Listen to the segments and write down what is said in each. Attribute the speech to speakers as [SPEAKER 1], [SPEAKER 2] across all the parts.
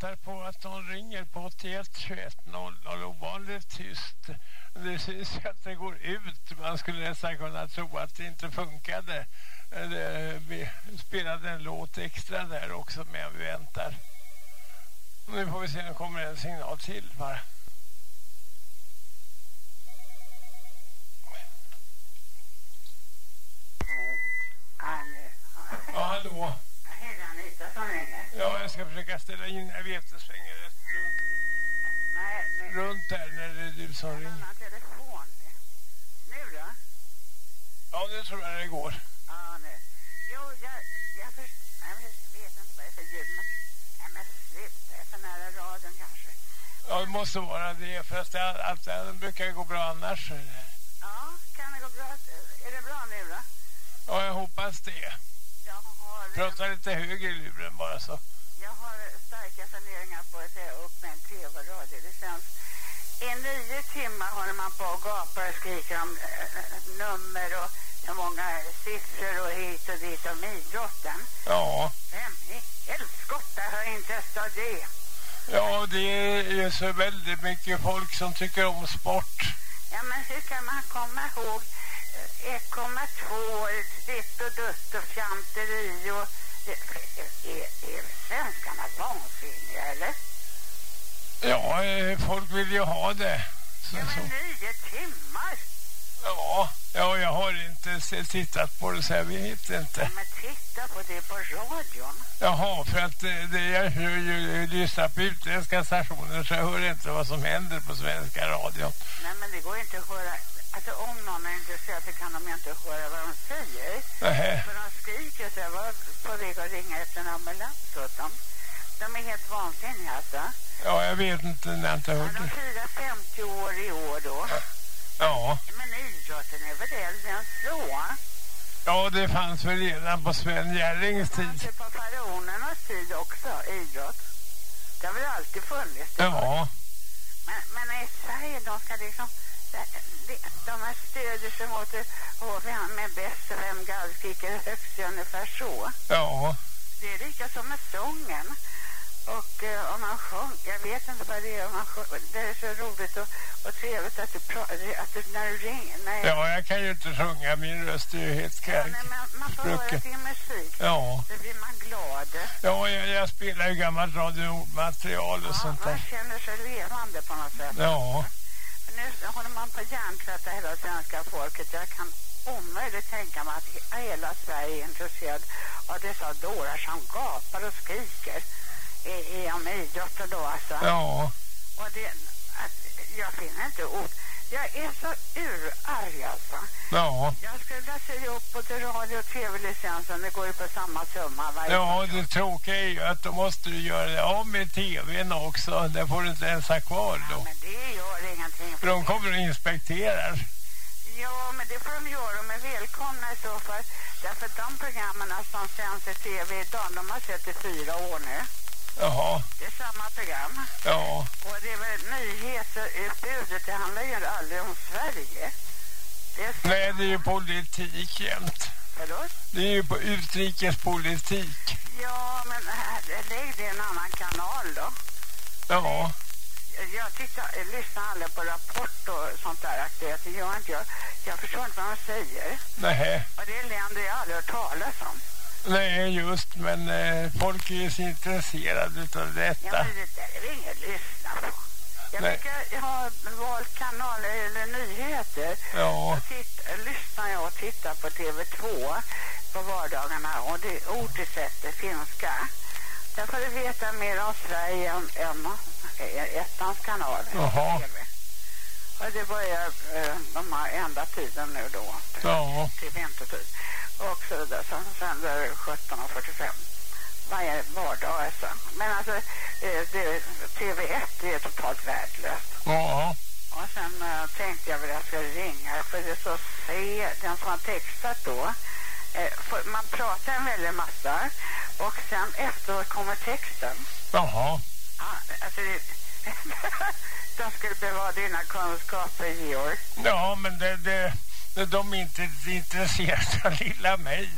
[SPEAKER 1] väntar på att de ringer på 81 21 00 ovanligt tyst. Det syns ju att det går ut. Man skulle nästan kunna tro att det inte funkade. Vi spelade en låt extra där också men vi väntar. Nu får vi se, nu kommer en signal till bara. Ja, hallå.
[SPEAKER 2] Hej, Anita som ringer.
[SPEAKER 1] Ja, jag ska försöka ställa in. Jag vet, det svänger rätt runt.
[SPEAKER 2] Nej, nej.
[SPEAKER 1] Runt där när det är du som ringer.
[SPEAKER 2] En annan telefon. Nu då?
[SPEAKER 1] Ja, det tror jag det går.
[SPEAKER 2] Ja, nu. Jo, jag, jag, för, nej, jag vet inte vad det är för ljud. Men, nej, men sluta. Jag är för nära radion kanske.
[SPEAKER 1] Ja, det måste vara det. För att det, att det brukar gå bra annars.
[SPEAKER 2] Ja, kan det gå bra? Är det bra nu då?
[SPEAKER 1] Ja, jag hoppas det.
[SPEAKER 2] Jag har...
[SPEAKER 1] Prata lite högre i luren bara så.
[SPEAKER 2] Jag har starka funderingar på att säga upp med en tv-radiolicens. I nio timmar håller man på och gapar och skriker om äh, nummer och hur många siffror och hit och dit om idrotten.
[SPEAKER 1] Ja.
[SPEAKER 2] Vem i helskotta har intresse av det?
[SPEAKER 1] Ja, det är så väldigt mycket folk som tycker om sport.
[SPEAKER 2] Ja, men hur kan man komma ihåg 1,2 ditt och dutt och fjanteri och... Är, svenskarna vansinniga, eller?
[SPEAKER 1] Ja, folk vill ju ha det.
[SPEAKER 2] Så, ja, men nio timmar?
[SPEAKER 1] Ja, ja, jag har inte tittat på det så jag vet inte.
[SPEAKER 2] Ja, men titta på det på radion.
[SPEAKER 1] Jaha, för att det, jag hör ju, lyssnar på utländska stationer så jag hör inte vad som händer på svenska radion.
[SPEAKER 2] Nej, men det går inte att höra Alltså om någon är intresserad så kan de inte höra vad de säger.
[SPEAKER 1] Nähä.
[SPEAKER 2] För de skriker så jag var på väg att ringa efter en ambulans åt dem. De är helt vansinniga alltså.
[SPEAKER 1] Ja, jag vet inte när jag inte hört
[SPEAKER 2] det. De firar 50 år i år då.
[SPEAKER 1] Ja.
[SPEAKER 2] Men idrotten är väl äldre än så?
[SPEAKER 1] Ja, det fanns väl redan på Sven Jerrings tid. Det
[SPEAKER 2] fanns på faraonernas tid också, idrott. Det har väl alltid funnits.
[SPEAKER 1] Ja.
[SPEAKER 2] Men, men i Sverige, de ska liksom de här stöder sig mot vem är bäst och vem gallskickar högst ungefär så.
[SPEAKER 1] Ja.
[SPEAKER 2] Det är lika som med sången. Och eh, om man sjunger, jag vet inte vad det är, om man sjunger, det är så roligt och, och trevligt att du, att du när du ringer. När jag...
[SPEAKER 1] Ja, jag kan ju inte sjunga, min röst är ju helt kärk.
[SPEAKER 2] Ja, man, man får
[SPEAKER 1] Sprucken.
[SPEAKER 2] höra sin musik.
[SPEAKER 1] Ja.
[SPEAKER 2] Då blir man glad.
[SPEAKER 1] Ja, jag, jag spelar ju gammalt radiomaterial och
[SPEAKER 2] ja,
[SPEAKER 1] sånt där.
[SPEAKER 2] man känner sig levande på något sätt.
[SPEAKER 1] Ja.
[SPEAKER 2] Nu håller man på att hjärntvätta hela svenska folket. Jag kan omöjligt tänka mig att hela Sverige är intresserad av dessa dårar som gapar och skriker i, i om idrotten då alltså.
[SPEAKER 1] Ja.
[SPEAKER 2] Och det, att, jag finner inte ord. Jag är så urarg alltså.
[SPEAKER 1] Ja.
[SPEAKER 2] Jag skulle vilja säga upp både radio- och tv-licensen. Det går ju på samma summa varje
[SPEAKER 1] Ja, det tråkiga är ju att då måste du göra det av med tvn också. Det får du inte ens ha kvar då.
[SPEAKER 2] Ja, men det gör ingenting.
[SPEAKER 1] För de kommer och inspekterar.
[SPEAKER 2] Ja, men det får de göra. De är välkomna i så fall. Därför att de programmen som sänds i tv idag, de har sett i fyra år nu.
[SPEAKER 1] Jaha.
[SPEAKER 2] Det är samma program.
[SPEAKER 1] Ja.
[SPEAKER 2] Och det är väl nyhetsutbudet, det handlar ju aldrig om Sverige.
[SPEAKER 1] Det Nej, det är ju politik jämt.
[SPEAKER 2] Förlåt?
[SPEAKER 1] Det är ju på utrikespolitik.
[SPEAKER 2] Ja, men lägg det i en annan kanal då.
[SPEAKER 1] Ja.
[SPEAKER 2] Jag tittar, jag lyssnar aldrig på Rapport och sånt där. Det gör inte jag. Jag förstår inte vad de säger.
[SPEAKER 1] Nej.
[SPEAKER 2] Och det är länder jag aldrig hört talas om.
[SPEAKER 1] Nej, just, men eh, folk är ju så intresserade av detta.
[SPEAKER 2] Ja, men det där är väl inget att lyssna på. Jag
[SPEAKER 1] Nej.
[SPEAKER 2] brukar jag har valt kanaler eller nyheter.
[SPEAKER 1] Ja.
[SPEAKER 2] Så titt, lyssnar jag och tittar på TV2 på vardagarna och det ortisätter finska. Där får du veta mer om Sverige än, än ettans kanal.
[SPEAKER 1] Jaha.
[SPEAKER 2] Och det börjar eh, de här enda tiden nu då.
[SPEAKER 1] Ja.
[SPEAKER 2] Till vintertid. Och så vidare. Sen sänder 17.45 varje vardag alltså. Men alltså eh, det, TV1 det är totalt värdelöst.
[SPEAKER 1] Ja.
[SPEAKER 2] Och sen eh, tänkte jag väl att jag skulle ringa för det så se den som har textat då. För man pratar en väldig massa och sen efteråt kommer texten.
[SPEAKER 1] Jaha.
[SPEAKER 2] Ja, alltså det, de skulle behöva dina kunskaper, Georg.
[SPEAKER 1] Ja, men det, det, de är inte intresserade av lilla mig.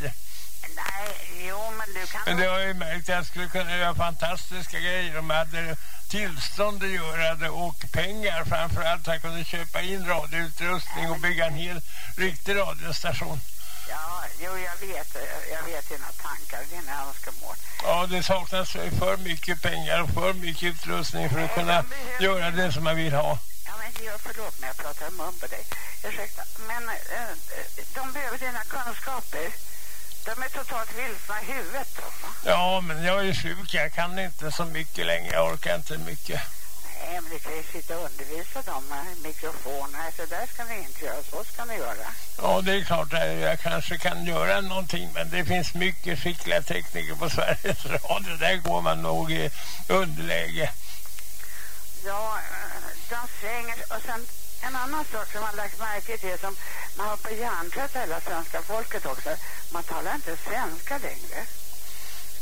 [SPEAKER 2] Nej, jo men du kan...
[SPEAKER 1] Men det har ju märkt att jag skulle kunna göra fantastiska grejer om jag hade tillstånd att göra det och pengar framförallt. Jag kunde köpa in radioutrustning och bygga en hel riktig radiostation.
[SPEAKER 2] Ja, jo jag vet, jag vet dina tankar, dina önskemål.
[SPEAKER 1] Ja, det saknas för mycket pengar och för mycket utrustning för att kunna göra det som man vill ha.
[SPEAKER 2] Ja, men jag förlåt när jag pratar mun på dig. Ursäkta. Men eh, de behöver dina kunskaper. De är totalt vilsna i huvudet. Alltså.
[SPEAKER 1] Ja, men jag är sjuk. Jag kan inte så mycket längre. Jag orkar inte mycket.
[SPEAKER 2] Nej, men du kan ju sitta och undervisa dem med mikrofoner. Så där ska ni inte göra. Så ska ni göra.
[SPEAKER 1] Ja, det är klart jag kanske kan göra någonting. Men det finns mycket skickliga tekniker på Sveriges Radio. Där går man nog i underläge.
[SPEAKER 2] Ja, de svänger. Och sen en annan sak som man lagt märke till som man har på hjärntvätt hela svenska folket också. Man talar inte svenska längre.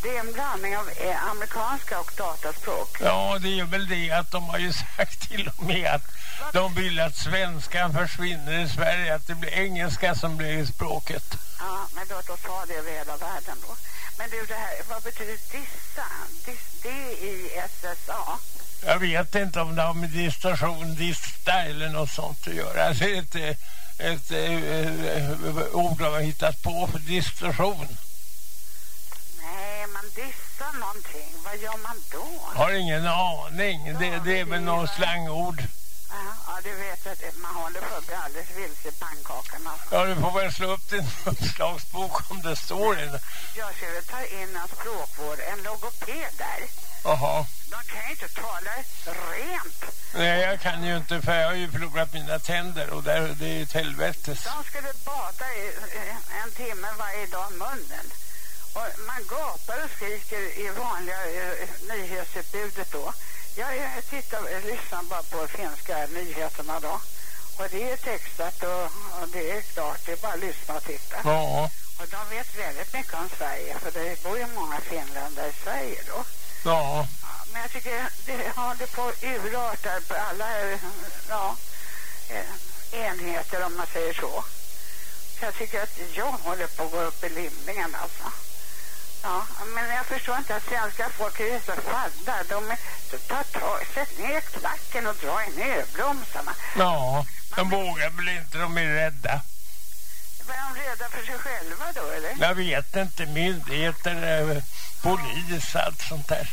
[SPEAKER 2] Det är en blandning av eh, amerikanska och dataspråk.
[SPEAKER 1] Ja, det är väl det att de har ju sagt till och med att de vill att svenskan försvinner i Sverige, att det blir engelska som blir språket.
[SPEAKER 2] Ja, men då, då tar det över hela världen då. Men du, det här, vad betyder dissa? Dis, D-I-S-S-A?
[SPEAKER 1] Jag vet inte om det har med distorsion, dista eller något sånt att göra. Det är ett, ett, ett, ett ord de har hittat på för distorsion.
[SPEAKER 2] Nej, man dissar någonting. Vad gör man då?
[SPEAKER 1] Har ingen aning. Det, det är väl något slangord.
[SPEAKER 2] Ja, du vet att man håller på att bli alldeles vilse i pannkakorna.
[SPEAKER 1] Ja, du får väl slå upp din uppslagsbok om det står en.
[SPEAKER 2] Jag skulle ta in en språkvård, en logoped där.
[SPEAKER 1] Jaha.
[SPEAKER 2] De kan ju inte tala rent.
[SPEAKER 1] Nej, jag kan ju inte för jag har ju förlorat mina tänder och där, det är ett helvete.
[SPEAKER 2] De skulle bada i, eh, en timme varje dag i munnen. Och man gapar och skriker i vanliga uh, nyhetsutbudet då. Jag, jag tittar lyssnar bara på finska nyheterna då. Och det är textat och, och det är klart, det är bara att lyssna och titta.
[SPEAKER 1] Ja.
[SPEAKER 2] Och de vet väldigt mycket om Sverige, för det bor ju många finländare i Sverige då.
[SPEAKER 1] Ja.
[SPEAKER 2] Ja, men jag tycker det håller på att urarta på alla ja, eh, enheter om man säger så. Så jag tycker att jag håller på att gå upp i limningen alltså. Ja, men jag förstår inte att svenska folk är så fadda. De är, så ta tag, sätt ner klacken och dra i nödbromsarna.
[SPEAKER 1] Ja, de vågar väl inte, de är rädda.
[SPEAKER 2] Var de rädda för sig själva då, eller?
[SPEAKER 1] Jag vet inte, myndigheter, eh, polis, allt sånt där.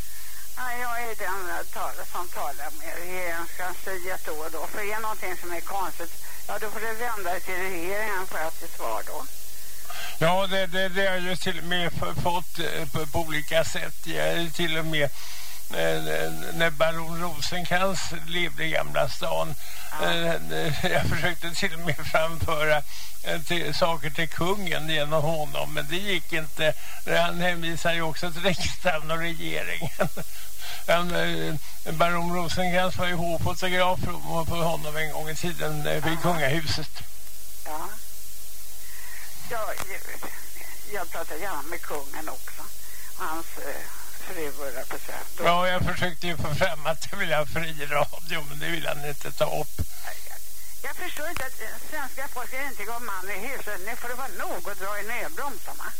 [SPEAKER 2] Ja, jag är den talare som talar med regeringskansliet då och då. För är någonting som är konstigt, ja då får du vända dig till regeringen för att få svar då.
[SPEAKER 1] Ja, det, det, det har jag ju till och med fått eh, på, på olika sätt. Jag är till och med eh, när baron Rosenkrantz levde i Gamla stan. Eh, jag försökte till och med framföra eh, till, saker till kungen genom honom, men det gick inte. Han hänvisar ju också till riksdagen och regeringen. Han, eh, baron Rosenkrantz var ju hovfotograf för honom en gång i tiden eh, vid kungahuset.
[SPEAKER 2] Ja. Ja, jag, jag pratar gärna med kungen också. Hans eh, fru på så.
[SPEAKER 1] Ja, jag försökte ju få fram att jag ville ha fri radio, men det vill han inte ta upp.
[SPEAKER 2] Jag förstår inte att eh, svenska folket inte går man i huset. Nu får det vara nog att dra i nödbromsarna.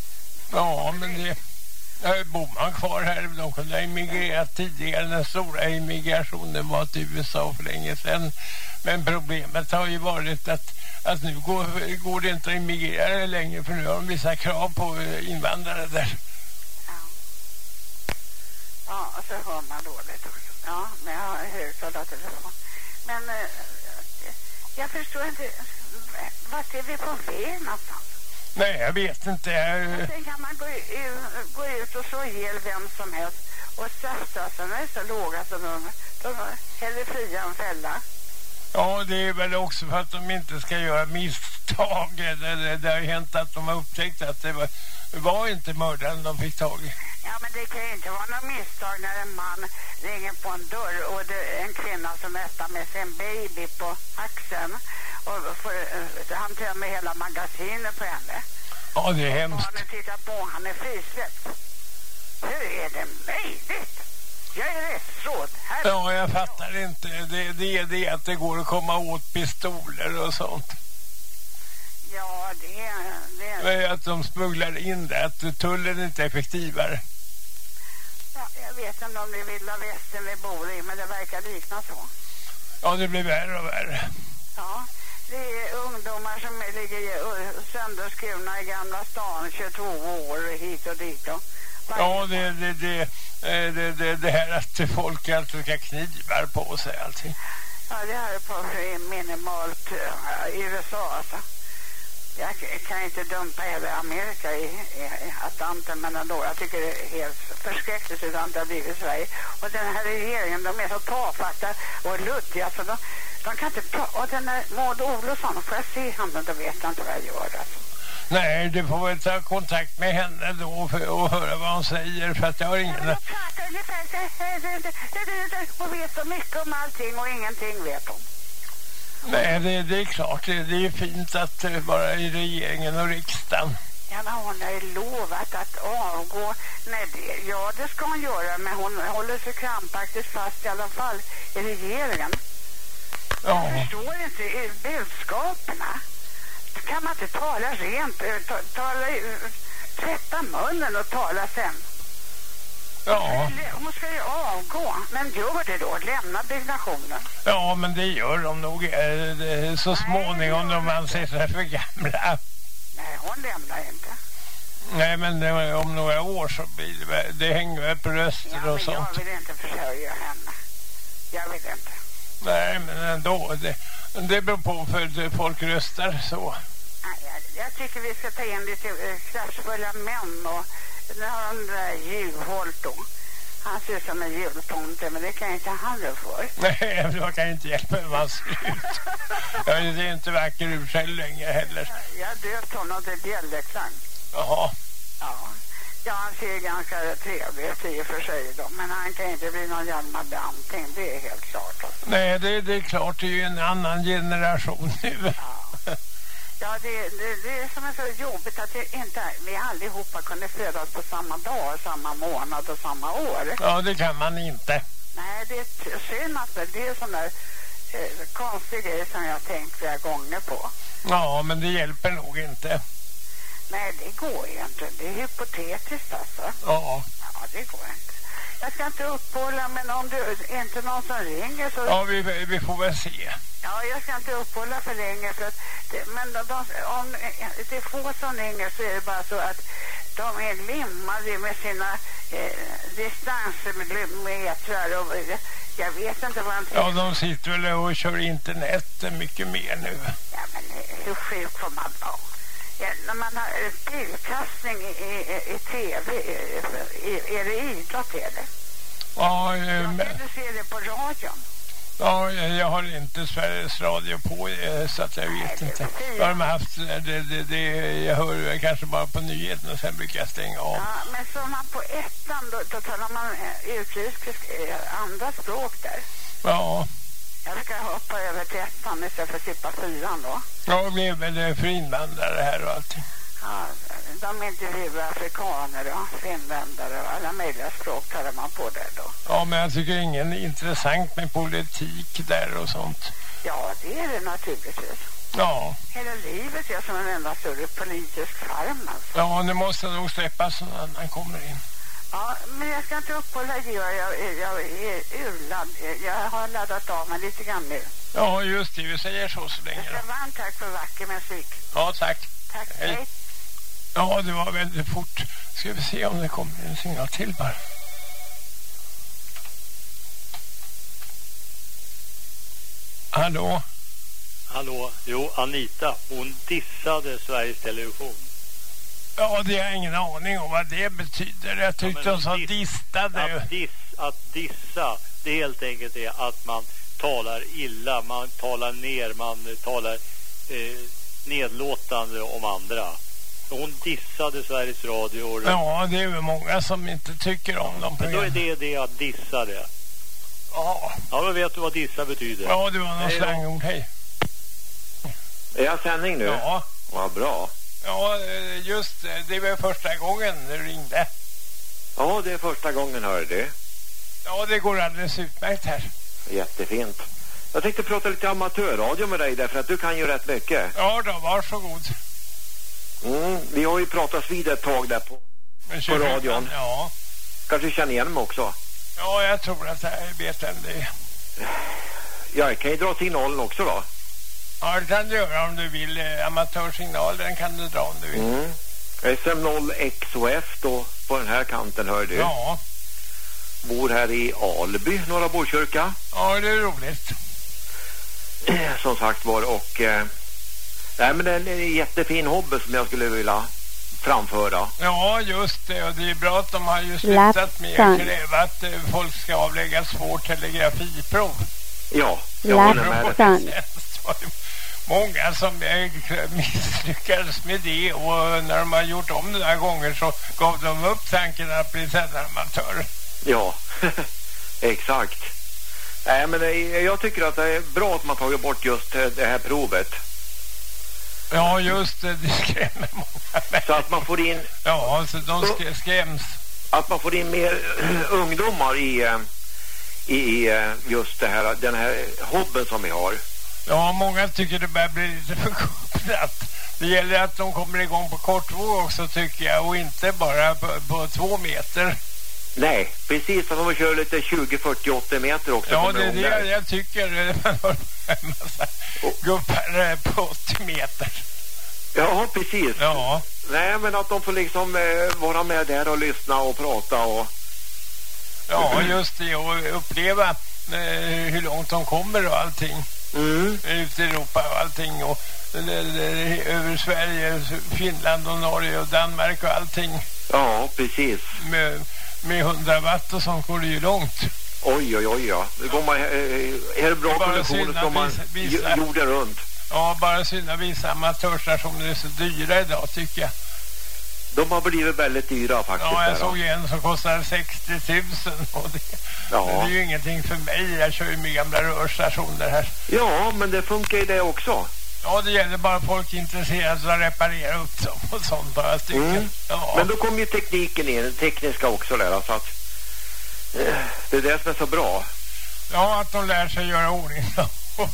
[SPEAKER 1] Ja, men det... Eh, Bor man kvar här, de kunde ha emigrerat tidigare. Den stora immigrationen var till USA för länge sedan. Men problemet har ju varit att, att nu går, går det inte att immigrera längre för nu har de vissa krav på invandrare där.
[SPEAKER 2] Ja. Ja, och så hör man dåligt också. Ja, men jag har högtalartelefon. Men eh, jag förstår inte, vart är vi på väg någonstans?
[SPEAKER 1] Nej, jag vet inte.
[SPEAKER 2] Och sen kan man gå, ut, gå ut och slå ihjäl vem som helst. Och straffsatserna är så låga så de, de hellre fria än fälla.
[SPEAKER 1] Ja, det är väl också för att de inte ska göra misstag. Det, det har ju hänt att de har upptäckt att det var, var inte mördaren de fick tag i.
[SPEAKER 2] Ja, men det kan ju inte vara något misstag när en man ringer på en dörr och det är en kvinna som öppnar med sin baby på axeln. Och får, uh, han tömmer hela magasinet på henne.
[SPEAKER 1] Ja, det är hemskt.
[SPEAKER 2] Barnen tittar på, han är frisläppt. Hur är det möjligt? Jag är rättsråd. Här.
[SPEAKER 1] Ja, jag fattar inte. Det, det är det att det går att komma åt pistoler och sånt.
[SPEAKER 2] Ja, det är... Det
[SPEAKER 1] är... Att de smugglar in det, att tullen inte är effektivare.
[SPEAKER 2] Ja, jag vet inte om det är vilda västern vi bor i, men det verkar likna så.
[SPEAKER 1] Ja, det blir värre och värre.
[SPEAKER 2] Ja, det är ungdomar som ligger sönderskurna i Gamla stan, 22 år hit och dit. Och
[SPEAKER 1] ja, det, det, det, eh, det, det, det här att folk alltid ska knivar på sig allting.
[SPEAKER 2] Ja, det här är på minimalt uh, i USA alltså. Jag kan inte dumpa hela Amerika i, i, i Atlanten men ändå. Jag tycker det är helt förskräckligt hur det har blivit i Sverige. Och den här regeringen, de är så tafatta och luddiga så de, de kan inte prata. Och den där Maud Olofsson, får jag se henne då vet jag inte vad jag gör alltså.
[SPEAKER 1] Nej, du får väl ta kontakt med henne då för att höra vad hon säger för att jag har ingen... Hon
[SPEAKER 2] pratar ungefär så Hon vet så mycket om allting och ingenting vet hon.
[SPEAKER 1] Nej, det, det är klart. Det, det är fint att uh, vara i regeringen och riksdagen.
[SPEAKER 2] Ja, men hon har ju lovat att avgå. Nej, det, ja, det ska hon göra, men hon håller sig krampaktigt fast i alla fall i regeringen. Ja. Jag förstår inte budskaperna kan man inte tala rent, eh, tala, tvätta munnen och tala sen.
[SPEAKER 1] Ja.
[SPEAKER 2] Hon ska ju avgå, men gör det då, lämna byggnationen.
[SPEAKER 1] Ja, men det gör de nog eh, så småningom när man ser sig för gamla.
[SPEAKER 2] Nej, hon lämnar inte.
[SPEAKER 1] Nej, men om några år så blir det, det hänger väl på röster ja, och sånt.
[SPEAKER 2] Men jag vill inte försörja henne. Jag vill inte.
[SPEAKER 1] Nej, men ändå, det, det beror på för folk röstar så.
[SPEAKER 2] Jag, jag tycker vi ska ta in lite äh, kraftfulla män och han där Juholt då. Han ser ut som en jultomte, men det kan inte han rå för.
[SPEAKER 1] Nej, jag kan inte hjälpa hur man ser ut. jag ser inte vacker ut själv längre heller.
[SPEAKER 2] Jag döpt honom till Bjällerklang.
[SPEAKER 1] Jaha.
[SPEAKER 2] Ja. Ja, han ser ganska trevlig ut i och för sig då, men han kan inte bli någon Hjalmar Branting, det är helt klart. Alltså.
[SPEAKER 1] Nej, det, det är klart, det är ju en annan generation nu.
[SPEAKER 2] Ja, ja det, det, det är som är så jobbigt att det inte, vi allihopa kunde födas på samma dag, samma månad och samma år.
[SPEAKER 1] Ja, det kan man inte.
[SPEAKER 2] Nej, det är synd att det är där eh, konstig grej som jag tänkt flera gånger på.
[SPEAKER 1] Ja, men det hjälper nog inte.
[SPEAKER 2] Nej, det går ju inte. Det är hypotetiskt alltså.
[SPEAKER 1] Ja.
[SPEAKER 2] Ja, det går inte. Jag ska inte uppehålla, men om det inte någon som ringer så...
[SPEAKER 1] Ja, vi, vi får väl se.
[SPEAKER 2] Ja, jag ska inte uppehålla för länge. För att det, men de, om det är få som ringer så är det bara så att de är limmade med sina eh, distansmetrar och jag vet inte vad han
[SPEAKER 1] Ja, de sitter väl och kör internet mycket mer nu.
[SPEAKER 2] Ja, men hur sjuk får man vara? När man har tillkastning i, i, i tv, är, är det idrott eller?
[SPEAKER 1] Ja,
[SPEAKER 2] eh, jag du se det på radion.
[SPEAKER 1] Ja, jag har inte Sveriges Radio på eh, så att jag vet Nej, inte. Jag har haft eh, det, det, det, jag hör kanske bara på nyheten och sen brukar jag stänga av.
[SPEAKER 2] Ja, men så man på ettan då, då talar man utrikisk andra språk där.
[SPEAKER 1] Ja.
[SPEAKER 2] Jag ska hoppa över till ettan istället för att slippa fyran då.
[SPEAKER 1] Ja, det blev väl för invandrare här och allting.
[SPEAKER 2] Ja, de intervjuar afrikaner och finländare och alla möjliga språk talar man på där då.
[SPEAKER 1] Ja, men jag tycker ingen är intressant med politik där och sånt.
[SPEAKER 2] Ja, det är det naturligtvis.
[SPEAKER 1] Ja.
[SPEAKER 2] Hela livet är som en enda större politisk farm alltså.
[SPEAKER 1] Ja, det måste nog släppas när han kommer in.
[SPEAKER 2] Ja, men jag ska inte uppehålla dig. Jag, jag, jag är urladd. Jag har laddat av mig lite grann nu.
[SPEAKER 1] Ja, just det. Vi säger så så länge.
[SPEAKER 2] Jag varmt tack för vacker musik.
[SPEAKER 1] Ja, tack.
[SPEAKER 2] Tack. Hej. Hej.
[SPEAKER 1] Ja, det var väldigt fort. Ska vi se om det kommer en signal till bara. Hallå?
[SPEAKER 3] Hallå? Jo, Anita. Hon dissade Sveriges Television.
[SPEAKER 1] Ja, det har jag ingen aning om vad det betyder. Jag tyckte ja, hon sa diss, distade.
[SPEAKER 3] Att, diss, att dissa, det är helt enkelt det att man talar illa, man talar ner, man talar eh, nedlåtande om andra. Hon dissade Sveriges Radio. Och...
[SPEAKER 1] Ja, det är väl många som inte tycker om dem.
[SPEAKER 3] Men då är det det att dissa det.
[SPEAKER 1] Ja.
[SPEAKER 3] Ja, då vet du vad dissa betyder.
[SPEAKER 1] Ja, det var någon slangord. Hej.
[SPEAKER 4] Är jag sändning nu?
[SPEAKER 1] Ja.
[SPEAKER 4] Vad bra.
[SPEAKER 1] Ja, just det var första gången du ringde.
[SPEAKER 4] Ja, det är första gången, hör du.
[SPEAKER 1] Ja, det går alldeles utmärkt här.
[SPEAKER 4] Jättefint. Jag tänkte prata lite amatörradio med dig därför att du kan ju rätt mycket.
[SPEAKER 1] Ja då, varsågod.
[SPEAKER 4] Mm, vi har ju pratats vid ett tag där på... På radion.
[SPEAKER 1] Ja.
[SPEAKER 4] Kanske känner igen mig också.
[SPEAKER 1] ja, jag tror att jag vet vem det är.
[SPEAKER 4] Ja, jag kan ju dra signalen också då.
[SPEAKER 1] Ja, det kan du göra om du vill. Eh, Amatörsignal, den kan du dra om du vill.
[SPEAKER 4] Mm. SM0XOF då på den här kanten hör du.
[SPEAKER 1] Ja,
[SPEAKER 4] Bor här i Alby, Norra Botkyrka.
[SPEAKER 1] ja, det är roligt.
[SPEAKER 4] Som sagt var och... Eh, nej men det är en jättefin hobby som jag skulle vilja framföra.
[SPEAKER 1] Ja, just det. Och det är bra att de har ju slutat med att kräva att eh, folk ska avlägga svårt telegrafiprov.
[SPEAKER 4] Ja, jag håller med
[SPEAKER 1] Många som misslyckades med det och när de har gjort om det några gånger så gav de upp tanken att bli sändaramatör.
[SPEAKER 4] Ja, exakt. Nej men jag tycker att det är bra att man tagit bort just det här provet.
[SPEAKER 1] Ja, just det. Det skrämmer många
[SPEAKER 4] Så att man får in,
[SPEAKER 1] Ja, så de sk- skräms.
[SPEAKER 4] att man får in mer ungdomar i, eh, i, i eh, just det här, den här hobben som vi har.
[SPEAKER 1] Ja, många tycker det börjar bli lite förkupplat. Det gäller att de kommer igång på kortvåg också tycker jag och inte bara på, på två meter.
[SPEAKER 4] Nej, precis. Att de kör lite 20, 40, 80 meter också.
[SPEAKER 1] Ja, det är det jag, jag tycker. Man har en massa gubbar eh, på 80 meter.
[SPEAKER 4] Ja, precis.
[SPEAKER 1] Ja,
[SPEAKER 4] Nej, men att de får liksom eh, vara med där och lyssna och prata och...
[SPEAKER 1] ja just det. Och uppleva eh, hur långt de kommer och allting.
[SPEAKER 4] Mm.
[SPEAKER 1] Ute i Europa och allting. Och eh, eh, över Sverige, Finland och Norge och Danmark och allting.
[SPEAKER 4] Ja, precis.
[SPEAKER 1] Med, med 100 watt och sånt går det ju långt.
[SPEAKER 4] Oj, oj, oj, ja. Det går man, eh, är det bra konditioner
[SPEAKER 1] att
[SPEAKER 4] man
[SPEAKER 1] visa- visa.
[SPEAKER 4] jo- jorden runt.
[SPEAKER 1] Ja, bara synd att vissa amatörstationer är så dyra idag tycker jag.
[SPEAKER 4] De har blivit väldigt dyra faktiskt.
[SPEAKER 1] Ja, jag såg ju en som kostade 60 000 och det,
[SPEAKER 4] Ja.
[SPEAKER 1] det är ju ingenting för mig. Jag kör ju med gamla rörstationer här.
[SPEAKER 4] ja, men det funkar ju det också.
[SPEAKER 1] Ja, det gäller bara folk intresserade av att reparera upp dem och sånt bara stycken.
[SPEAKER 4] Mm.
[SPEAKER 1] Ja.
[SPEAKER 4] Men då kommer ju tekniken in, den tekniska också där. Så att, eh, det är det som är så bra.
[SPEAKER 1] ja, att de lär sig göra ordning och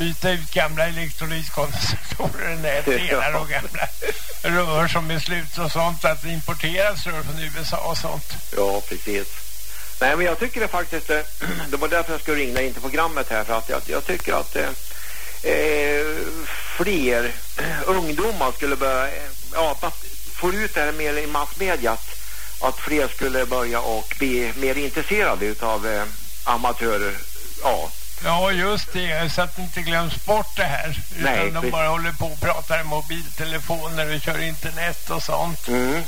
[SPEAKER 1] byta ut gamla elektrolytkondensatorer, nätdelar och gamla rör som är slut och sånt. Att det importeras rör från USA och sånt.
[SPEAKER 4] Ja, precis. Nej, men jag tycker det faktiskt, eh, det var därför jag skulle ringa in till programmet här, för att jag, jag tycker att eh, eh, fler ungdomar skulle börja, eh, ja, att får ut det här mer i massmedia, att, att fler skulle börja och bli mer intresserade utav eh, amatörer, ja.
[SPEAKER 1] Ja, just det. Så att det inte glöms bort det här. Utan
[SPEAKER 4] Nej,
[SPEAKER 1] de bara håller på och pratar i mobiltelefoner och kör internet och sånt.
[SPEAKER 4] Mm.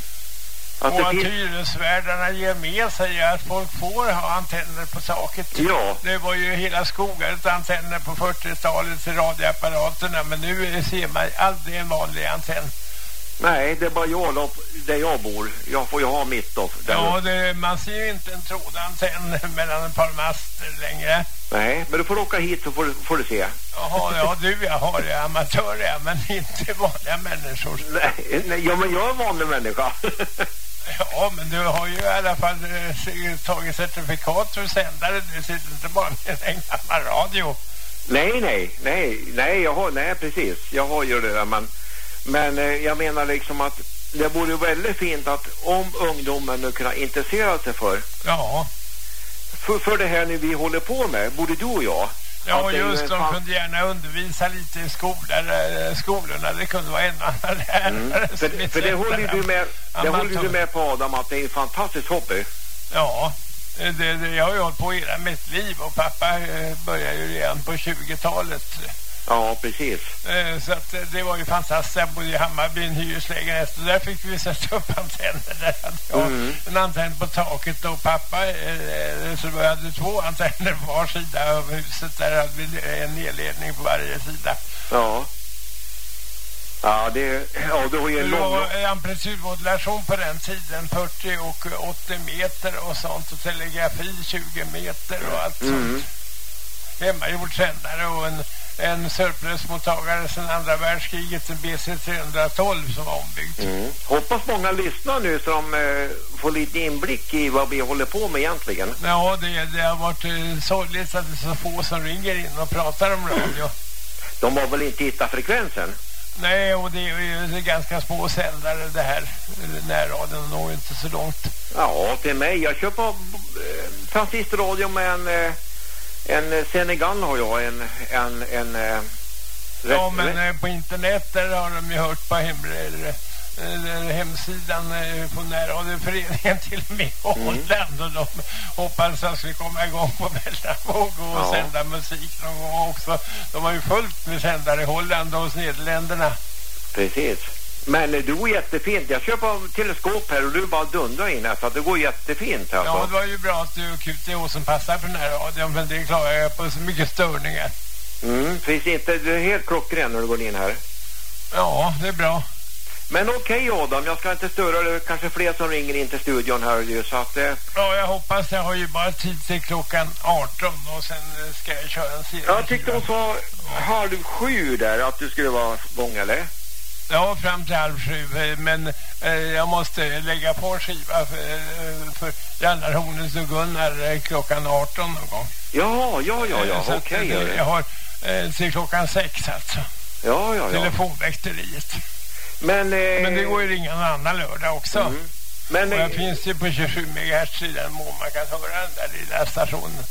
[SPEAKER 4] Att
[SPEAKER 1] och att
[SPEAKER 4] finns,
[SPEAKER 1] hyresvärdarna ger med sig att folk får ha antenner på taket.
[SPEAKER 4] ja,
[SPEAKER 1] Det var ju hela skogar av antenner på 40-talet till radioapparaterna. Men nu ser man aldrig en vanlig antenn.
[SPEAKER 4] nej, det är bara jag där jag bor. Jag får ju ha mitt då.
[SPEAKER 1] Ja, det, man ser ju inte en trådantenn mellan ett par master längre.
[SPEAKER 4] Nej, men du får åka hit så får får du se.
[SPEAKER 1] Jaha, ja du, jag har det. Amatör ja, men inte vanliga människor.
[SPEAKER 4] Nej, nej, ja, men jag är en vanlig människa.
[SPEAKER 1] Ja, men du har ju i alla fall eh, tagit certifikat för sändare. Du sitter inte bara med en gammal radio.
[SPEAKER 4] nej, nej, nej, nej, jag har, nej, precis. Jag har ju det där, men, men eh, jag menar liksom att det vore väldigt fint att om ungdomen nu kunna intressera sig för,
[SPEAKER 1] Ja,
[SPEAKER 4] för, för det här nu vi håller på med, både du och jag.
[SPEAKER 1] ja
[SPEAKER 4] ju
[SPEAKER 1] just de
[SPEAKER 4] fan-
[SPEAKER 1] kunde gärna undervisa lite i skolor, eh, skolorna. Det kunde vara en och annan lärare
[SPEAKER 4] Mm. För, för det håller du med, det håller du med på Adam att det är en fantastisk hobby.
[SPEAKER 1] Ja, det, det, jag har ju hållit på hela mitt liv och pappa eh, började ju redan på 20-talet.
[SPEAKER 4] Ja, precis.
[SPEAKER 1] Eh, Så att eh, det var ju fantastiskt. Jag bodde i Hammarby i en hyreslägenhet och där fick vi sätta upp antenner. Där hade
[SPEAKER 4] Mm.
[SPEAKER 1] en antenn på taket och pappa eh, så vi hade två antenner på var sida av huset. Där hade vi en nedledning på varje sida.
[SPEAKER 4] Ja. Ja, det, ja, du har ju
[SPEAKER 1] Det
[SPEAKER 4] en lång...
[SPEAKER 1] var amplitudmodulation på den tiden, 40 och 80 meter och sånt och telegrafi 20 meter och allt
[SPEAKER 4] Mm.
[SPEAKER 1] sånt. Hemmagjord sändare och en, en surplus-mottagare sedan andra världskriget, en BC312 som var ombyggd.
[SPEAKER 4] Mm. Hoppas många lyssnar nu så de eh, får lite inblick i vad vi håller på med egentligen.
[SPEAKER 1] Ja, det, det har varit eh, sorgligt att det är så få som ringer in och pratar om radio.
[SPEAKER 4] De har väl inte hittat frekvensen?
[SPEAKER 1] Nej, och det är ju ganska små sändare det här. Närradion når inte så långt.
[SPEAKER 4] Ja, till mig. Jag kör på eh, transistorradio med en, eh, en Senegal har jag. En, en, en eh,
[SPEAKER 1] Ja,
[SPEAKER 4] rätt-
[SPEAKER 1] men
[SPEAKER 4] rätt-
[SPEAKER 1] eh, på internet där har de ju hört på hem, eh, hemsidan eh, på närradioföreningen till och med
[SPEAKER 4] Mm.
[SPEAKER 1] Holland och de hoppas att ska komma igång på mellanvåg och
[SPEAKER 4] Ja.
[SPEAKER 1] sända musik någon gång också. De har ju fullt med sändare i Holland och hos Nederländerna.
[SPEAKER 4] Precis. Men du går jättefint. Jag kör på teleskop här och du bara dundrar in här så att det går jättefint alltså.
[SPEAKER 1] Ja, det var ju bra att du QTH som passar på den här radion, men det klarar jag på så mycket störningar.
[SPEAKER 4] Mm, precis. Det det är helt klockren när du går in här.
[SPEAKER 1] Ja, det är bra.
[SPEAKER 4] Men okej Adam, jag ska inte störa är kanske fler som ringer in till studion här ju, så att... Eh,
[SPEAKER 1] Ja, jag hoppas jag har ju bara tid till klockan 18 och sen eh, ska jag köra en serie.
[SPEAKER 4] jag tyckte hon sa halv sju där att du skulle vara igång eller?
[SPEAKER 1] Ja, fram till halv sju. eh, Men eh, jag måste lägga på skiva för, eh, för Jallarhornens och Gunnar eh, klockan 18 någon gång.
[SPEAKER 4] Ja, ja, ja, ja,
[SPEAKER 1] Eh, så
[SPEAKER 4] okej.
[SPEAKER 1] eh,
[SPEAKER 4] det.
[SPEAKER 1] Jag har eh, till klockan sex alltså.
[SPEAKER 4] ja, ja, ja.
[SPEAKER 1] Telefonväkteriet.
[SPEAKER 4] Men... Eh,
[SPEAKER 1] Men det går ju ringa någon annan lördag också.
[SPEAKER 4] Mm. Men
[SPEAKER 1] Och
[SPEAKER 4] eh,
[SPEAKER 1] jag finns ju på 27 MHz i den mån man kan höra den där lilla stationen.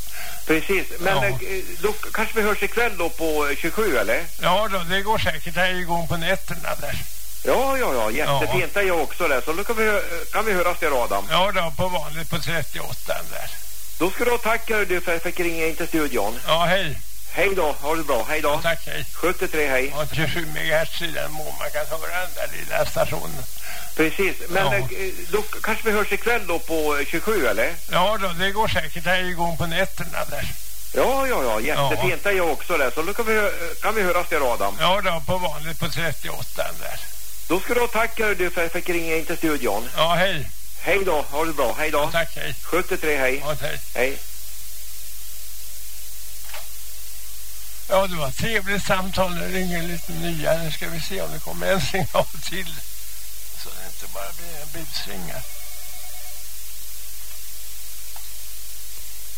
[SPEAKER 4] Precis. Men
[SPEAKER 1] Ja.
[SPEAKER 4] eh, då kanske vi hörs ikväll då på eh, 27 eller?
[SPEAKER 1] Ja då, det går säkert. Jag är igång på nätterna där.
[SPEAKER 4] Ja, ja, ja. Jättefint. Det är jag också där. Så då kan vi, kan vi höras där Adam.
[SPEAKER 1] Ja då, på vanligt på 38 där.
[SPEAKER 4] Då ska du ha tack du för att jag fick ringa in till studion.
[SPEAKER 1] Ja, hej.
[SPEAKER 4] Hej då, ha det bra. Hej då.
[SPEAKER 1] Tack, hej.
[SPEAKER 4] 73, hej.
[SPEAKER 1] Ja, 27 MHz i den mån man kan höra den där lilla stationen.
[SPEAKER 4] Precis. Men
[SPEAKER 1] Ja.
[SPEAKER 4] eh, då kanske vi hörs ikväll då på eh, 27 eller?
[SPEAKER 1] Ja då, det går säkert. Jag är igång på nätterna där.
[SPEAKER 4] Ja, ja, ja. Jättefint. Det är jag också där. Så då kan vi, kan vi höras där Adam.
[SPEAKER 1] Ja då, på vanligt på 38 där.
[SPEAKER 4] Då ska du ha tack du för att jag fick ringa in till studion.
[SPEAKER 1] Ja, hej.
[SPEAKER 4] Hej då, ha det bra. Hej då.
[SPEAKER 1] Tack, hej.
[SPEAKER 4] 73, hej.
[SPEAKER 1] Ja, hej.
[SPEAKER 4] Hej.
[SPEAKER 1] Ja, det var ett trevligt samtal. Nu ringer lite nya. Nu ska vi se om det kommer en signal till. Så det inte bara blir en här.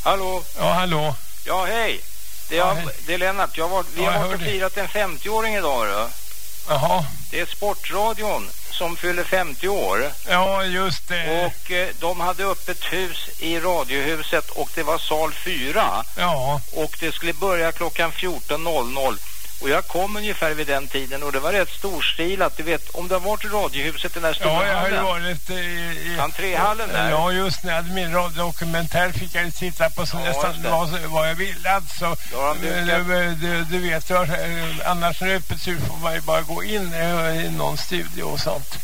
[SPEAKER 5] Hallå?
[SPEAKER 1] Ja, hallå.
[SPEAKER 5] Ja, hej. Det är,
[SPEAKER 1] Ja, hej.
[SPEAKER 5] det är Lennart. Var, vi
[SPEAKER 1] Ja,
[SPEAKER 5] har varit och firat en 50-åring idag. Då.
[SPEAKER 1] Jaha.
[SPEAKER 5] Det är Sportradion som fyller 50 år.
[SPEAKER 1] Ja, just det.
[SPEAKER 5] Och eh, de hade öppet hus i Radiohuset och det var sal 4.
[SPEAKER 1] Ja,
[SPEAKER 5] Och det skulle börja klockan 14.00. Och jag kom ungefär vid den tiden och det var rätt storstilat. Du vet, om det har varit i Radiohuset, den där stora
[SPEAKER 1] ja jag har ju
[SPEAKER 5] hallen.
[SPEAKER 1] varit i... i
[SPEAKER 5] Entréhallen där.
[SPEAKER 1] Ja, just när jag hade min radiodokumentär fick jag titta på så
[SPEAKER 5] Ja,
[SPEAKER 1] nästan vad, vad jag ville alltså.
[SPEAKER 5] Har han dukat.
[SPEAKER 1] du, du, du vet, jag, eh, annars när det är öppet hus får man ju bara gå in eh, i någon studio och sånt.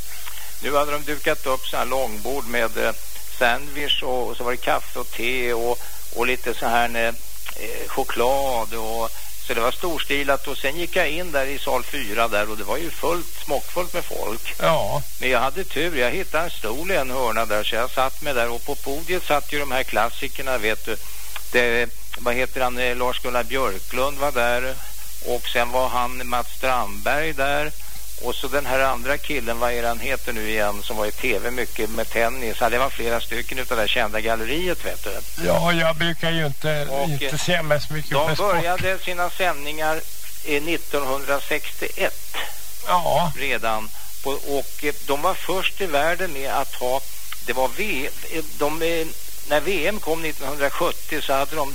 [SPEAKER 5] Nu hade de dukat upp så här långbord med eh, sandwich och, och så var det kaffe och te och, och lite så här eh, choklad och så det var storstilat och sen gick jag in där i sal 4 där och det var ju fullt, smockfullt med folk.
[SPEAKER 1] Ja,
[SPEAKER 5] Men jag hade tur, jag hittade en stol i en hörna där så jag satt med där och på podiet satt ju de här klassikerna vet du. Det, vad heter han, eh, Lars-Gunnar Björklund var där och sen var han Mats Strandberg där och så den här andra killen, vad är han heter nu igen, som var i tv mycket med tennis. Ja, det var flera stycken utav det kända galleriet vet du.
[SPEAKER 1] ja jag brukar ju inte,
[SPEAKER 5] Och,
[SPEAKER 1] inte
[SPEAKER 5] eh,
[SPEAKER 1] se mig så mycket
[SPEAKER 5] De
[SPEAKER 1] sport.
[SPEAKER 5] började sina sändningar eh, 1961
[SPEAKER 1] Ja,
[SPEAKER 5] redan på, och eh, de var först i världen med att ha det var v, eh, de, när VM kom 1970 så hade de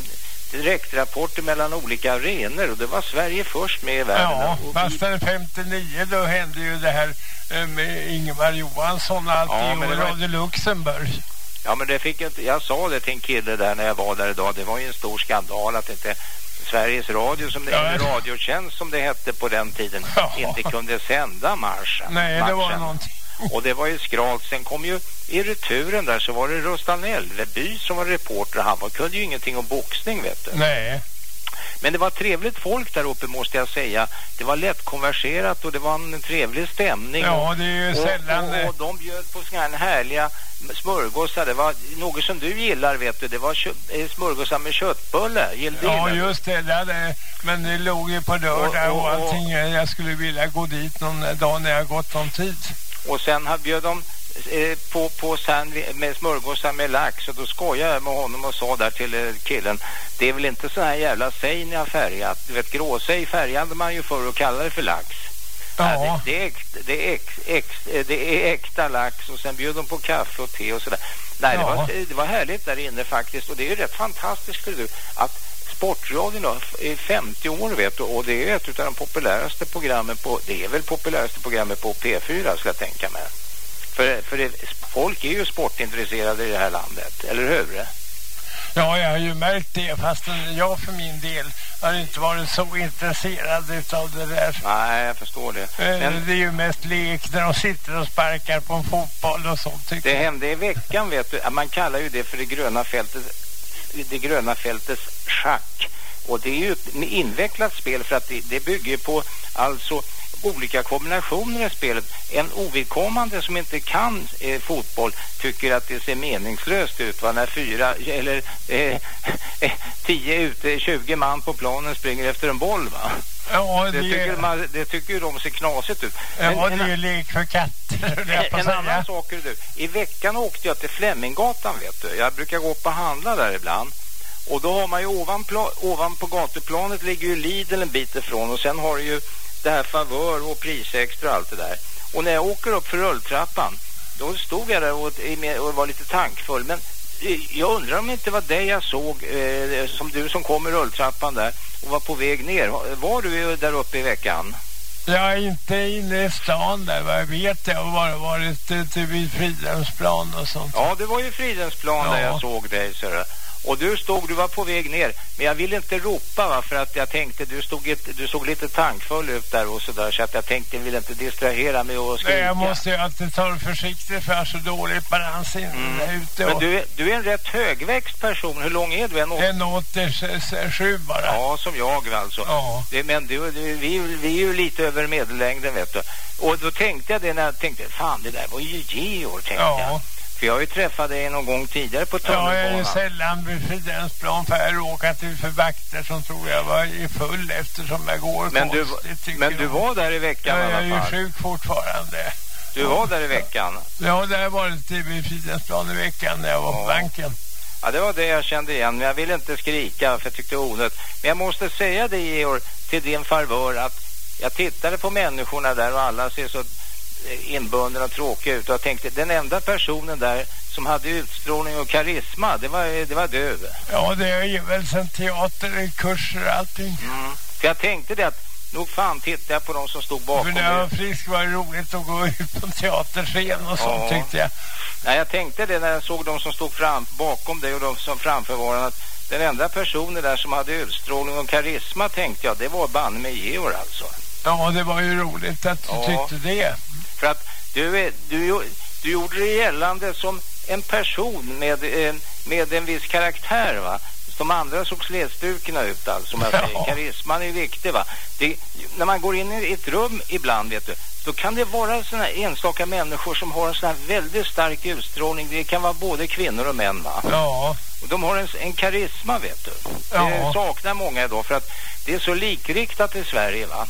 [SPEAKER 5] direktrapporter mellan olika arenor och det var Sverige först med i världen.
[SPEAKER 1] ja fast den 59 då hände ju det här eh, med Ingemar Johansson allt
[SPEAKER 5] Ja,
[SPEAKER 1] i Radio Luxemburg.
[SPEAKER 5] Ja, men det fick jag inte. Jag sa det till en kille där när jag var där idag. Det var ju en stor skandal att inte Sveriges Radio, som det,
[SPEAKER 1] Ja, ja.
[SPEAKER 5] Radiotjänst som det hette på den tiden,
[SPEAKER 1] Ja.
[SPEAKER 5] inte kunde sända marschen.
[SPEAKER 1] Nej, det var någonting.
[SPEAKER 5] Och det var ju skralt. Sen kom ju i returen där så var det Rustan Elveby som var reporter. Han var, kunde ju ingenting om boxning vet du.
[SPEAKER 1] Nej.
[SPEAKER 5] Men det var trevligt folk där uppe måste jag säga. Det var lättkonverserat och det var en trevlig stämning.
[SPEAKER 1] Ja, det är ju
[SPEAKER 5] och,
[SPEAKER 1] sällan...
[SPEAKER 5] och,
[SPEAKER 1] eh,
[SPEAKER 5] och de bjöd på såna här härliga smörgåsar. Det var något som du gillar vet du. Det var eh, smörgåsar med köttbulle. Gillar du
[SPEAKER 1] Ja,
[SPEAKER 5] det?
[SPEAKER 1] just det. Där, men det låg ju på lördag
[SPEAKER 5] Och-
[SPEAKER 1] och,
[SPEAKER 5] och-
[SPEAKER 1] allting. Jag skulle vilja gå dit någon dag när jag gått någon tid.
[SPEAKER 5] Och sen bjöd de eh, på, på med smörgåsar med lax och då skojade jag med honom och sa där till eh, killen det är väl inte så här jävla sej ni har färgat du vet gråsej färgade man ju förr och kallade det för lax Ja. Det, det, är äkta, det, är det är äkta lax och sen bjöd de på kaffe och te och sådär. Nej, ja. det, var, det var härligt där inne faktiskt och det är ju rätt fantastiskt du att Sportradion är 50 år vet du och det är ett av de populäraste programmen på det är väl populäraste programmet på P4 ska jag tänka mig. För, för det, folk är ju sportintresserade i det här landet, eller hur?
[SPEAKER 1] Ja, jag har ju märkt det, fast jag för min del har inte varit så intresserad av det där.
[SPEAKER 5] Nej, jag förstår det.
[SPEAKER 1] Eh, Men... Det är ju mest lek när de sitter och sparkar på en fotboll och sånt.
[SPEAKER 5] Det jag. hände i veckan, vet du. Man kallar ju det för det gröna fältet, det gröna fältets schack. Och det är ju ett invecklat spel för att det, det bygger på alltså olika kombinationer i spelet. En ovidkommande som inte kan eh, fotboll tycker att det ser meningslöst ut va? när fyra eller eh, eh, tio ute, 20 man på planen springer efter en boll va? Ja, det, det, tycker man, det tycker ju de ser knasigt ut.
[SPEAKER 1] Ja, Men, det är ju lek för katter.
[SPEAKER 5] En, en annan sak är du. I veckan åkte jag till Flemminggatan vet du. Jag brukar gå upp och handla där ibland. Och då har man ju ovan, ovan på gatuplanet ligger ju Lidl en bit ifrån och sen har du ju det här favör och prisextra och allt det där. Och när jag åker upp för rulltrappan då stod jag där och, och var lite tankfull. Men jag undrar om det inte var det jag såg eh, som du som kom i rulltrappan där och var på väg ner. Var du där uppe i veckan?
[SPEAKER 1] Jag är inte inne i stan där, vad jag vet. Jag har bara varit eh, till vid Fridhemsplan och sånt.
[SPEAKER 5] Ja, det var ju Fridhemsplan ja. där jag såg dig. Så det. Och du stod, du var på väg ner. Men jag ville inte ropa va, för att jag tänkte, du, stod ett, du såg lite tankfull ut där och sådär. Så att jag tänkte, jag vill inte distrahera mig och skrika.
[SPEAKER 1] Nej, jag måste ju alltid ta det försiktigt för jag har så dålig balans inne mm. ute.
[SPEAKER 5] Och... Men du, du är en rätt högväxt person. Hur lång är du? En,
[SPEAKER 1] en 87 bara.
[SPEAKER 5] Ja, som jag alltså. Ja. Det, men du, du, vi, vi är ju lite över medellängden vet du. Och då tänkte jag det när jag tänkte, fan det där var ju Georg tänkte ja. jag. För jag har ju träffat dig någon gång tidigare på tunnelbanan.
[SPEAKER 1] Ja, jag är sällan vid Fridhemsplan för jag råkat ut för vakter som tror jag var i full eftersom jag går
[SPEAKER 5] Men du, men du var där i veckan
[SPEAKER 1] ja,
[SPEAKER 5] i
[SPEAKER 1] alla fall. jag är ju sjuk fortfarande.
[SPEAKER 5] Du var där i veckan?
[SPEAKER 1] Ja, det har varit vid Fridhemsplan i veckan när jag var ja. på banken.
[SPEAKER 5] Ja, det var det jag kände igen. Men jag ville inte skrika för jag tyckte det var onödigt. Men jag måste säga det, Georg, till din farvör att jag tittade på människorna där och alla ser så inbunden och tråkig ut. Och jag tänkte, den enda personen där som hade utstrålning och karisma, det var, det var du.
[SPEAKER 1] Ja, det är ju väl sen teaterkurser och allting. Mm.
[SPEAKER 5] För jag tänkte det att nog fan tittade jag på de som stod bakom.
[SPEAKER 1] För när jag var frisk var det roligt att gå ut på teaterscen och sånt ja. tyckte jag.
[SPEAKER 5] Nej, jag tänkte det när jag såg de som stod fram, bakom dig och de som framför var att den enda personen där som hade utstrålning och karisma tänkte jag, det var banne med Georg alltså.
[SPEAKER 1] Ja, det var ju roligt att du ja. tyckte det.
[SPEAKER 5] För att du, du, du gjorde det gällande som en person med, eh, med en viss karaktär va? De andra såg slätstrukna ut alltså, som jag säger. Ja. Karisman är viktig va? Det, när man går in i ett rum ibland vet du, då kan det vara såna enstaka människor som har en sån här väldigt stark utstrålning. Det kan vara både kvinnor och män va?
[SPEAKER 1] Ja.
[SPEAKER 5] Och de har en, en karisma vet du. Ja. Det saknar många idag för att det är så likriktat i Sverige va?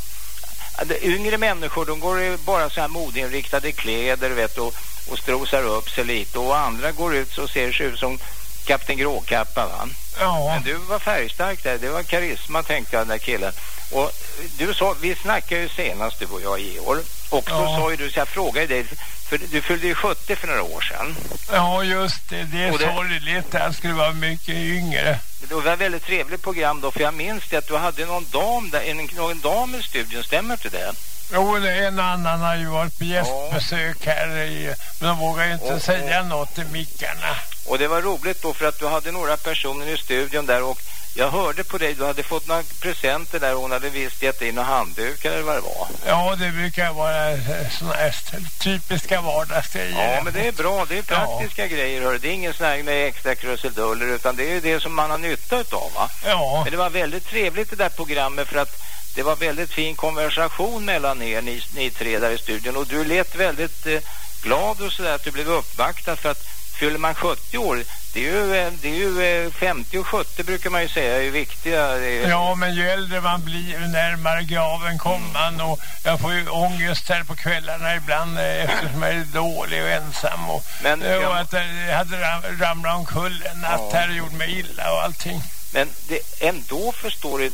[SPEAKER 5] Yngre människor de går bara så här modinriktade kläder vet och, och strosar upp sig lite och andra går ut så ser sig ut som Kapten Gråkappa va? Ja. Men du var färgstark där, det var karisma tänkte jag den där killen. Och du sa, vi snackade ju senast du och jag Georg. Och ja. då sa ju du, så jag frågade dig, för du fyllde ju 70 för några år sedan.
[SPEAKER 1] Ja just det, det är det... sorgligt, jag skulle vara mycket yngre.
[SPEAKER 5] Det var ett väldigt trevligt program då, för jag minns det att du hade någon dam där, en, någon dam i studion, stämmer inte det?
[SPEAKER 1] Jo, det är en annan har ju varit på gästbesök här i, men de vågar ju inte och, säga och, något i mickarna.
[SPEAKER 5] Och det var roligt då för att du hade några personer i studion där och jag hörde på dig, du hade fått några presenter där hon hade visst gett in några handdukar eller vad det var.
[SPEAKER 1] Ja, det brukar vara eh, sådana här typiska vardagsgrejer.
[SPEAKER 5] Ja, men det är bra, det är praktiska ja. grejer hör. Det är ingen sån här med extra krusiduller utan det är det som man har nytta av va?
[SPEAKER 1] Ja.
[SPEAKER 5] Men det var väldigt trevligt det där programmet för att det var väldigt fin konversation mellan er, ni, ni tre där i studion och du lät väldigt eh, glad och sådär att du blev uppvaktad för att fyller man 70 år, det är ju, eh, det är ju 50 eh, och 70 brukar man ju säga är viktiga.
[SPEAKER 1] Ja, men ju äldre man blir, ju närmare graven kommer man och jag får ju ångest här på kvällarna ibland eh, eftersom jag är dålig och ensam och, men, och ja, att jag hade ramlat omkull en natt ja. här och gjort mig illa och allting.
[SPEAKER 5] Men det, ändå förstår du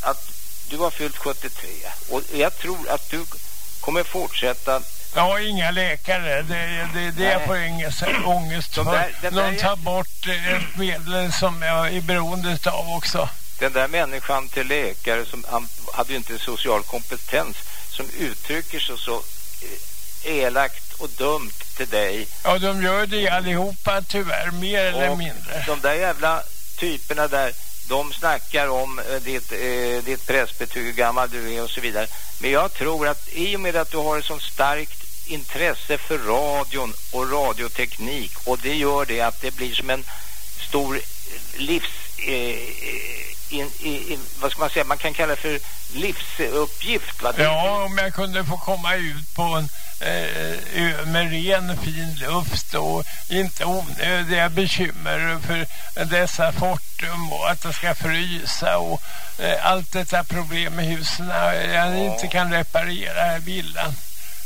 [SPEAKER 5] att du har fyllt 73 och jag tror att du kommer fortsätta
[SPEAKER 1] Ja, inga läkare. Det, det, det är på ångest, ångest för.
[SPEAKER 5] där- där
[SPEAKER 1] De tar bort eh, ett medel som jag är beroende av också.
[SPEAKER 5] den där människan till läkare som han hade ju inte social kompetens som uttrycker sig så eh, elakt och dumt till dig.
[SPEAKER 1] Ja, de gör det allihopa tyvärr, mer eller
[SPEAKER 5] Och
[SPEAKER 1] mindre.
[SPEAKER 5] De där jävla typerna där, de snackar om eh, ditt, eh, ditt pressbetyg, hur gammal du är och så vidare. Men jag tror att i och med att du har ett sånt starkt intresse för radion och radioteknik och det gör det att det blir som en stor livs... Eh, in, in, vad ska man säga? Man kan kalla det för livsuppgift. Va?
[SPEAKER 1] Ja, om jag kunde få komma ut på en eh, med ren fin luft och inte onödiga bekymmer för dessa fortum och att det ska frysa och eh, allt detta problem med husen jag inte kan reparera här villan.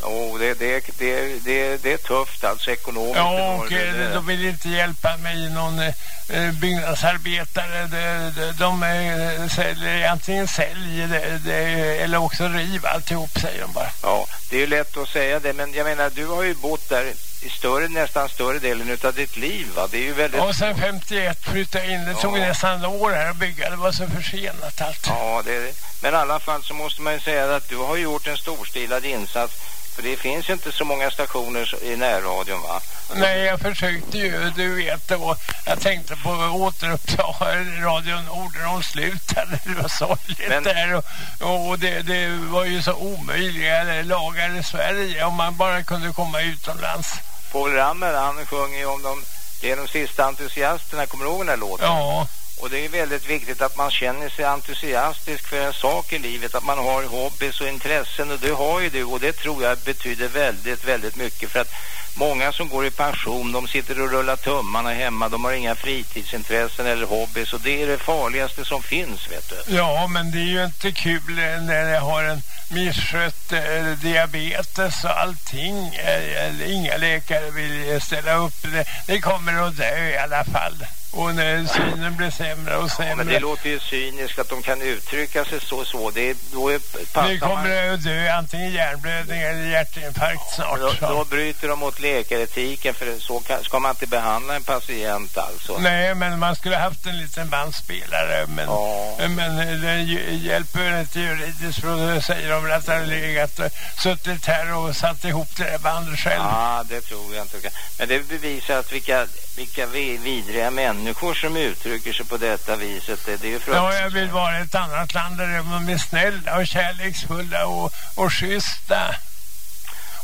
[SPEAKER 5] Jo, det, det, det, det, det är tufft alltså ekonomiskt.
[SPEAKER 1] Ja, och
[SPEAKER 5] det, det.
[SPEAKER 1] de vill inte hjälpa mig någon eh, eh, byggnadsarbetare. De, de, de eh, säljer, antingen säljer det, det, eller också riv alltihop, säger de bara.
[SPEAKER 5] Ja, det är ju lätt att säga det, men jag menar, du har ju bott där i större, nästan större delen utav ditt liv, va? Det är ju väldigt...
[SPEAKER 1] Och sen 51 flyttade jag in. Det tog
[SPEAKER 5] Ja.
[SPEAKER 1] nästan ett år här att bygga. Det var så försenat allt.
[SPEAKER 5] Ja, det är det. Men i alla fall så måste man ju säga att du har gjort en storstilad insats, för det finns ju inte så många stationer i närradion, va?
[SPEAKER 1] Nej, jag försökte ju, du vet, och jag tänkte på att återuppta Radio Nord när de slutade. Det var sorgligt
[SPEAKER 5] Men-
[SPEAKER 1] där och, och det, det var ju så omöjliga lagar i Sverige om man bara kunde komma utomlands.
[SPEAKER 5] Paul Rammer, han sjunger ju om de, det är de sista entusiasterna, kommer du ihåg den här låten?
[SPEAKER 1] Ja,
[SPEAKER 5] och det är väldigt viktigt att man känner sig entusiastisk för en sak i livet, att man har hobbys och intressen och det har ju du och det tror jag betyder väldigt, väldigt mycket för att många som går i pension, de sitter och rullar tummarna hemma, de har inga fritidsintressen eller hobbys och det är det farligaste som finns, vet du.
[SPEAKER 1] ja, men det är ju inte kul när jag har en misskött eh, diabetes och allting. Eh, eh inga läkare vill ställa upp. Det, det kommer att dö i alla fall. Och när synen blir sämre och sämre.
[SPEAKER 5] Ja, men det låter ju cyniskt att de kan uttrycka sig så så. Det är, då är,
[SPEAKER 1] Nu
[SPEAKER 5] man-
[SPEAKER 1] kommer att dö antingen hjärnblödning eller hjärtinfarkt snart.
[SPEAKER 5] Då, då bryter de mot läkaretiken för så kan, ska man inte behandla en patient alltså.
[SPEAKER 1] Nej, men man skulle haft en liten bandspelare. Men,
[SPEAKER 5] Ja.
[SPEAKER 1] men den hj- hjälper inte juridiskt för då säger de att han legat suttit här och satt ihop det där bandet själv.
[SPEAKER 5] Ja, det tror jag inte. Men det bevisar att vilka, vilka vi- vidriga människor som uttrycker sig på detta viset. Det, det är ju
[SPEAKER 1] Ja, jag vill vara i ett annat land där de är snälla och kärleksfulla och, och schyssta.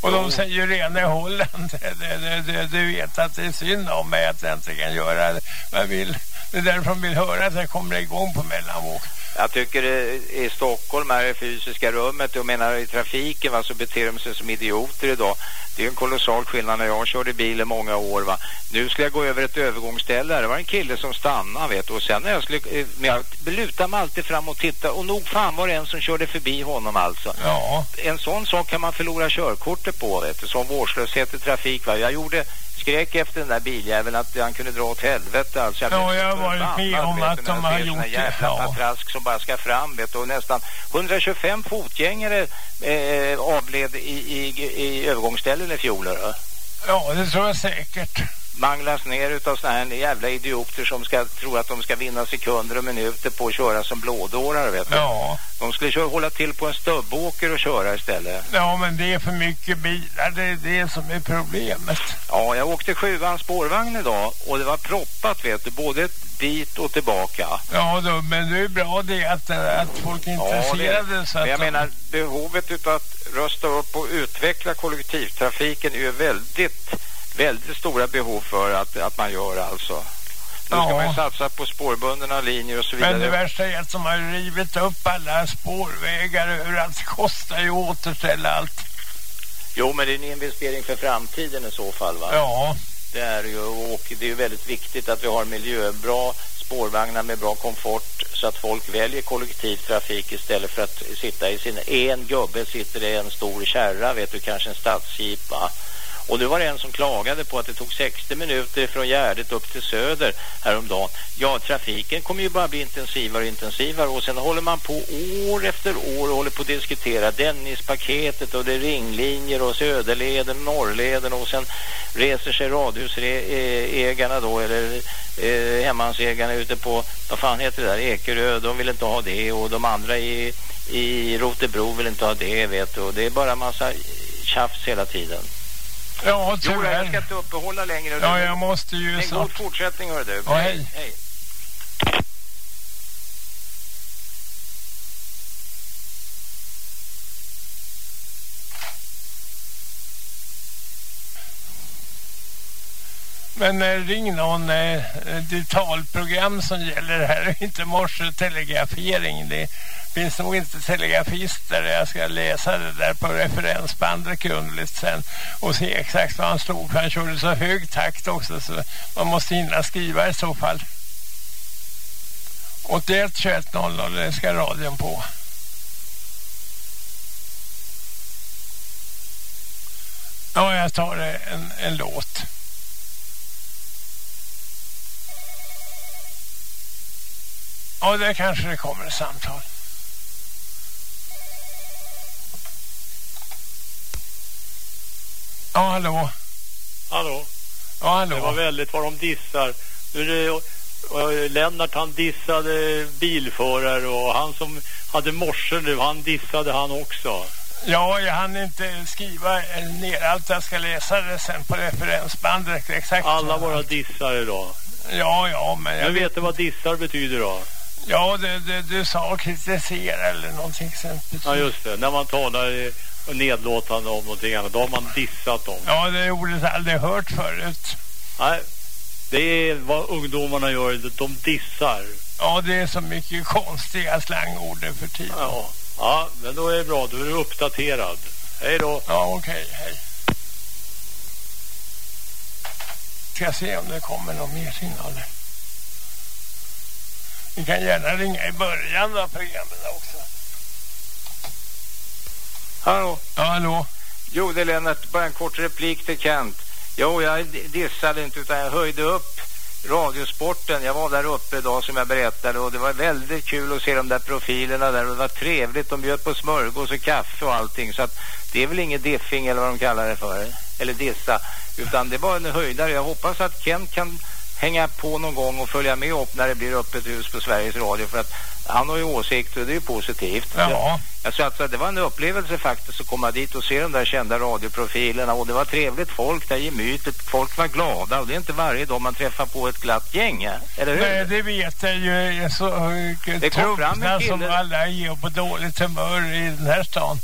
[SPEAKER 1] Och de säger ju redan i Holland, det, det, du vet att det är synd om mig att jag inte kan göra det. Jag vill, det är därför de vill höra att jag kommer igång på mellanvåg.
[SPEAKER 5] Jag tycker i Stockholm här i fysiska rummet, jag menar i trafiken va, så beter de sig som idioter idag. Det är en kolossal skillnad när jag körde bil i många år va. Nu skulle jag gå över ett övergångsställe, det var en kille som stannade vet du. Och sen när jag skulle, eh, men jag lutade mig alltid fram och tittade och nog fan var det en som körde förbi honom alltså.
[SPEAKER 1] Ja,
[SPEAKER 5] En sån sak kan man förlora körkortet på vet du, som vårdslöshet i trafik va. Jag gjorde skrek efter den där biljäveln att han kunde dra åt helvete alltså.
[SPEAKER 1] Ja,
[SPEAKER 5] blev
[SPEAKER 1] jag har varit med om
[SPEAKER 5] vet
[SPEAKER 1] att de
[SPEAKER 5] jag
[SPEAKER 1] har gjort det,
[SPEAKER 5] jävla
[SPEAKER 1] ja.
[SPEAKER 5] patrask som bara ska fram vet du, och nästan 125 fotgängare eh, avled i, i, i övergångsställen i fjol hörru.
[SPEAKER 1] ja, det tror jag säkert.
[SPEAKER 5] Manglas ner utav såna här jävla idioter som ska tro att de ska vinna sekunder och minuter på att köra som blådårar vet du.
[SPEAKER 1] Ja.
[SPEAKER 5] De skulle köra, hålla till på en stubbåker och köra istället.
[SPEAKER 1] Ja, men det är för mycket bilar. Det är det som är problemet.
[SPEAKER 5] Ja, jag åkte sjuan spårvagn idag och det var proppat vet du, både dit och tillbaka.
[SPEAKER 1] Ja, då, men det är bra det att, att folk är intresserade. så
[SPEAKER 5] men jag
[SPEAKER 1] de-
[SPEAKER 5] menar, behovet utav att rösta upp och utveckla kollektivtrafiken är ju väldigt, väldigt stora behov för att, att man gör alltså. Nu ska
[SPEAKER 1] Ja.
[SPEAKER 5] man ju satsa på spårbundna linjer och så vidare.
[SPEAKER 1] Men det värsta är att de har rivit upp alla spårvägar överallt. Det kostar ju att återställa allt.
[SPEAKER 5] Jo, men det är en investering för framtiden i så fall va?
[SPEAKER 1] Ja,
[SPEAKER 5] Det är ju, och det är ju väldigt viktigt att vi har miljöbra spårvagnar med bra komfort så att folk väljer kollektivtrafik istället för att sitta i sin... En gubbe sitter i en stor kärra, vet du, kanske en stadsjeep va? Och nu var det en som klagade på att det tog 60 minuter från Gärdet upp till Söder häromdagen. Ja, trafiken kommer ju bara bli intensivare och intensivare och sen håller man på år efter år och håller på att diskutera Dennispaketet och det är ringlinjer och Söderleden, Norrleden och sen reser sig radhusägarna eh, då eller eh, hemmansägarna ute på, vad fan heter det där, Ekerö, de vill inte ha det och de andra i, i Rotebro vill inte ha det vet du och det är bara massa tjafs hela tiden.
[SPEAKER 1] Ja,
[SPEAKER 5] tyvärr. Jo, jag
[SPEAKER 1] ska
[SPEAKER 5] inte uppehålla längre.
[SPEAKER 1] Ja, jag måste ju
[SPEAKER 5] En god fortsättning, hör du.
[SPEAKER 1] Ja, hej.
[SPEAKER 5] hej.
[SPEAKER 1] Men eh, ring någon eh, eh digitalprogram som gäller här, inte morse telegrafering. Det finns nog inte telegrafister. Jag ska läsa det där på referensbandet grundligt sen och se exakt vad han stod. För han körde så hög takt också så man måste hinna skriva i så fall. 81 21 00, det ska radion på. Ja, jag tar eh, en, en låt. Ja, där kanske det kommer ett samtal. Ja, hallå.
[SPEAKER 3] Hallå?
[SPEAKER 1] Ja, hallå.
[SPEAKER 3] Det var väldigt vad de dissar. Och Lennart han dissade bilförare och han som hade morse nu, han dissade han också.
[SPEAKER 1] Ja, jag hann inte skriva ner allt. Jag ska läsa det sen på referensbandet. Exakt.
[SPEAKER 3] Alla våra dissar idag.
[SPEAKER 1] Ja, ja, men... Jag
[SPEAKER 3] men vet du vad dissar betyder då?
[SPEAKER 1] Ja, det, det, du sa kritisera eller någonting exempel.
[SPEAKER 3] Ja, just det. När man talar nedlåtande om någonting annat, då har man dissat dem.
[SPEAKER 1] Ja, det ordet har jag aldrig hört förut.
[SPEAKER 3] Nej, det är vad ungdomarna gör, de dissar.
[SPEAKER 1] Ja, det är så mycket konstiga slangord för tiden.
[SPEAKER 3] Ja, ja men då är det bra, då är du uppdaterad. Hej då.
[SPEAKER 1] Ja, okej, okay, hej. Ska se om det kommer någon mer signaler. Ni kan gärna ringa i början av programmet också.
[SPEAKER 5] Hallå?
[SPEAKER 1] Ja, hallå?
[SPEAKER 5] Jo, det är Lennart. Bara en kort replik till Kent. Jo, jag dissade inte utan jag höjde upp radiosporten. Jag var där uppe idag som jag berättade och det var väldigt kul att se de där profilerna där och det var trevligt. De bjöd på smörgås och kaffe och allting så att det är väl ingen diffing eller vad de kallar det för. Eller dissa. Utan det var en höjdare. Jag hoppas att Kent kan hänga på någon gång och följa med upp när det blir öppet hus på Sveriges Radio för att han har ju åsikter och det är ju positivt.
[SPEAKER 1] Ja.
[SPEAKER 5] Jag sa att det var en upplevelse faktiskt att komma dit och se de där kända radioprofilerna och det var trevligt folk där gemytligt. Folk var glada och det är inte varje dag man träffar på ett glatt gäng, eller hur?
[SPEAKER 1] Nej, det vet jag ju. Så det kom fram en kille... som alla är på dåligt humör i den här stan.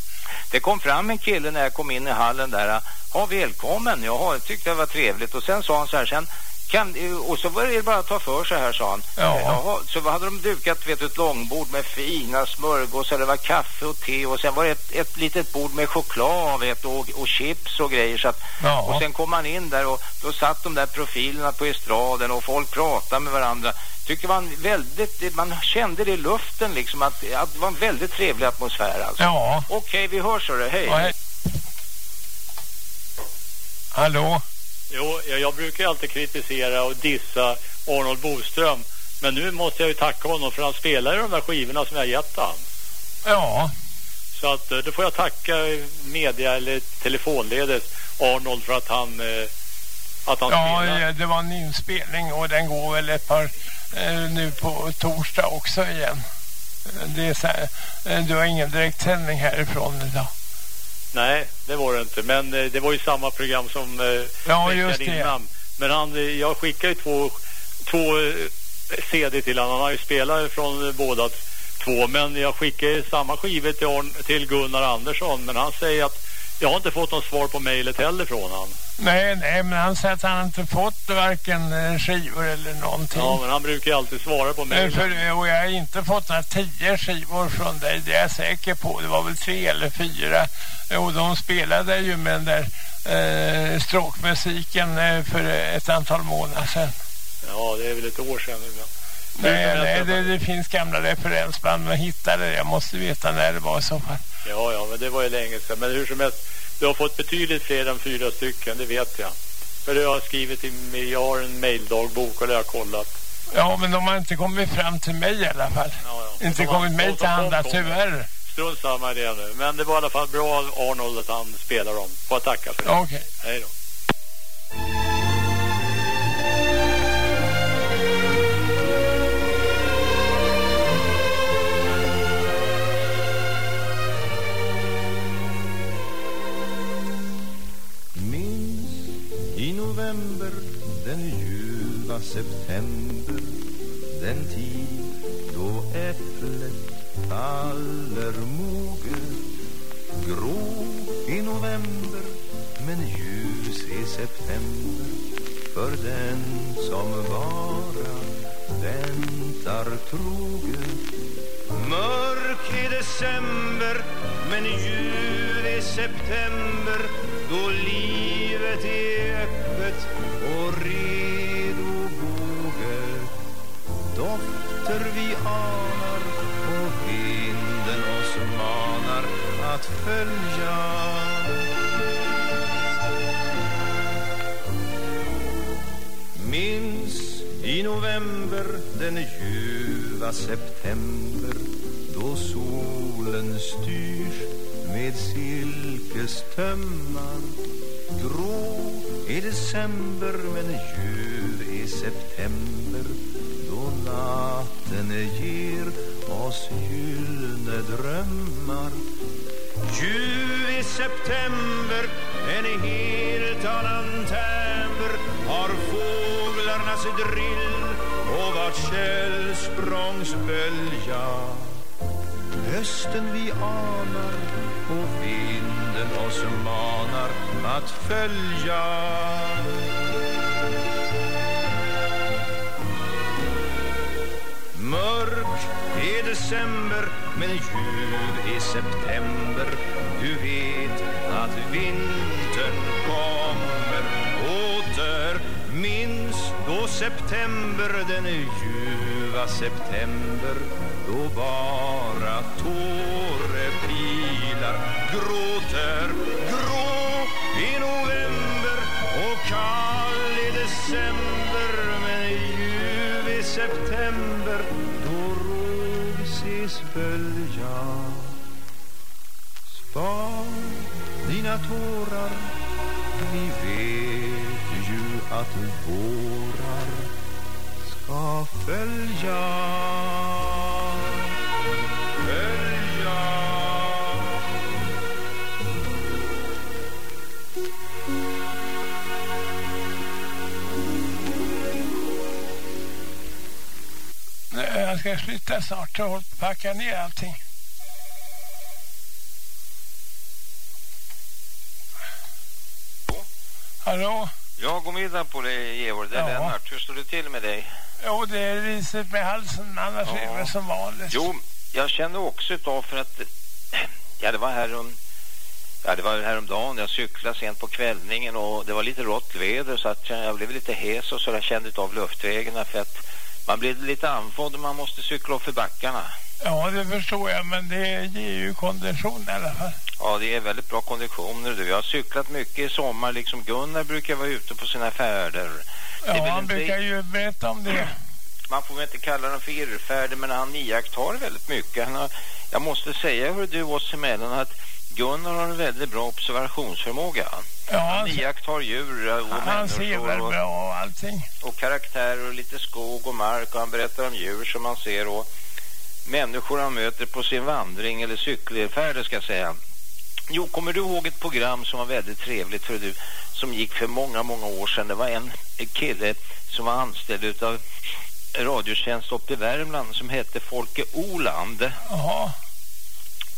[SPEAKER 5] Det kom fram en kille när jag kom in i hallen där. Ja, välkommen. Jag tyckte det var trevligt. Och sen sa han så här, sen kan, och så var det bara att ta för sig här, sa han.
[SPEAKER 1] Ja.
[SPEAKER 5] Jaha, så hade de dukat vet, ett långbord med fina smörgåsar, det var kaffe och te och sen var det ett, ett litet bord med choklad vet, och, och chips och grejer. Så att,
[SPEAKER 1] ja.
[SPEAKER 5] Och sen kom man in där och då satt de där profilerna på estraden och folk pratade med varandra. Tyckte man väldigt, man kände det i luften liksom att, att det var en väldigt trevlig atmosfär alltså.
[SPEAKER 1] Ja.
[SPEAKER 5] Okej, vi hörs så hej.
[SPEAKER 1] Ja, hej. Hallå?
[SPEAKER 3] Jo, jag brukar alltid kritisera och dissa Arnold Boström. Men nu måste jag ju tacka honom för han spelar i de där skivorna som jag gett han.
[SPEAKER 1] Ja.
[SPEAKER 3] Så att då får jag tacka media eller telefonledes Arnold för att han att han
[SPEAKER 1] ja,
[SPEAKER 3] spelar.
[SPEAKER 1] Ja, det var en inspelning och den går väl ett par eh, nu på torsdag också igen. Det är så här, du har ingen direktsändning härifrån idag.
[SPEAKER 3] Nej, det var det inte. Men eh, det var ju samma program som eh,
[SPEAKER 1] ja, just det.
[SPEAKER 3] innan. Men han, eh, jag skickade ju två, två eh, CD till honom. Han har ju spelat från eh, båda två. Men jag skickade samma skivor till, till Gunnar Andersson. Men han säger att jag har inte fått något svar på mejlet heller från han.
[SPEAKER 1] Nej, nej, men han säger att han inte fått varken skivor eller någonting.
[SPEAKER 3] Ja, men han brukar ju alltid svara på mejlet.
[SPEAKER 1] För, och jag har inte fått några tio skivor från dig, det är jag säker på. Det var väl tre eller fyra. Och de spelade ju med den där eh, stråkmusiken eh, för ett antal månader sedan.
[SPEAKER 3] Ja, det är väl ett år sedan. Men...
[SPEAKER 1] Nej, nej det, det, finns gamla referensband. Man hittade det. Jag måste veta när det var i så fall.
[SPEAKER 3] Ja, ja, men det var ju länge sedan. Men hur som helst, Du har fått betydligt fler än fyra stycken, det vet jag. För det har jag skrivit i, jag har en maildagbok och det har jag kollat.
[SPEAKER 1] Ja, men de har inte kommit fram till mig i alla fall.
[SPEAKER 3] Ja, ja.
[SPEAKER 1] Inte
[SPEAKER 3] De
[SPEAKER 1] kommit mig till handa, tyvärr.
[SPEAKER 3] Strunt samma det nu. Men det var i alla fall bra Arnold att han spelar dem. Får jag tacka för det.
[SPEAKER 1] Okej.
[SPEAKER 3] Hej då.
[SPEAKER 6] November den ljuva september Den tid då äpplet faller moget Grå i november men ljus i september För den som bara väntar troget Mörk i december men ljuv i september då livet är havet och redo våget Dofter vi anar och vinden oss manar att följa. Minns i november den ljuva september då solen styrs med silkestömmar december men ljuv i september då natten ger oss gyllene drömmar. Ljuv i september, en helt annan tämber har fåglarnas drill och vart källsprångs bölja Hösten vi anar och vinden oss manar att följa. December men ljuv i september. Du vet att vintern kommer åter Minns då september, den ljuva september. Då bara tårepilar gråter. Mina tårar. Ni vet ju att vårar ska följa. Följa.
[SPEAKER 1] Jag ska sluta snart. Och packa ner allting. Hallå?
[SPEAKER 5] Ja, god middag på dig Georg, det är
[SPEAKER 1] Ja.
[SPEAKER 5] Lennart. Hur står det till med dig?
[SPEAKER 1] Jo, det är riset med halsen, annars
[SPEAKER 5] Ja.
[SPEAKER 1] är det som vanligt.
[SPEAKER 5] Jo, jag kände också utav för att ja, det var här om Ja, det var häromdagen. Jag cyklade sent på kvällningen och det var lite rått väder så att jag blev lite hes och så jag kände av luftvägarna för att man blir lite andfådd och man måste cykla för backarna.
[SPEAKER 1] Ja, det förstår jag, men det ger ju kondition i alla fall.
[SPEAKER 5] Ja, det är väldigt bra konditioner. Du. Jag har cyklat mycket i sommar, liksom Gunnar brukar vara ute på sina färder.
[SPEAKER 1] Ja, han
[SPEAKER 5] inte-
[SPEAKER 1] brukar ju berätta om det.
[SPEAKER 5] Man får väl inte kalla dem för irrfärder, men han iakttar väldigt mycket. Han har, jag måste säga, hör du oss emellan, att Gunnar har en väldigt bra observationsförmåga.
[SPEAKER 1] Ja,
[SPEAKER 5] Han iakttar djur och
[SPEAKER 1] han ser väl
[SPEAKER 5] människor och,
[SPEAKER 1] bra och allting.
[SPEAKER 5] och karaktärer och lite skog och mark och han berättar om djur som man ser och människor han möter på sin vandring eller cykelfärd ska jag säga. Jo, kommer du ihåg ett program som var väldigt trevligt för du som gick för många, många år sedan. Det var en kille som var anställd utav Radiotjänst uppe i Värmland som hette Folke Oland.
[SPEAKER 1] Jaha,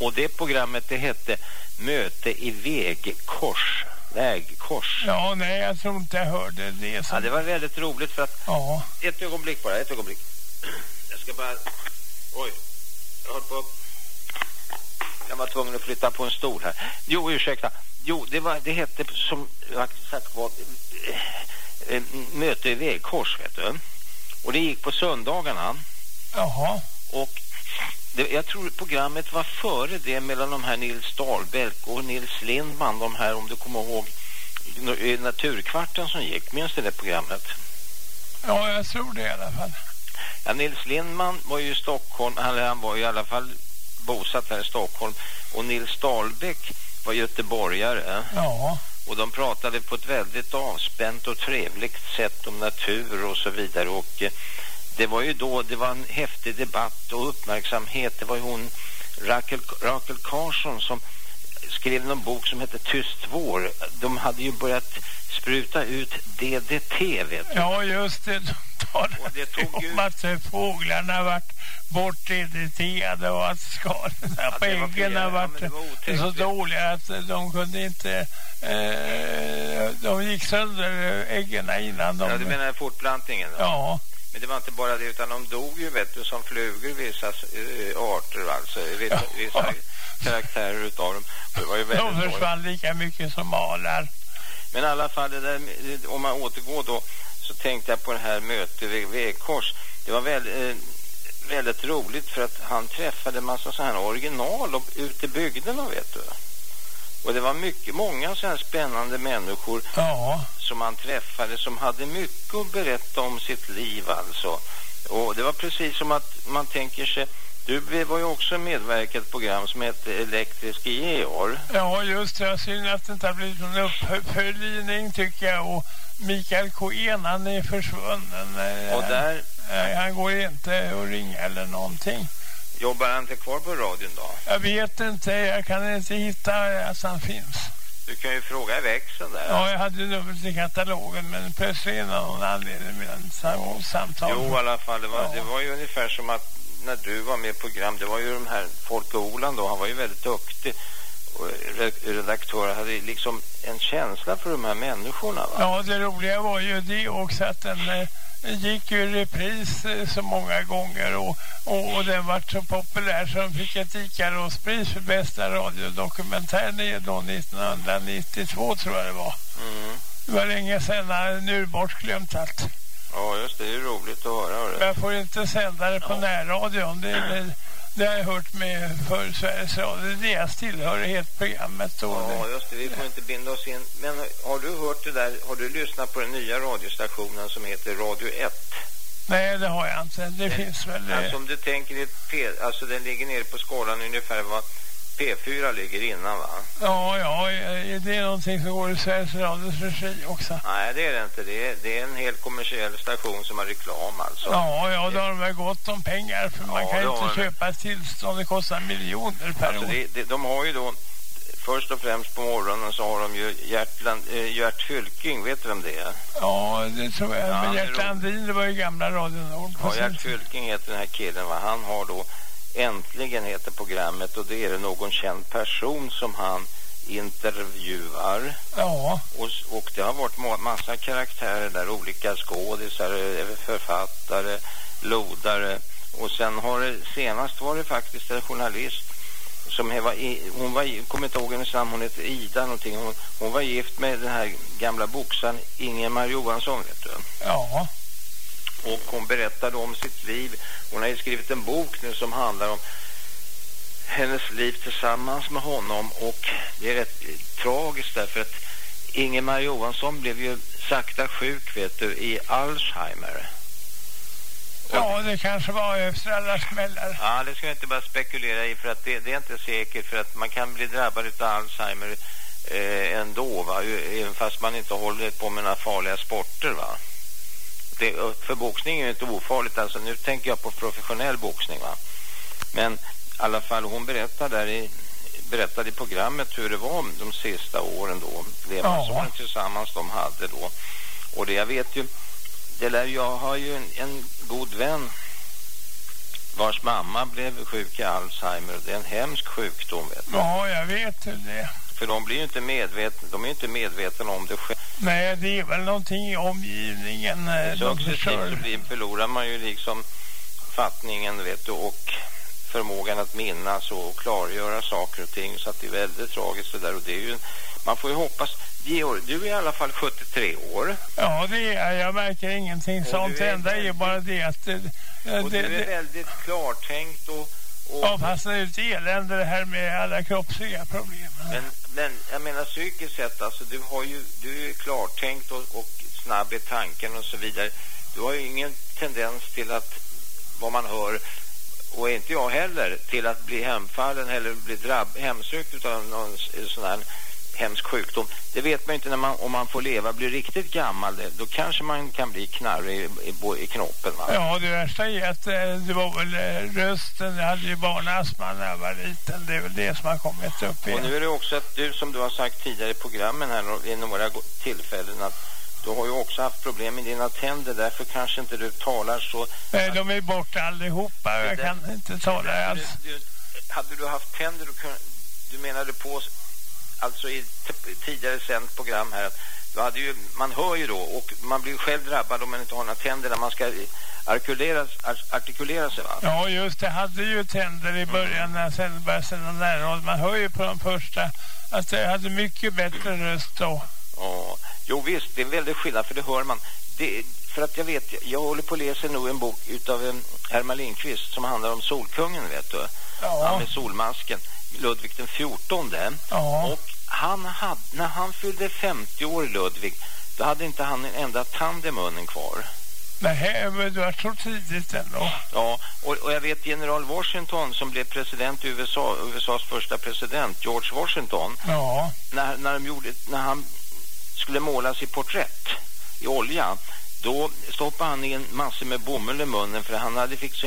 [SPEAKER 5] Och det programmet det hette Möte i vägkors. Vägkors.
[SPEAKER 1] ja, nej, jag tror inte jag hörde det.
[SPEAKER 5] Ja,
[SPEAKER 1] Som...
[SPEAKER 5] det var väldigt roligt för att
[SPEAKER 1] Ja,
[SPEAKER 5] ett ögonblick bara, ett ögonblick. Jag ska bara... Oj, jag har på... Jag var tvungen att flytta på en stol här. Jo, ursäkta. Jo, det, var, det hette som jag sagt var eh, eh, möte i vägkors, vet du. Och det gick på söndagarna.
[SPEAKER 1] jaha,
[SPEAKER 5] Och det, jag tror programmet var före det mellan de här Nils Dahlbälk och Nils Lindman, de här om du kommer ihåg Naturkvarten som gick. Minns du det programmet?
[SPEAKER 1] Ja, jag tror det i alla fall.
[SPEAKER 5] Ja, Nils Lindman var ju i Stockholm, eller han var i alla fall bosatt här i Stockholm. Och Nils Dahlbäck var göteborgare.
[SPEAKER 1] Ja.
[SPEAKER 5] Och de pratade på ett väldigt avspänt och trevligt sätt om natur och så vidare. Och eh, det var ju då, det var en häftig debatt och uppmärksamhet. Det var ju hon, Rakel, Rakel Karlsson som skrev någon bok som heter Tyst vår. De hade ju börjat spruta ut DDT, vet du.
[SPEAKER 1] Ja, just det. De talade
[SPEAKER 5] Och det tog ju-
[SPEAKER 1] om att fåglarna varit bort DDT-ade och att skadorna på äggen
[SPEAKER 5] ja,
[SPEAKER 1] varit
[SPEAKER 5] var otäckt.
[SPEAKER 1] så dåliga att de kunde inte... Eh, de gick sönder eh, äggen innan de...
[SPEAKER 5] Ja, du menar fortplantningen? då?
[SPEAKER 1] Ja,
[SPEAKER 5] Men det var inte bara det utan de dog ju vet du som flugor vissa eh, arter alltså. Vissa,
[SPEAKER 1] Ja.
[SPEAKER 5] vissa karaktärer utav dem. Det var ju väldigt
[SPEAKER 1] de
[SPEAKER 5] dåligt.
[SPEAKER 1] försvann lika mycket som alar.
[SPEAKER 5] Men i alla fall, där, om man återgår då så tänkte jag på det här mötet vid Vägkors. Det var väl, eh, väldigt roligt för att han träffade en massa sådana här original och, ute i bygderna vet du. Och det var mycket, många sådana här spännande människor
[SPEAKER 1] Ja,
[SPEAKER 5] som han träffade som hade mycket att berätta om sitt liv alltså. Och det var precis som att man tänker sig, du var ju också medverkat i ett program som hette Elektrisk Georg.
[SPEAKER 1] ja just det. Synd att det inte har blivit någon uppföljning tycker jag. Och Mikael Koen, han är försvunnen. Eh,
[SPEAKER 5] Och där
[SPEAKER 1] eh, Han går inte att ringa eller någonting.
[SPEAKER 5] jobbar han inte kvar på radion då.
[SPEAKER 1] Jag vet inte, jag kan inte hitta att han finns.
[SPEAKER 5] Du kan ju fråga växeln där.
[SPEAKER 1] Ja, jag hade numret i katalogen men plötsligt av någon anledning med en sam- samtal.
[SPEAKER 5] Jo, i alla fall. Det var,
[SPEAKER 1] Ja.
[SPEAKER 5] det var ju ungefär som att när du var med i program, det var ju de här Folke Oland då, han var ju väldigt duktig. Redaktör hade liksom en känsla för de här människorna va?
[SPEAKER 1] Ja, det roliga var ju det också att den eh, gick ju i repris eh, så många gånger och, och, och den var så populär så de fick ett Ikarospris för bästa radiodokumentär då 1992 tror jag det var.
[SPEAKER 5] Mm.
[SPEAKER 1] Det var länge sedan, har nu bortglömt allt.
[SPEAKER 5] Ja, just det. Det är ju roligt att höra.
[SPEAKER 1] Men
[SPEAKER 5] hörru.
[SPEAKER 1] jag får inte sända det på närradion. Det, det, det har jag hört med för Sveriges Radio. Det är deras tillhörighet programmet. Och
[SPEAKER 5] Ja,
[SPEAKER 1] det,
[SPEAKER 5] just det. Vi får inte binda oss in. Men har du hört det där? Har du lyssnat på den nya radiostationen som heter Radio 1?
[SPEAKER 1] nej, det har jag inte. Det finns väl...
[SPEAKER 5] Alltså om du tänker. Alltså den ligger nere på skalan ungefär vad P4 ligger innan va?
[SPEAKER 1] Ja, ja, är det någonting som går i Sveriges Radios regi också?
[SPEAKER 5] Nej, det är det inte. Det är, det är en helt kommersiell station som har reklam alltså.
[SPEAKER 1] Ja, ja, då har de väl gott om pengar för man
[SPEAKER 5] Ja,
[SPEAKER 1] kan
[SPEAKER 5] det
[SPEAKER 1] ju inte
[SPEAKER 5] de.
[SPEAKER 1] köpa ett tillstånd. Det kostar miljoner per
[SPEAKER 5] Alltså
[SPEAKER 1] år.
[SPEAKER 5] det, det, de har ju då, först och främst på morgonen så har de ju Gertland, eh, Gert Fylking, vet du vem det är?
[SPEAKER 1] Ja, det tror jag.
[SPEAKER 5] Ja,
[SPEAKER 1] Men
[SPEAKER 5] är
[SPEAKER 1] Gert. Landin, det var ju gamla Radio Nord.
[SPEAKER 5] Ja, Gert. Fylking heter den här killen va? Han har då, äntligen heter programmet och det är det någon känd person som han intervjuar.
[SPEAKER 1] Ja,
[SPEAKER 5] Och, och det har varit ma- massa karaktärer där, olika skådisar, författare, lodare. Och sen har det, senast var det faktiskt en journalist som var, hon var, kommer inte ihåg hennes namn, hon heter Ida någonting. Hon, hon var gift med den här gamla boxaren Ingemar Johansson, vet du.
[SPEAKER 1] ja,
[SPEAKER 5] Och hon berättade om sitt liv. Hon har ju skrivit en bok nu som handlar om hennes liv tillsammans med honom och det är rätt tragiskt därför att Ingemar Johansson blev ju sakta sjuk vet du i Alzheimer.
[SPEAKER 1] ja, det kanske var efter alla smällar.
[SPEAKER 5] Ja, det ska jag inte bara spekulera i för att det, det är inte säkert för att man kan bli drabbad av Alzheimer eh, ändå va, även fast man inte håller på med några farliga sporter va. Det, för boxning är ju inte ofarligt alltså nu tänker jag på professionell boxning va. Men i alla fall hon berättar där i berättade i programmet hur det var de sista åren då. Levnadsåren tillsammans de hade då. Och det jag vet ju, det lär, jag har ju en, en god vän vars mamma blev sjuk i Alzheimer. Det är en hemsk sjukdom vet du.
[SPEAKER 1] Ja, jag vet det.
[SPEAKER 5] För de blir ju inte medvetna, de är ju inte medvetna om det själv.
[SPEAKER 1] Nej, det är väl någonting i omgivningen. eh,
[SPEAKER 5] Successivt blir, förlorar man ju liksom fattningen vet du och förmågan att minnas och klargöra saker och ting så att det är väldigt tragiskt det där och det är ju man får ju hoppas Georg, du är i alla fall 73 år
[SPEAKER 1] Ja, det är jag. märker ingenting
[SPEAKER 5] Och
[SPEAKER 1] sånt. Det
[SPEAKER 5] är
[SPEAKER 1] enda är
[SPEAKER 5] väldigt-
[SPEAKER 1] bara det att... Det,
[SPEAKER 5] och
[SPEAKER 1] det,
[SPEAKER 5] du är väldigt klartänkt och, och,
[SPEAKER 1] Ja, fast det är ett elände det här med alla kroppsliga problemen.
[SPEAKER 5] men, men jag menar psykiskt sett, alltså du har ju, du är klartänkt och, och snabb i tanken och så vidare. Du har ju ingen tendens till att, vad man hör, och inte jag heller, till att bli hemfallen eller bli drabb, hemsökt av någon sån här hemsk sjukdom. Det vet man ju inte när man, om man får leva, blir riktigt gammal, då kanske man kan bli knarrig i, i, i knoppen va?
[SPEAKER 1] Ja, det värsta är att eh, det var väl eh, rösten. Jag hade ju barnastma när jag var liten. Det är väl det som har kommit upp
[SPEAKER 5] Och
[SPEAKER 1] igen.
[SPEAKER 5] nu är det också att du, som du har sagt tidigare i programmen här och vid några tillfällen, att du har ju också haft problem med dina tänder, därför kanske inte du talar så...
[SPEAKER 1] Nej, de är borta allihopa. Jag kan inte tala alls.
[SPEAKER 5] Du, du, hade du haft tänder, du, du menade på, alltså i tidigare sänt program här, att ju, man hör ju då, och man blir själv drabbad om man inte har några tänder när man ska artikulera, artikulera sig va?
[SPEAKER 1] Ja, just det. Jag hade ju tänder i början när jag sen började sända närradio. Man hör ju på de första att jag hade mycket bättre röst då.
[SPEAKER 5] Ja, jo visst, det är en väldigt skillnad för det hör man. Det, för att jag vet, jag håller på att läsa nog en bok utav Herman Lindqvist som handlar om Solkungen, vet du. Han
[SPEAKER 1] Ja,
[SPEAKER 5] med solmasken, Ludvig den 14.
[SPEAKER 1] ja.
[SPEAKER 5] Och han hade, när han fyllde 50 år, Ludvig, då hade inte han en enda tand i munnen kvar.
[SPEAKER 1] Nej, men du var så tidigt ändå.
[SPEAKER 5] Ja, och, och jag vet general Washington som blev president i USA, USAs första president, George Washington,
[SPEAKER 1] Ja,
[SPEAKER 5] när, när, de gjorde, när han skulle måla sitt porträtt i olja, då stoppade han in massor med bomull i munnen för han hade fick så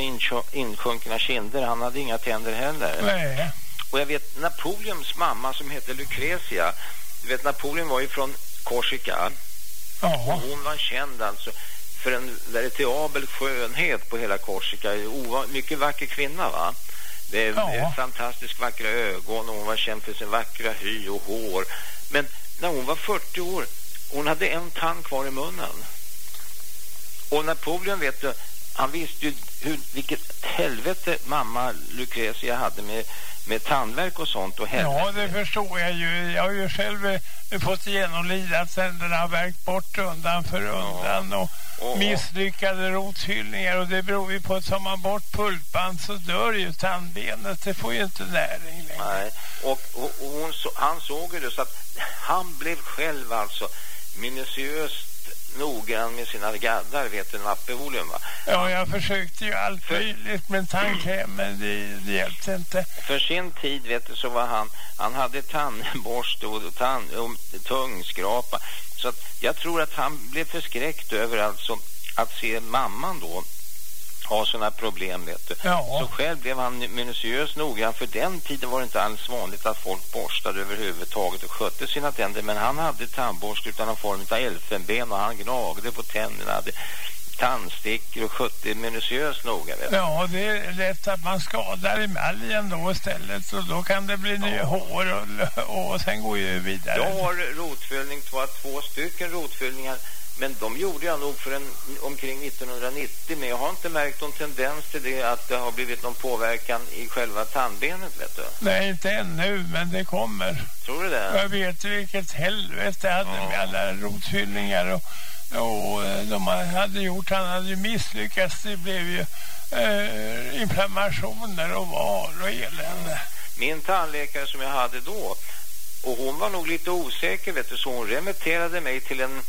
[SPEAKER 5] insjunkna kinder, han hade inga tänder heller.
[SPEAKER 1] nej.
[SPEAKER 5] Och jag vet Napoleons mamma som hette Lucrezia, du vet Napoleon var ju från Korsika och
[SPEAKER 1] Ja,
[SPEAKER 5] hon var känd alltså för en veritabel skönhet på hela Korsika, mycket vacker kvinna va? Det är
[SPEAKER 1] Ja.
[SPEAKER 5] fantastiskt vackra ögon och hon var känd för sin vackra hy och hår. Men när hon var 40 år, hon hade en tand kvar i munnen. Och Napoleon vet du, han visste ju hur, vilket helvete mamma Lucrezia hade med, med tandverk och sånt och helvete.
[SPEAKER 1] ja, det förstår jag ju. Jag har ju själv eh, fått genomlida att tänderna har verkt bort undan för undan och
[SPEAKER 5] Och-
[SPEAKER 1] misslyckade rotfyllningar och det beror ju på att tar man bort pulpan så dör ju tandbenet. Det får ju inte näring längre.
[SPEAKER 5] Nej, och, och, och så, han såg ju det så att han blev själv alltså minutiöst noggrann med sina gaddar, vet du, Napoleon va?
[SPEAKER 1] Ja, jag försökte ju allt möjligt med tandkräm men det, det hjälpte inte.
[SPEAKER 5] För sin tid, vet du, så var han, han hade tandborste och, tand, och tungskrapa. Så att jag tror att han blev förskräckt över alltså att se mamman då ha sådana problem, vet du.
[SPEAKER 1] Ja.
[SPEAKER 5] Så själv blev han minutiös noggrann. För den tiden var det inte alls vanligt att folk borstade överhuvudtaget och skötte sina tänder. Men han hade tandborste utan någon form av elfenben och han gnagde på tänderna. Hade tandstickor och skötte minutiöst noga, vet du.
[SPEAKER 1] Ja, det är lätt att man skadar emaljen då istället och då kan det bli nya hår och, och sen går ju vidare.
[SPEAKER 5] Jag har rotfyllning, två, två stycken rotfyllningar. Men de gjorde jag nog för en, omkring 1990. Men jag har inte märkt någon tendens till det att det har blivit någon påverkan i själva tandbenet, vet du.
[SPEAKER 1] Nej, inte ännu, men det kommer.
[SPEAKER 5] Tror du det?
[SPEAKER 1] Jag vet vilket helvete jag hade med alla rotfyllningar och, och eh, de hade gjort, han hade ju misslyckats. Det blev ju eh, inflammationer och var och elände.
[SPEAKER 5] Min tandläkare som jag hade då, och hon var nog lite osäker, vet du, så hon remitterade mig till en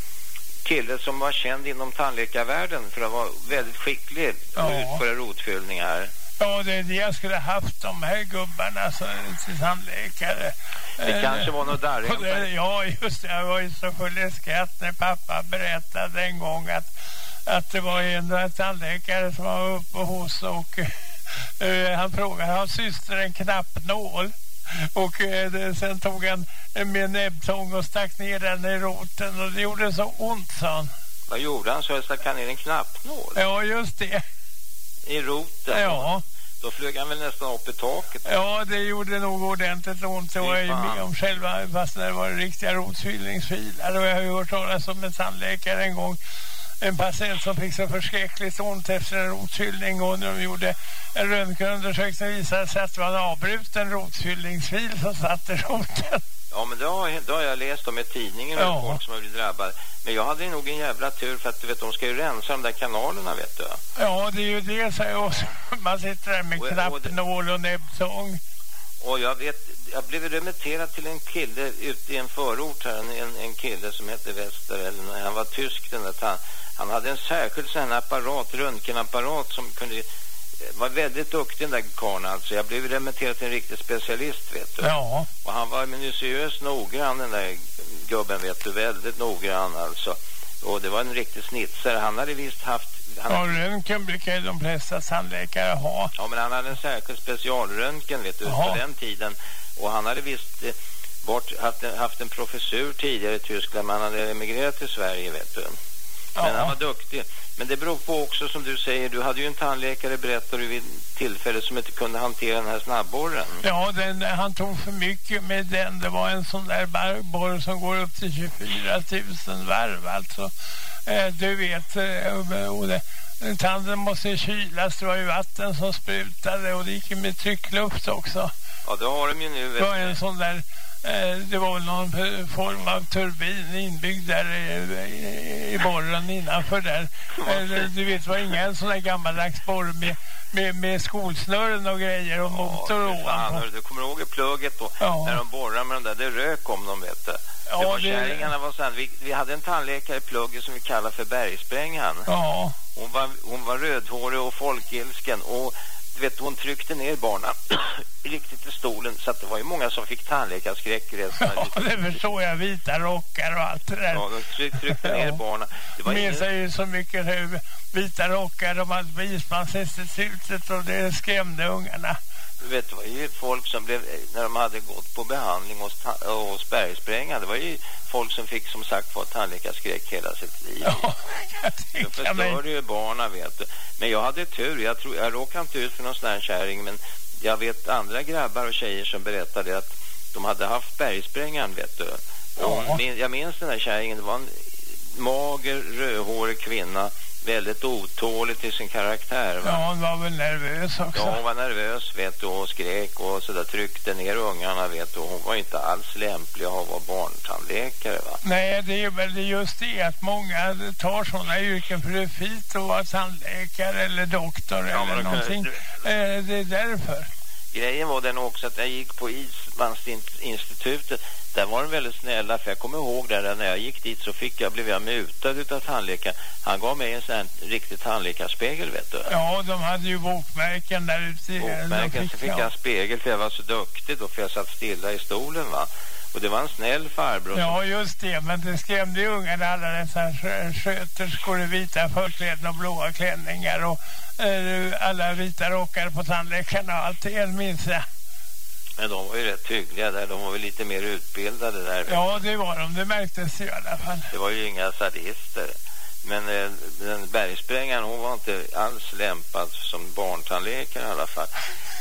[SPEAKER 5] kille som var känd inom tandläkarvärlden för att vara väldigt skicklig
[SPEAKER 1] Ja.
[SPEAKER 5] att utföra rotfyllningar.
[SPEAKER 1] Ja, det är det jag skulle haft, de här gubbarna så, till tandläkare.
[SPEAKER 5] Det kanske var något där.
[SPEAKER 1] och Ja, just det. Jag var ju så full i skratt när pappa berättade en gång att, att det var en tandläkare som var uppe hos och eh, han frågade, har syster en knappnål? Och eh, sen tog han med näbbtång och stack ner den i roten och det gjorde så ont, sa han.
[SPEAKER 5] Vad gjorde han? Så jag stack han ner en knappnål
[SPEAKER 1] Ja, just det.
[SPEAKER 5] i roten.
[SPEAKER 1] Ja.
[SPEAKER 5] Då flög han väl nästan upp i taket.
[SPEAKER 1] Ja, det gjorde nog ordentligt ont. Det var jag ju med om själva, fast när det var riktiga rotfyllningsfilar. Och jag har ju hört talas om en tandläkare en gång. En patient som fick så förskräckligt ont efter en rotfyllning och när de gjorde en röntgenundersökning visade sig att det var en avbruten rotfyllningsfil som satt i roten.
[SPEAKER 5] Ja, men det har, det har jag läst om i tidningen
[SPEAKER 1] Ja.
[SPEAKER 5] folk som har blivit drabbade. Men jag hade nog en jävla tur för att du vet, de ska ju rensa de där kanalerna vet du.
[SPEAKER 1] Ja, det är ju det så jag. Man sitter där med
[SPEAKER 5] Och-
[SPEAKER 1] knappnål och näbbtång.
[SPEAKER 5] Och jag vet, jag blev remitterad till en kille ute i en förort här, en, en, kille som hette Wester, eller han var tysk den där, han, hade en särskild sån här apparat, röntgenapparat som kunde, var väldigt duktig den där karln alltså. Jag blev remitterad till en riktig specialist vet du.
[SPEAKER 1] Ja,
[SPEAKER 5] Och han var minutiös noggrann den där gubben vet du, väldigt noggrann alltså. Och det var en riktig snitsare. Han hade visst haft... Han,
[SPEAKER 1] och röntgen brukar ju de flesta tandläkare ha.
[SPEAKER 5] Ja, men han hade en särskild specialröntgen vet du,
[SPEAKER 1] Jaha.
[SPEAKER 5] på den tiden. Och han hade visst eh, bort, haft, en, haft en professur tidigare i Tyskland, men han hade emigrerat till Sverige vet du. Men han var duktig. Men det beror på också som du säger, du hade ju en tandläkare berättar du vid tillfälle som inte kunde hantera den här snabbborren.
[SPEAKER 1] Ja, den, han tog för mycket med den. Det var en sån där borr som går upp till 24 000 varv. Alltså, eh, du vet, eh, och det, tanden måste kylas. Det var ju vatten som sprutade och det gick med tryckluft också.
[SPEAKER 5] Ja, det har de ju nu.
[SPEAKER 1] Det var en sån där, det var någon eh, form av turbin inbyggd där i, i, borren innanför där. Eh, du vet, det var ingen sån där gammaldags borr med, med, med skolsnören och grejer och motor
[SPEAKER 5] Ja, fan,
[SPEAKER 1] ovanpå.
[SPEAKER 5] hörru, du kommer ihåg i plugget då,
[SPEAKER 1] Ja.
[SPEAKER 5] när de borrade med de där, det rök om dem vet du.
[SPEAKER 1] Ja,
[SPEAKER 5] det var kärringarna var sån, vi, vi hade en tandläkare i plugget som vi kallar för bergsprängan.
[SPEAKER 1] Ja,
[SPEAKER 5] Hon var, hon var rödhårig och folkilsken och du vet, hon tryckte ner barnen riktigt i stolen så att det var ju många som fick tandläkarskräck resten av
[SPEAKER 1] ja, det förstår jag. Vita rockar och allt det där.
[SPEAKER 5] Ja, de tryck, tryckte ner
[SPEAKER 1] Ja.
[SPEAKER 5] barnen. Det var
[SPEAKER 1] med
[SPEAKER 5] ingen,
[SPEAKER 1] sig ju så mycket hur vita rockar de hade på Ismansinstitutet och det skrämde ungarna.
[SPEAKER 5] Vet, det var ju folk som blev, när de hade gått på behandling hos, hos bergsprängan, det var ju folk som fick som sagt få tandläkarskräck hela sitt liv.
[SPEAKER 1] Ja, jag
[SPEAKER 5] Det
[SPEAKER 1] tänker mig.
[SPEAKER 5] ju barnen vet du. Men jag hade tur, jag, tror, jag råkade inte ut för någon sån här kärring men jag vet andra grabbar och tjejer som berättade att de hade haft bergsprängan vet du.
[SPEAKER 1] Ja.
[SPEAKER 5] jag minns den här kärringen, det var en mager, rödhårig kvinna, väldigt otålig till sin karaktär va.
[SPEAKER 1] Ja, hon var väl nervös också.
[SPEAKER 5] Ja, hon var nervös vet du och skrek och så där tryckte ner ungarna vet du. Hon var inte alls lämplig att vara barntandläkare va.
[SPEAKER 1] Nej, det är väl just det att många tar sådana yrken för det är fint att vara tandläkare eller doktor
[SPEAKER 5] Ja,
[SPEAKER 1] eller någonting. Eh, det är därför.
[SPEAKER 5] Grejen var den också att jag gick på Islandsinstitutet. Där var de väldigt snälla för jag kommer ihåg där när jag gick dit så fick jag, blev jag mutad utav tandläkaren. Han gav mig en sån här riktig tandläkarspegel vet du.
[SPEAKER 1] Ja, de hade ju bokmärken där ute.
[SPEAKER 5] Bokmärken så fick jag en spegel för jag var så duktig då för jag satt stilla i stolen va. Och det var en snäll farbror.
[SPEAKER 1] Ja, just det. Men det skrämde ju ungarna, alla dessa skö- sköterskor i vita förkläden och blåa klänningar och eh, alla vita rockar på tandläkarna och allt det minns jag.
[SPEAKER 5] Men de var ju rätt hyggliga där. De var väl lite mer utbildade där.
[SPEAKER 1] Ja, det var de. Det märktes i alla fall.
[SPEAKER 5] Det var ju inga sadister. Men eh, den bergsprängaren hon var inte alls lämpad som barntandläkare i alla fall.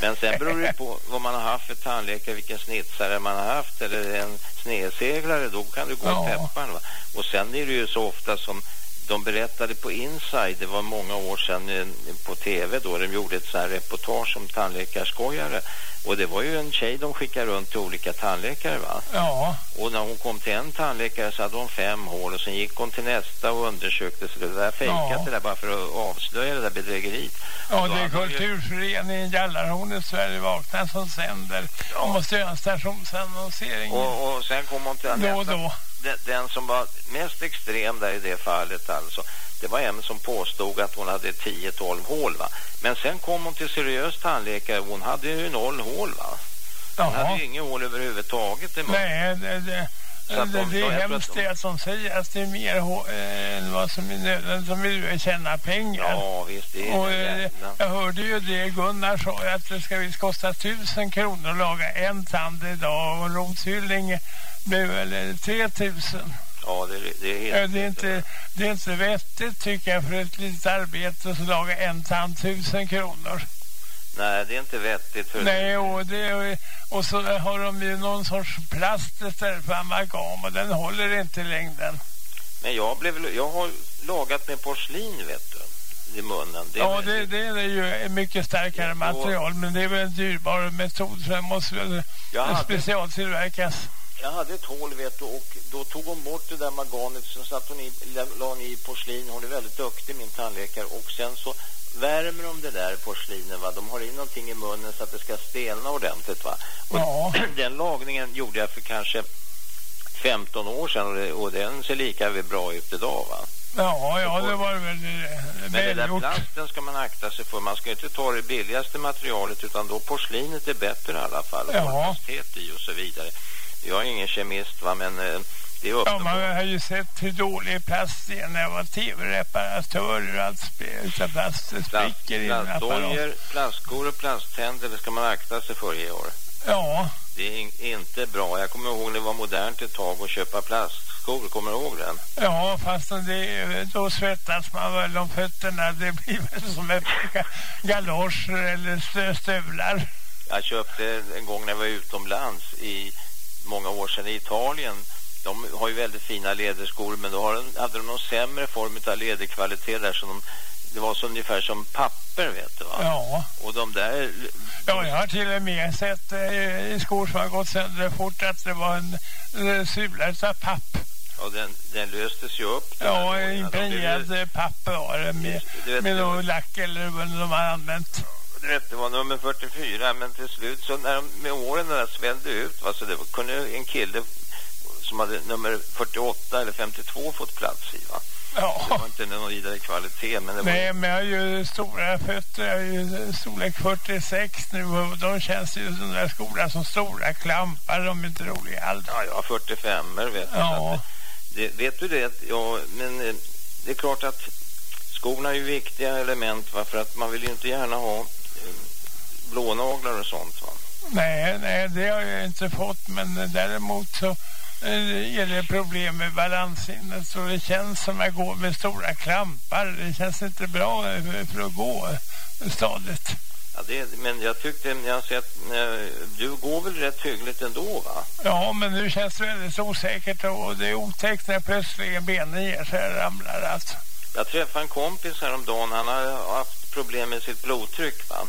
[SPEAKER 5] Men sen beror det på vad man har haft för tandläkare, vilken snitsare man har haft eller en sneseglare, då kan du gå
[SPEAKER 1] Ja.
[SPEAKER 5] och peppa? Och sen är det ju så ofta som de berättade på Inside, det var många år sedan på tv då, de gjorde ett sånt här reportage om tandläkarskojare. Och det var ju en tjej de skickade runt till olika tandläkare va?
[SPEAKER 1] Ja,
[SPEAKER 5] Och när hon kom till en tandläkare så hade hon fem hål och sen gick hon till nästa och undersökte så det där fejkat
[SPEAKER 1] Ja.
[SPEAKER 5] det där bara för att avslöja det där bedrägeriet.
[SPEAKER 1] ja det är
[SPEAKER 5] hon ju-
[SPEAKER 1] Kulturföreningen Jallarhornet Sverige vaknar som sänder. De måste göra en stationsannonsering
[SPEAKER 5] Och, och sen kom hon till
[SPEAKER 1] då och
[SPEAKER 5] nästa,
[SPEAKER 1] då.
[SPEAKER 5] Den, den som var mest extrem där i det fallet alltså. Det var en som påstod att hon hade 10-12 hål va. Men sen kom hon till seriös tandläkare hon hade ju noll hål va. Hon hade
[SPEAKER 1] Jaha.
[SPEAKER 5] ju inget hål överhuvudtaget i munnen.
[SPEAKER 1] Nej, det, det,
[SPEAKER 5] Så att
[SPEAKER 1] det,
[SPEAKER 5] de-
[SPEAKER 1] det
[SPEAKER 5] de-
[SPEAKER 1] är hemskt det som säger att det är mer eh, än vad som är nödvändigt som vill tjäna pengar.
[SPEAKER 5] Ja visst, det är
[SPEAKER 1] Och,
[SPEAKER 5] det
[SPEAKER 1] eh, jag hörde ju det Gunnar sa att det ska visst kosta tusen kronor att laga en tand idag och en rotfyllning blir väl eh, 3000.
[SPEAKER 5] Ja, det, det är
[SPEAKER 1] Ja, det, är inte, det är inte vettigt tycker jag för ett litet arbete att laga en tand tusen kronor.
[SPEAKER 5] Nej, det är inte vettigt. För
[SPEAKER 1] Nej, och, det, och så har de ju någon sorts plast istället för amalgam och den håller inte längden.
[SPEAKER 5] Men jag, blev, jag har lagat med porslin, vet du, i munnen. Det
[SPEAKER 1] Ja, det, det är ju mycket starkare
[SPEAKER 5] Ja,
[SPEAKER 1] material men det är väl en dyrbar metod för den måste väl specialtillverkas.
[SPEAKER 5] Jag hade ett hål vet du och då tog hon bort det där maganet så satt hon i, la hon i porslin. Hon är väldigt duktig min tandläkare och sen så värmer de det där porslinet va. De har in någonting i munnen så att det ska stelna ordentligt va. Och
[SPEAKER 1] Ja.
[SPEAKER 5] den lagningen gjorde jag för kanske 15 år sedan och, det, och den ser lika bra ut idag va.
[SPEAKER 1] Ja, ja, det var väl eh,
[SPEAKER 5] Men det där plasten ska man akta sig för. Man ska inte ta det billigaste materialet utan då porslinet är bättre i alla fall. Och
[SPEAKER 1] Ja.
[SPEAKER 5] i och så vidare. Jag är ingen kemist va men eh, det är
[SPEAKER 1] Ja, man har ju sett hur dålig plast är när jag var tv-reparatör och allt utav plast spricker i en apparat.
[SPEAKER 5] Plastskor och plasttänder det ska man akta sig för Georg.
[SPEAKER 1] Ja,
[SPEAKER 5] Det är in, inte bra. Jag kommer ihåg det var modernt ett tag att köpa plastskor. Kommer du ihåg den?
[SPEAKER 1] ja, fast det, då svettas man väl om fötterna. Det blir väl som ett ga- galosch eller stö- stövlar.
[SPEAKER 5] Jag köpte en gång när jag var utomlands i många år sedan i Italien. De har ju väldigt fina läderskor men då har de, hade de någon sämre form av läderkvalitet där som de, det var så ungefär som papper vet du va?
[SPEAKER 1] Ja.
[SPEAKER 5] Och de där,
[SPEAKER 1] Ja, jag har till och med sett eh, i skor som har gått sönder fort att det var en eh, sula utav papp.
[SPEAKER 5] ja, den, den löstes ju upp.
[SPEAKER 1] Ja.
[SPEAKER 5] De blev
[SPEAKER 1] impregnerad eh, papp var det med,
[SPEAKER 5] Du vet,
[SPEAKER 1] med
[SPEAKER 5] det
[SPEAKER 1] lack eller vad de har använt.
[SPEAKER 5] Du vet, det var nummer 44 men till slut så när de med åren där svällde ut va, så det var, kunde en kille som hade nummer 48 eller 52 fått plats i va. Det
[SPEAKER 1] Ja.
[SPEAKER 5] var inte någon vidare kvalitet men det var
[SPEAKER 1] Nej, men jag har ju stora fötter. Jag har ju storlek 46 nu och de känns ju som där skorna som stora klampar. De är inte roliga alls.
[SPEAKER 5] Ja, jag har 45 vet du.
[SPEAKER 1] Ja.
[SPEAKER 5] att det, vet du det? Ja, men eh, det är klart att skorna är ju viktiga element va, för att man vill ju inte gärna ha eh, blånaglar och sånt va.
[SPEAKER 1] Nej, nej, det har jag inte fått. Men däremot så eh, är det problem med balanssinnet så det känns som jag går med stora klampar. Det känns inte bra eh, för att gå stadigt.
[SPEAKER 5] Ja, det, men jag tyckte, jag sett, eh, du går väl rätt hyggligt ändå va?
[SPEAKER 1] Ja, men nu känns det väldigt osäkert och det är otäckt när plötsligt benen ger sig och ramlar alltså.
[SPEAKER 5] Jag träffade en kompis häromdagen, han har haft problem med sitt blodtryck va?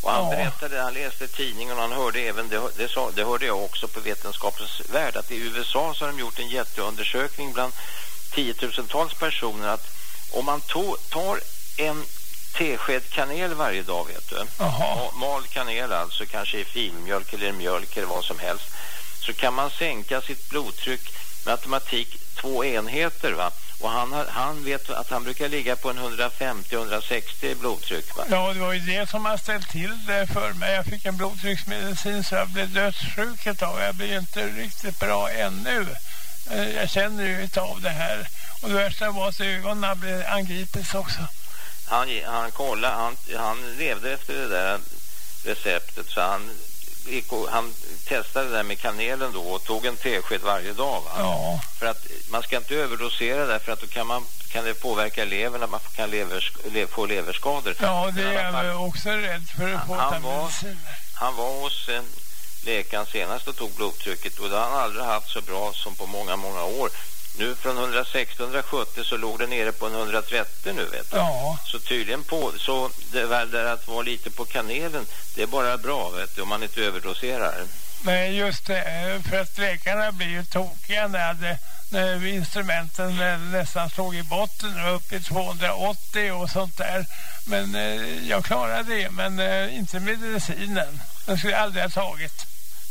[SPEAKER 5] Och han
[SPEAKER 1] Ja.
[SPEAKER 5] berättade, han läste tidningen och han hörde även, det, det, sa, det hörde jag också på Vetenskapens Värld, att i USA så har de gjort en jätteundersökning bland tiotusentals personer att om man to, tar en tesked kanel varje dag vet du,
[SPEAKER 1] Jaha.
[SPEAKER 5] Ma- mal kanel alltså, kanske i filmjölk eller mjölk eller vad som helst, så kan man sänka sitt blodtryck med automatik två enheter va. Och han, har, han vet att han brukar ligga på en 150-160 blodtryck va.
[SPEAKER 1] Ja, det var ju det som har ställt till det för mig. Jag fick en blodtrycksmedicin så jag blev dödssjuk ett tag. Jag blir inte riktigt bra ännu. Eh, Jag känner ju utav det här. Och det värsta var att ögonen blev angripits också.
[SPEAKER 5] Han, han kollade, han, han levde efter det där receptet så han, gick han testade det där med kanelen då och tog en tesked varje dag va.
[SPEAKER 1] Ja,
[SPEAKER 5] För att man ska inte överdosera där för att då kan, man, kan det påverka levern att man kan levers, le, få leverskador.
[SPEAKER 1] ja det är jag också rädd för att få
[SPEAKER 5] Han var-. Han var hos eh, läkaren senast och tog blodtrycket och det har han aldrig haft så bra som på många, många år. Nu från 160-170 så låg det nere på en 130 nu vet du.
[SPEAKER 1] Ja,
[SPEAKER 5] Så tydligen på, så det väl där att vara lite på kanelen, det är bara bra vet du, om man inte överdoserar.
[SPEAKER 1] Men just det, för att läkarna blir ju tokiga när, det, när instrumenten eh, nästan slog i botten upp i 280 och sånt där. Men eh, jag klarade det, men eh, inte medicinen. Den skulle jag aldrig ha tagit.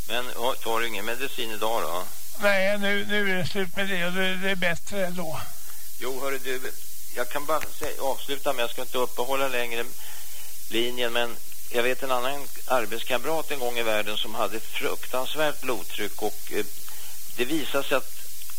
[SPEAKER 5] Men tar du ingen medicin idag då?
[SPEAKER 1] Nej, nu, nu är det slut med det och det, är bättre då.
[SPEAKER 5] Jo, hörru du, jag kan bara avsluta med, jag ska inte uppehålla längre linjen, men jag vet en annan arbetskamrat en gång i världen som hade fruktansvärt blodtryck och eh, det visade sig att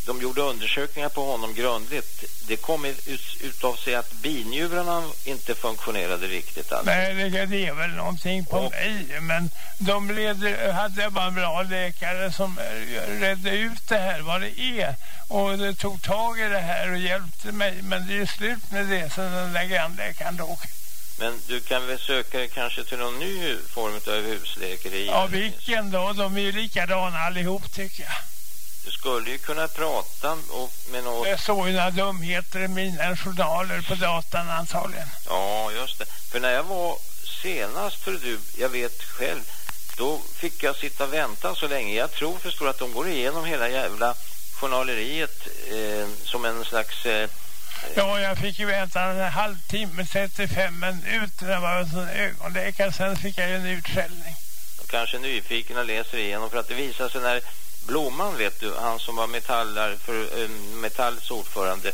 [SPEAKER 5] de gjorde undersökningar på honom grundligt. Det kom ut, utav sig att binjurarna inte funktionerade riktigt. Alltså.
[SPEAKER 1] Nej, det, är väl någonting på
[SPEAKER 5] Och-
[SPEAKER 1] mig. Men de leder, hade bara en bra läkare som eh, redde ut det här, vad det är. Och det tog tag i det här och hjälpte mig. Men det är slut med det sen den där grannläkaren dog.
[SPEAKER 5] Men du kan väl söka dig kanske till någon ny form av husläkare?
[SPEAKER 1] Ja, vilken då? De är ju likadana allihop tycker jag.
[SPEAKER 5] Du skulle ju kunna prata och med något...
[SPEAKER 1] Det står ju några dumheter i mina journaler på datan antagligen.
[SPEAKER 5] Ja, just det. För när jag var senast, för du, jag vet själv, då fick jag sitta och vänta så länge. Jag tror förstår att de går igenom hela jävla journaleriet eh, som en slags... Eh,
[SPEAKER 1] Ja, jag fick ju vänta en halvtimme, 35 minuter. Det var en sån ögonläkare. Sen fick jag ju en utskällning.
[SPEAKER 5] kanske nyfikna läser igenom för att det visar sig när Blomman vet du, han som var metallar för, eh, Metalls ordförande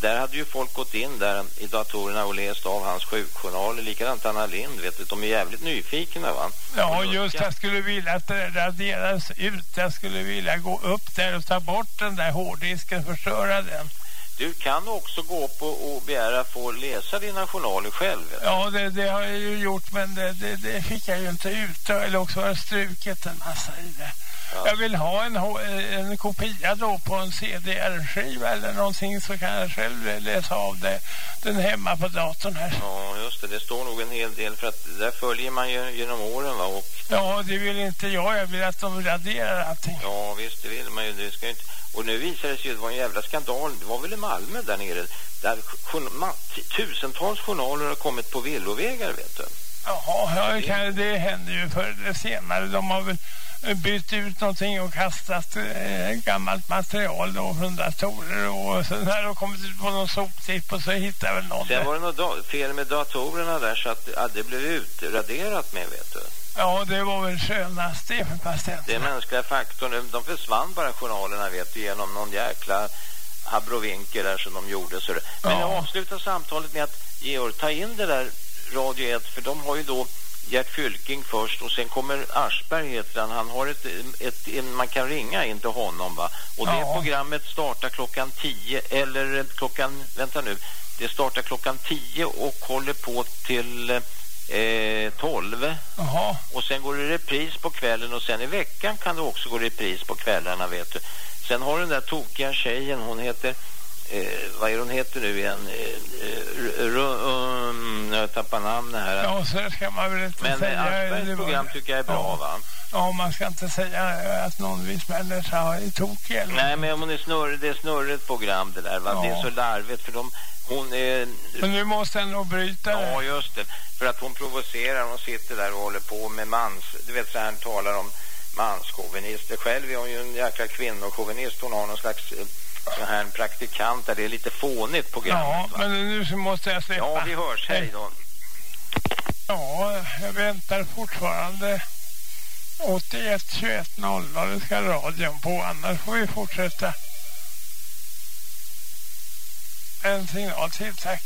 [SPEAKER 5] där hade ju folk gått in där i datorerna och läst av hans sjukjournaler. Likadant Anna Lind, vet du. De är jävligt nyfikna, va?
[SPEAKER 1] Ja, just jag skulle vilja att det raderas ut. Jag skulle vilja gå upp där och ta bort den där hårddisken, förstöra den.
[SPEAKER 5] Du kan också gå upp och, och begära få läsa dina journaler själv. Eller?
[SPEAKER 1] Ja, det, det har jag ju gjort, men det, det, det fick jag ju inte ut. Eller också har jag strukit en massa i det. Jag vill ha en, H- en kopia då på en CDR-skiva eller någonting så kan jag själv läsa av det. Den hemma på datorn här.
[SPEAKER 5] Ja, just det. Det står nog en hel del för att där följer man ju genom åren, va? Och
[SPEAKER 1] Ja, det vill inte jag. Jag vill att de raderar allting.
[SPEAKER 5] Ja, visst, det vill man ju. Det ska inte... Och nu visar det sig ju, det var en jävla skandal. Det var väl i Malmö där nere. Där tusentals journaler har kommit på villovägar, vet du.
[SPEAKER 1] Jaha, ja, det, kan, det händer ju förr eller senare. De har väl bytt ut någonting och kastat eh, gammalt material då från datorer och sen när de kommit ut på någon soptipp och så hittar väl någon
[SPEAKER 5] Sen var det något fel med datorerna där så att ja, det blev utraderat med, vet du.
[SPEAKER 1] Ja, det var väl skönast det för patienten.
[SPEAKER 5] Det är mänskliga faktorn. De- De försvann bara journalerna, vet du, genom någon jäkla habrovinkel där som de gjorde. Så det. Men
[SPEAKER 1] Ja.
[SPEAKER 5] jag avslutar samtalet med att Georg, ta in det där Radio 1, för de har ju då Gert Fylking först och sen kommer Aschberg heter han. Han har ett, ett, en, man kan ringa in till honom va. Och det
[SPEAKER 1] Ja.
[SPEAKER 5] programmet startar klockan 10 eller klockan, vänta nu, det startar klockan 10 och håller på till eh, 12.
[SPEAKER 1] Jaha,
[SPEAKER 5] Och sen går det repris på kvällen och sen i veckan kan det också gå repris på kvällarna vet du. Sen har den där tokiga tjejen, hon heter, eh, vad är hon heter nu igen? Eh, eh, um, jag tappar namnet här.
[SPEAKER 1] ja så ska man väl inte
[SPEAKER 5] Men eh,
[SPEAKER 1] säga.
[SPEAKER 5] Aschbergs program tycker jag är bra
[SPEAKER 1] ja.
[SPEAKER 5] va?
[SPEAKER 1] Ja, man ska inte säga att någon viss människa är tokig eller
[SPEAKER 5] Nej men om hon är snurrig, det är snurrigt program det där va?
[SPEAKER 1] Ja.
[SPEAKER 5] Det är så larvigt för de, hon är...
[SPEAKER 1] Men nu måste nog bryta.
[SPEAKER 5] Ja, just det. För att hon provocerar, hon sitter där och håller på med mans... Du vet så här, han talar om manschauvinister. Själv är hon ju en jäkla kvinnochovvinist. Hon har någon slags eh, så här en praktikant där det är lite fånigt programmet
[SPEAKER 1] Ja,
[SPEAKER 5] va?
[SPEAKER 1] men nu måste jag släppa.
[SPEAKER 5] Ja, vi hörs. Hej då.
[SPEAKER 1] Ja, jag väntar fortfarande 81 21 00. Det ska radion på, annars får vi fortsätta. En signal till, tack.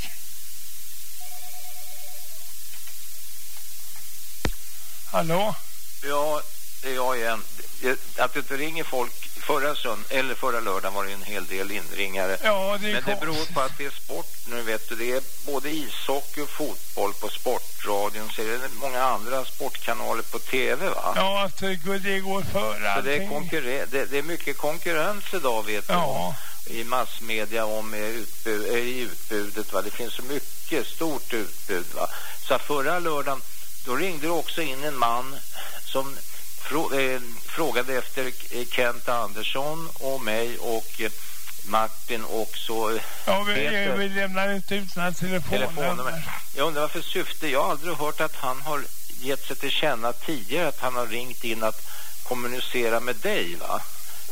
[SPEAKER 1] Hallå?
[SPEAKER 5] Ja, det är jag igen. Att du inte ringer folk förra sönd eller förra lördagen var det en hel del inringare.
[SPEAKER 1] Ja, det
[SPEAKER 5] Men det beror på att det är sport nu vet du. Det är både ishockey och fotboll på sportradion. Så är det många andra sportkanaler på tv va?
[SPEAKER 1] Ja, att det går- går före
[SPEAKER 5] Så det är,
[SPEAKER 1] allting.
[SPEAKER 5] det, det är mycket konkurrens idag vet du.
[SPEAKER 1] Ja.
[SPEAKER 5] I massmedia om eh, utbud, eh, i utbudet va. Det finns så mycket stort utbud va. Så förra lördagen då ringde det också in en man som frå, eh, frågade efter Kent Andersson och mig och eh, Martin och så eh,
[SPEAKER 1] Ja, vi,
[SPEAKER 5] Peter.
[SPEAKER 1] vi lämnar inte ut några telefonnummer.
[SPEAKER 5] telefonnummer. Jag undrar varför syfte. Jag har aldrig hört att han har gett sig till känna tidigare att han har ringt in att kommunicera med dig va?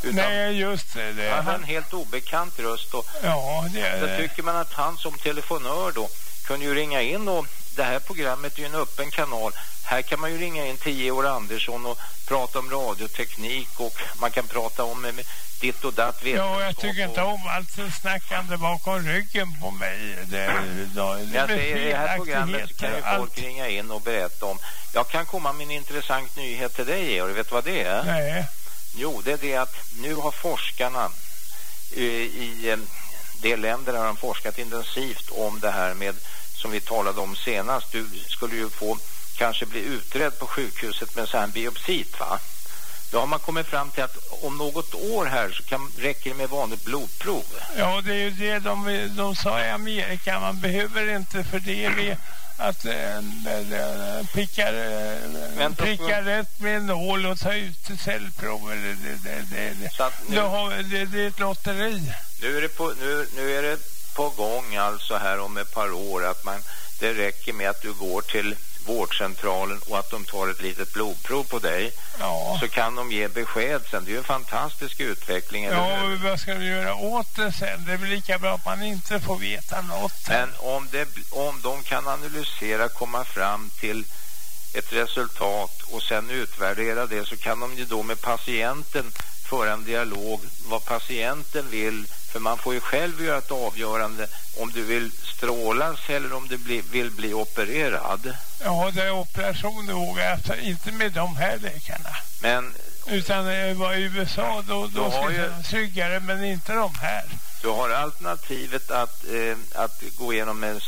[SPEAKER 5] Utan
[SPEAKER 1] Nej, just det. det
[SPEAKER 5] han har en helt obekant röst och
[SPEAKER 1] ja, det är
[SPEAKER 5] då
[SPEAKER 1] det.
[SPEAKER 5] tycker man att han som telefonör då kunde ju ringa in och det här programmet är ju en öppen kanal. Här kan man ju ringa in till Georg Andersson och prata om radioteknik och man kan prata om eh, ditt och datt
[SPEAKER 1] Ja, jag
[SPEAKER 5] vetenskap
[SPEAKER 1] tycker inte om allt snackande bakom ryggen på mig. Det, det, det
[SPEAKER 5] Jag säger, i det här programmet kan ju folk ringa in och berätta om. Jag kan komma med en intressant nyhet till dig, Georg. Vet du vad det är?
[SPEAKER 1] Nej,
[SPEAKER 5] Jo, det är det att nu har forskarna eh, i eh, de länder har de forskat intensivt om det här med som vi talade om senast. Du skulle ju få kanske bli utredd på sjukhuset med en sån här biopsit, va? Då har man kommit fram till att om något år här så kan, räcker det med vanligt blodprov.
[SPEAKER 1] ja det är ju det de, de sa i Amerika. Man behöver inte för det är vi att äh, pricka, äh, pricka rätt med en nål och ta ut cellprover. Det, det, det, det, det.
[SPEAKER 5] Så att nu-
[SPEAKER 1] Då har, det, det är ett lotteri.
[SPEAKER 5] Nu är det på, nu, nu är det på gång alltså här om ett par år att man, det räcker med att du går till vårdcentralen och att de tar ett litet blodprov på dig
[SPEAKER 1] Ja.
[SPEAKER 5] så kan de ge besked sen. Det är ju en fantastisk utveckling.
[SPEAKER 1] Ja, och vad ska vi göra åt det sen? Det är väl lika bra att man inte får veta något.
[SPEAKER 5] Men om, det, om de kan analysera, komma fram till ett resultat och sen utvärdera det så kan de ju då med patienten föra en dialog vad patienten vill. För man får ju själv göra ett avgörande om du vill strålas eller om du bli, vill bli opererad.
[SPEAKER 1] Ja, det är operation det vågar jag inte med de här läkarna.
[SPEAKER 5] Men
[SPEAKER 1] Utan det var i USA, då, då
[SPEAKER 5] ju-
[SPEAKER 1] jag tryggare, men inte de här.
[SPEAKER 5] du har alternativet att, eh, att gå igenom en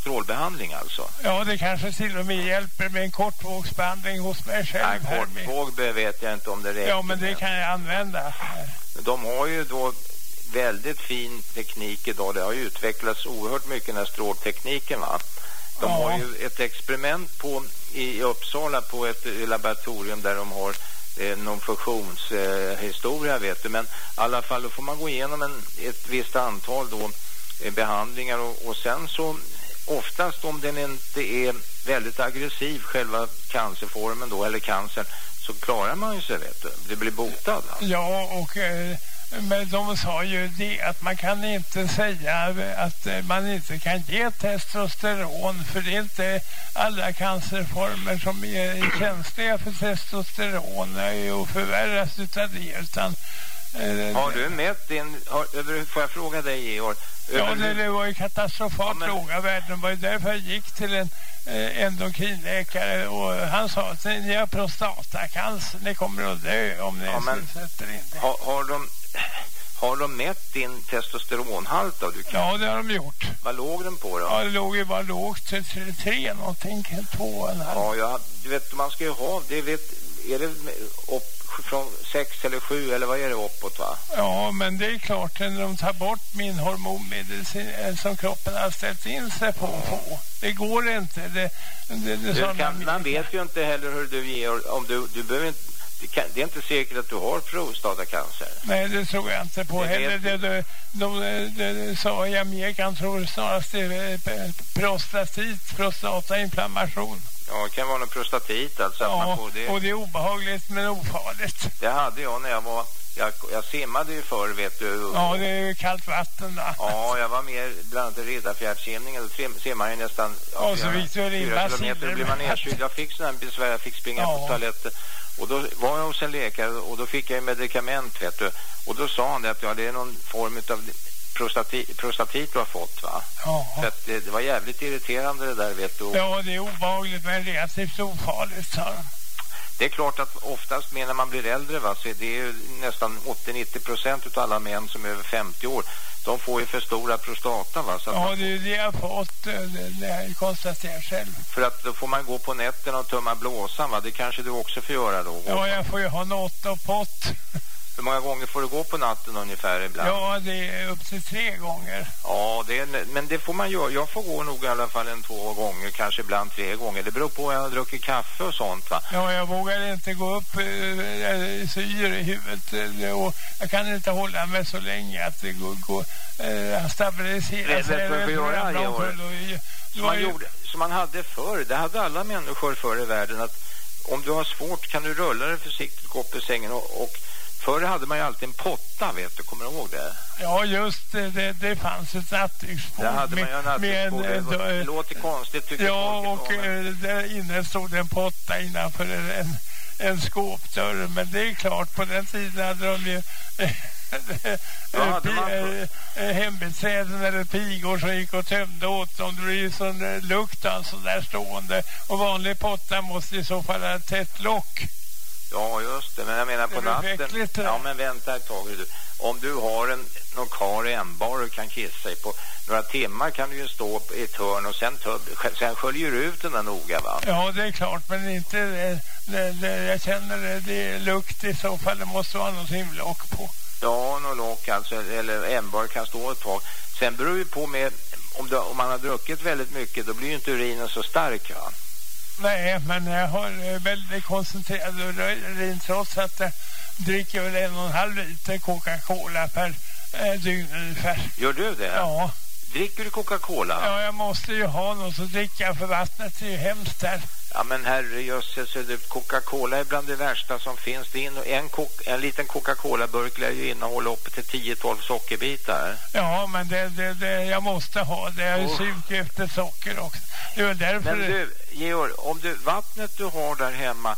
[SPEAKER 5] strålbehandling alltså.
[SPEAKER 1] Ja, det kanske till och med hjälper med en kortvågsbehandling hos mig själv. Med.
[SPEAKER 5] kortvåg vet jag inte om det räcker
[SPEAKER 1] Ja, men det
[SPEAKER 5] med.
[SPEAKER 1] kan jag använda.
[SPEAKER 5] De har ju då väldigt fin teknik idag. Det har ju utvecklats oerhört mycket den här stråltekniken va. De
[SPEAKER 1] Ja.
[SPEAKER 5] har ju ett experiment på, i Uppsala på ett eh, laboratorium där de har eh, någon fusionshistoria eh, vet du. Men i alla fall då får man gå igenom en, ett visst antal då eh, behandlingar och, och sen så oftast om den inte är väldigt aggressiv själva cancerformen då eller cancern så klarar man ju sig vet du. Det blir botad va?
[SPEAKER 1] Ja, och eh, men de sa ju det att man kan inte säga att man inte kan ge testosteron för det är inte alla cancerformer som är känsliga för testosteron och förvärras utav det utan eh,
[SPEAKER 5] Har du mätt din, har, över, får jag fråga dig Georg?
[SPEAKER 1] Ja, det, det var ju katastrofalt
[SPEAKER 5] Ja,
[SPEAKER 1] låga värden. Det var ju därför jag gick till en eh, endokrinläkare och han sa att ni har prostatacancer, ni kommer att dö om ni
[SPEAKER 5] Ja, men-
[SPEAKER 1] sätter in det.
[SPEAKER 5] har, har, de, har de mätt din testosteronhalt då? Du kan,
[SPEAKER 1] Ja, det har de gjort.
[SPEAKER 5] Vad låg den på då?
[SPEAKER 1] Ja, det låg ju bara lågt till till tre någonting, två halv.
[SPEAKER 5] Ja, jag, du vet, man ska ju ha, det vet, är det upp från sex eller sju eller vad är det uppåt va?
[SPEAKER 1] Ja, men det är klart när de tar bort min hormonmedicin eh, som kroppen har ställt in sig på få. Det går inte. Det, det, det
[SPEAKER 5] Du kan,
[SPEAKER 1] man-
[SPEAKER 5] vet ju inte heller hur du Georg, om du, du behöver inte, det, kan, det är inte säkert att du har prostatacancer.
[SPEAKER 1] Nej, det tror jag inte på
[SPEAKER 5] Det
[SPEAKER 1] heller. Det, det, de, de, de sa i Amerika, tror snarast det är eh, prostatit, prostatainflammation.
[SPEAKER 5] Ja, det kan vara någon prostatit alltså.
[SPEAKER 1] Ja,
[SPEAKER 5] det.
[SPEAKER 1] och det är obehagligt men ofarligt.
[SPEAKER 5] det hade jag när jag var, jag, jag simmade ju förr vet du.
[SPEAKER 1] Ja, det är ju kallt vatten då.
[SPEAKER 5] Ja, jag var med bland annat i Riddarfjärdssimningen. Då man ju nästan
[SPEAKER 1] Ja, så fick du en
[SPEAKER 5] fyra kilometer. Då blev man nedkyld. Jag fick sådana besvär. Jag fick springa
[SPEAKER 1] Ja.
[SPEAKER 5] på toaletten. Och då var jag hos en läkare och då fick jag medicament vet du. Och då sa han det att ja, det är någon form av prostati, prostatit du har fått va. Så
[SPEAKER 1] Ja.
[SPEAKER 5] att det, det var jävligt irriterande det där vet du.
[SPEAKER 1] Ja, det är obehagligt men relativt ofarligt, sa de.
[SPEAKER 5] Det är klart att oftast med när man blir äldre va, så är det ju nästan 80-90 procent av alla män som är över 50 år. De får ju för stora prostata va. Så
[SPEAKER 1] Ja, det är det jag fått. eh, Det, det konstaterat själv.
[SPEAKER 5] för att då får man gå på nätterna och tumma blåsan va. Det kanske du också får göra då.
[SPEAKER 1] Ja, jag får ju ha något och pott.
[SPEAKER 5] Hur många gånger får du gå på natten ungefär ibland?
[SPEAKER 1] Ja, det är upp till tre gånger.
[SPEAKER 5] Ja, det är, men det får man göra. Jag får gå nog i alla fall en två gånger, kanske ibland tre gånger. Det beror på om jag har druckit kaffe och sånt va.
[SPEAKER 1] Ja, jag vågar inte gå upp äh, syre i huvudet eh, och jag kan inte hålla mig så länge att det går, går äh, stabilisera
[SPEAKER 5] du vad vi får göra, Georg? Som man, gjorde, som man hade förr, det hade alla människor förr i världen att om du har svårt kan du rulla dig försiktigt, gå upp i sängen och, och förr hade man ju alltid en potta, vet du, kommer du ihåg det?
[SPEAKER 1] Ja, just det. Det, det fanns ett nattduksbord.
[SPEAKER 5] Där hade man ju en nattduksbord, det, var- det
[SPEAKER 1] eh,
[SPEAKER 5] låter konstigt tycker
[SPEAKER 1] Ja,
[SPEAKER 5] folk
[SPEAKER 1] och
[SPEAKER 5] men-
[SPEAKER 1] eh, där inne stod en potta innanför en, en, skåpdörr. Men det är klart, på den tiden hade de ju eh, eh, hembiträden eller pigor som gick och tömde åt dem. Det blir ju sån eh, lukt alltså där stående. Och vanlig potta måste i så fall ha ett tätt lock.
[SPEAKER 5] Ja, just det. Men jag menar på natten... Ja, men vänta ett tag. Du. Om du har en någon kar i en bar och kan kissa i på några timmar kan du ju stå i ett hörn och sen, töb, sen sköljer du ut den där noga, va?
[SPEAKER 1] Ja, det är klart, men inte det, det, det, jag känner det, det är lukt i så fall. Det måste vara något himlock på.
[SPEAKER 5] Ja, någon lock alltså, eller en bar kan stå ett tag. Sen beror det på med, om, du, om man har druckit väldigt mycket, då blir ju inte urinen så stark, va?
[SPEAKER 1] Nej, men jag har eh, väldigt koncentrerad urin trots att jag dricker väl en och en halv liter Coca-Cola per eh, dygn ungefär.
[SPEAKER 5] Gör du det?
[SPEAKER 1] Ja,
[SPEAKER 5] dricker du Coca-Cola?
[SPEAKER 1] Ja, jag måste ju ha något att dricka för vattnet är ju hemskt där.
[SPEAKER 5] Ja men herrejösses, Coca-Cola är bland det värsta som finns. Det är en, en liten Coca-Cola-burk lär ju innehålla upp till 10-12 sockerbitar.
[SPEAKER 1] Ja, men det, det, det, jag måste ha det. Jag är oh. sugen efter socker också. Det är därför...
[SPEAKER 5] Men du, Georg, om du, vattnet du har där hemma,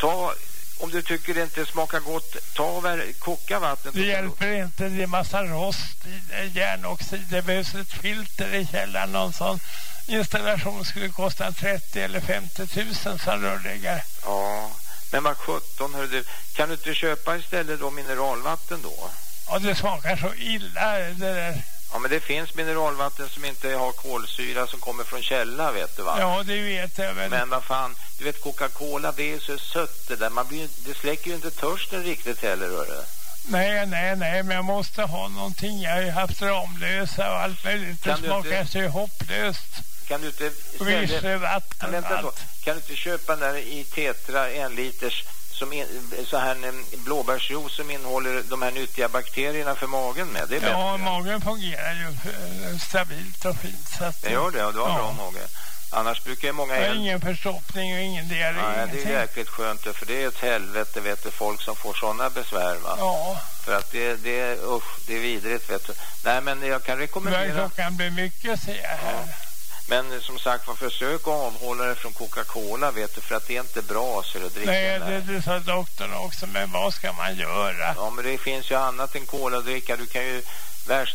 [SPEAKER 5] ta om du tycker det inte smakar gott, ta och koka vattnet.
[SPEAKER 1] Det hjälper inte, det är massa rost i järnoxid. Det behövs ett filter i källaren. Någon sån installation skulle kosta 30 eller 50 000 som rörläggare.
[SPEAKER 5] Ja, men vad 17 hör du. Kan du inte köpa istället då mineralvatten då?
[SPEAKER 1] Ja, det smakar så illa det där.
[SPEAKER 5] Ja, men det finns mineralvatten som inte har kolsyra som kommer från källa, vet du va?
[SPEAKER 1] Ja, det vet jag väl.
[SPEAKER 5] Men vad fan, du vet Coca-Cola, det är så sött det där. Man blir, det släcker ju inte törsten riktigt heller, hörru.
[SPEAKER 1] Nej, nej, nej, men jag måste ha någonting. Jag har ju haft Ramlösa och allt möjligt. Det smakar inte... så hopplöst.
[SPEAKER 5] Kan du inte...
[SPEAKER 1] Istället...
[SPEAKER 5] ja. Kan du inte köpa den där i Tetra en liters som in, så här blåbärsjuice som innehåller de här nyttiga bakterierna för magen med. Det är
[SPEAKER 1] ja, bättre. magen fungerar ju eh, stabilt och fint. Så att,
[SPEAKER 5] det gör det och du har ja. bra mage. Annars brukar många...
[SPEAKER 1] Jag ingen förstoppning och ingen diarré.
[SPEAKER 5] Nej, det är jäkligt skönt för det är ett helvete vet du, folk som får sådana besvär va?
[SPEAKER 1] Ja.
[SPEAKER 5] För att det, det, usch, det är vidrigt vet du. Nej men jag kan rekommendera...
[SPEAKER 1] Klockan blir mycket ser jag här. Ja.
[SPEAKER 5] Men som sagt, var försök att avhålla dig från Coca-Cola, vet du, för att det är inte bra så att dricka
[SPEAKER 1] Nej, det, det sa doktorn också, men vad ska man göra?
[SPEAKER 5] Ja, men det finns ju annat än cola att dricka. Du kan ju,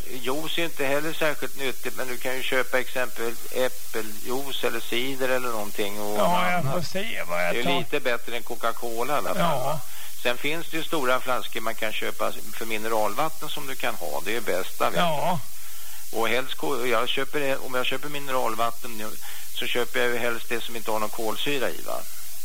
[SPEAKER 5] juice är inte heller särskilt nyttigt, men du kan ju köpa exempel äppeljuice eller cider eller någonting. Och
[SPEAKER 1] ja, jag får se vad jag
[SPEAKER 5] tar. Det är lite bättre än Coca-Cola i alla fall. Ja. Sen finns det ju stora flaskor man kan köpa för mineralvatten som du kan ha. Det är bästa,
[SPEAKER 1] ja.
[SPEAKER 5] Och helst, jag köper, om jag köper mineralvatten så köper jag ju helst det som inte har någon kolsyra i va?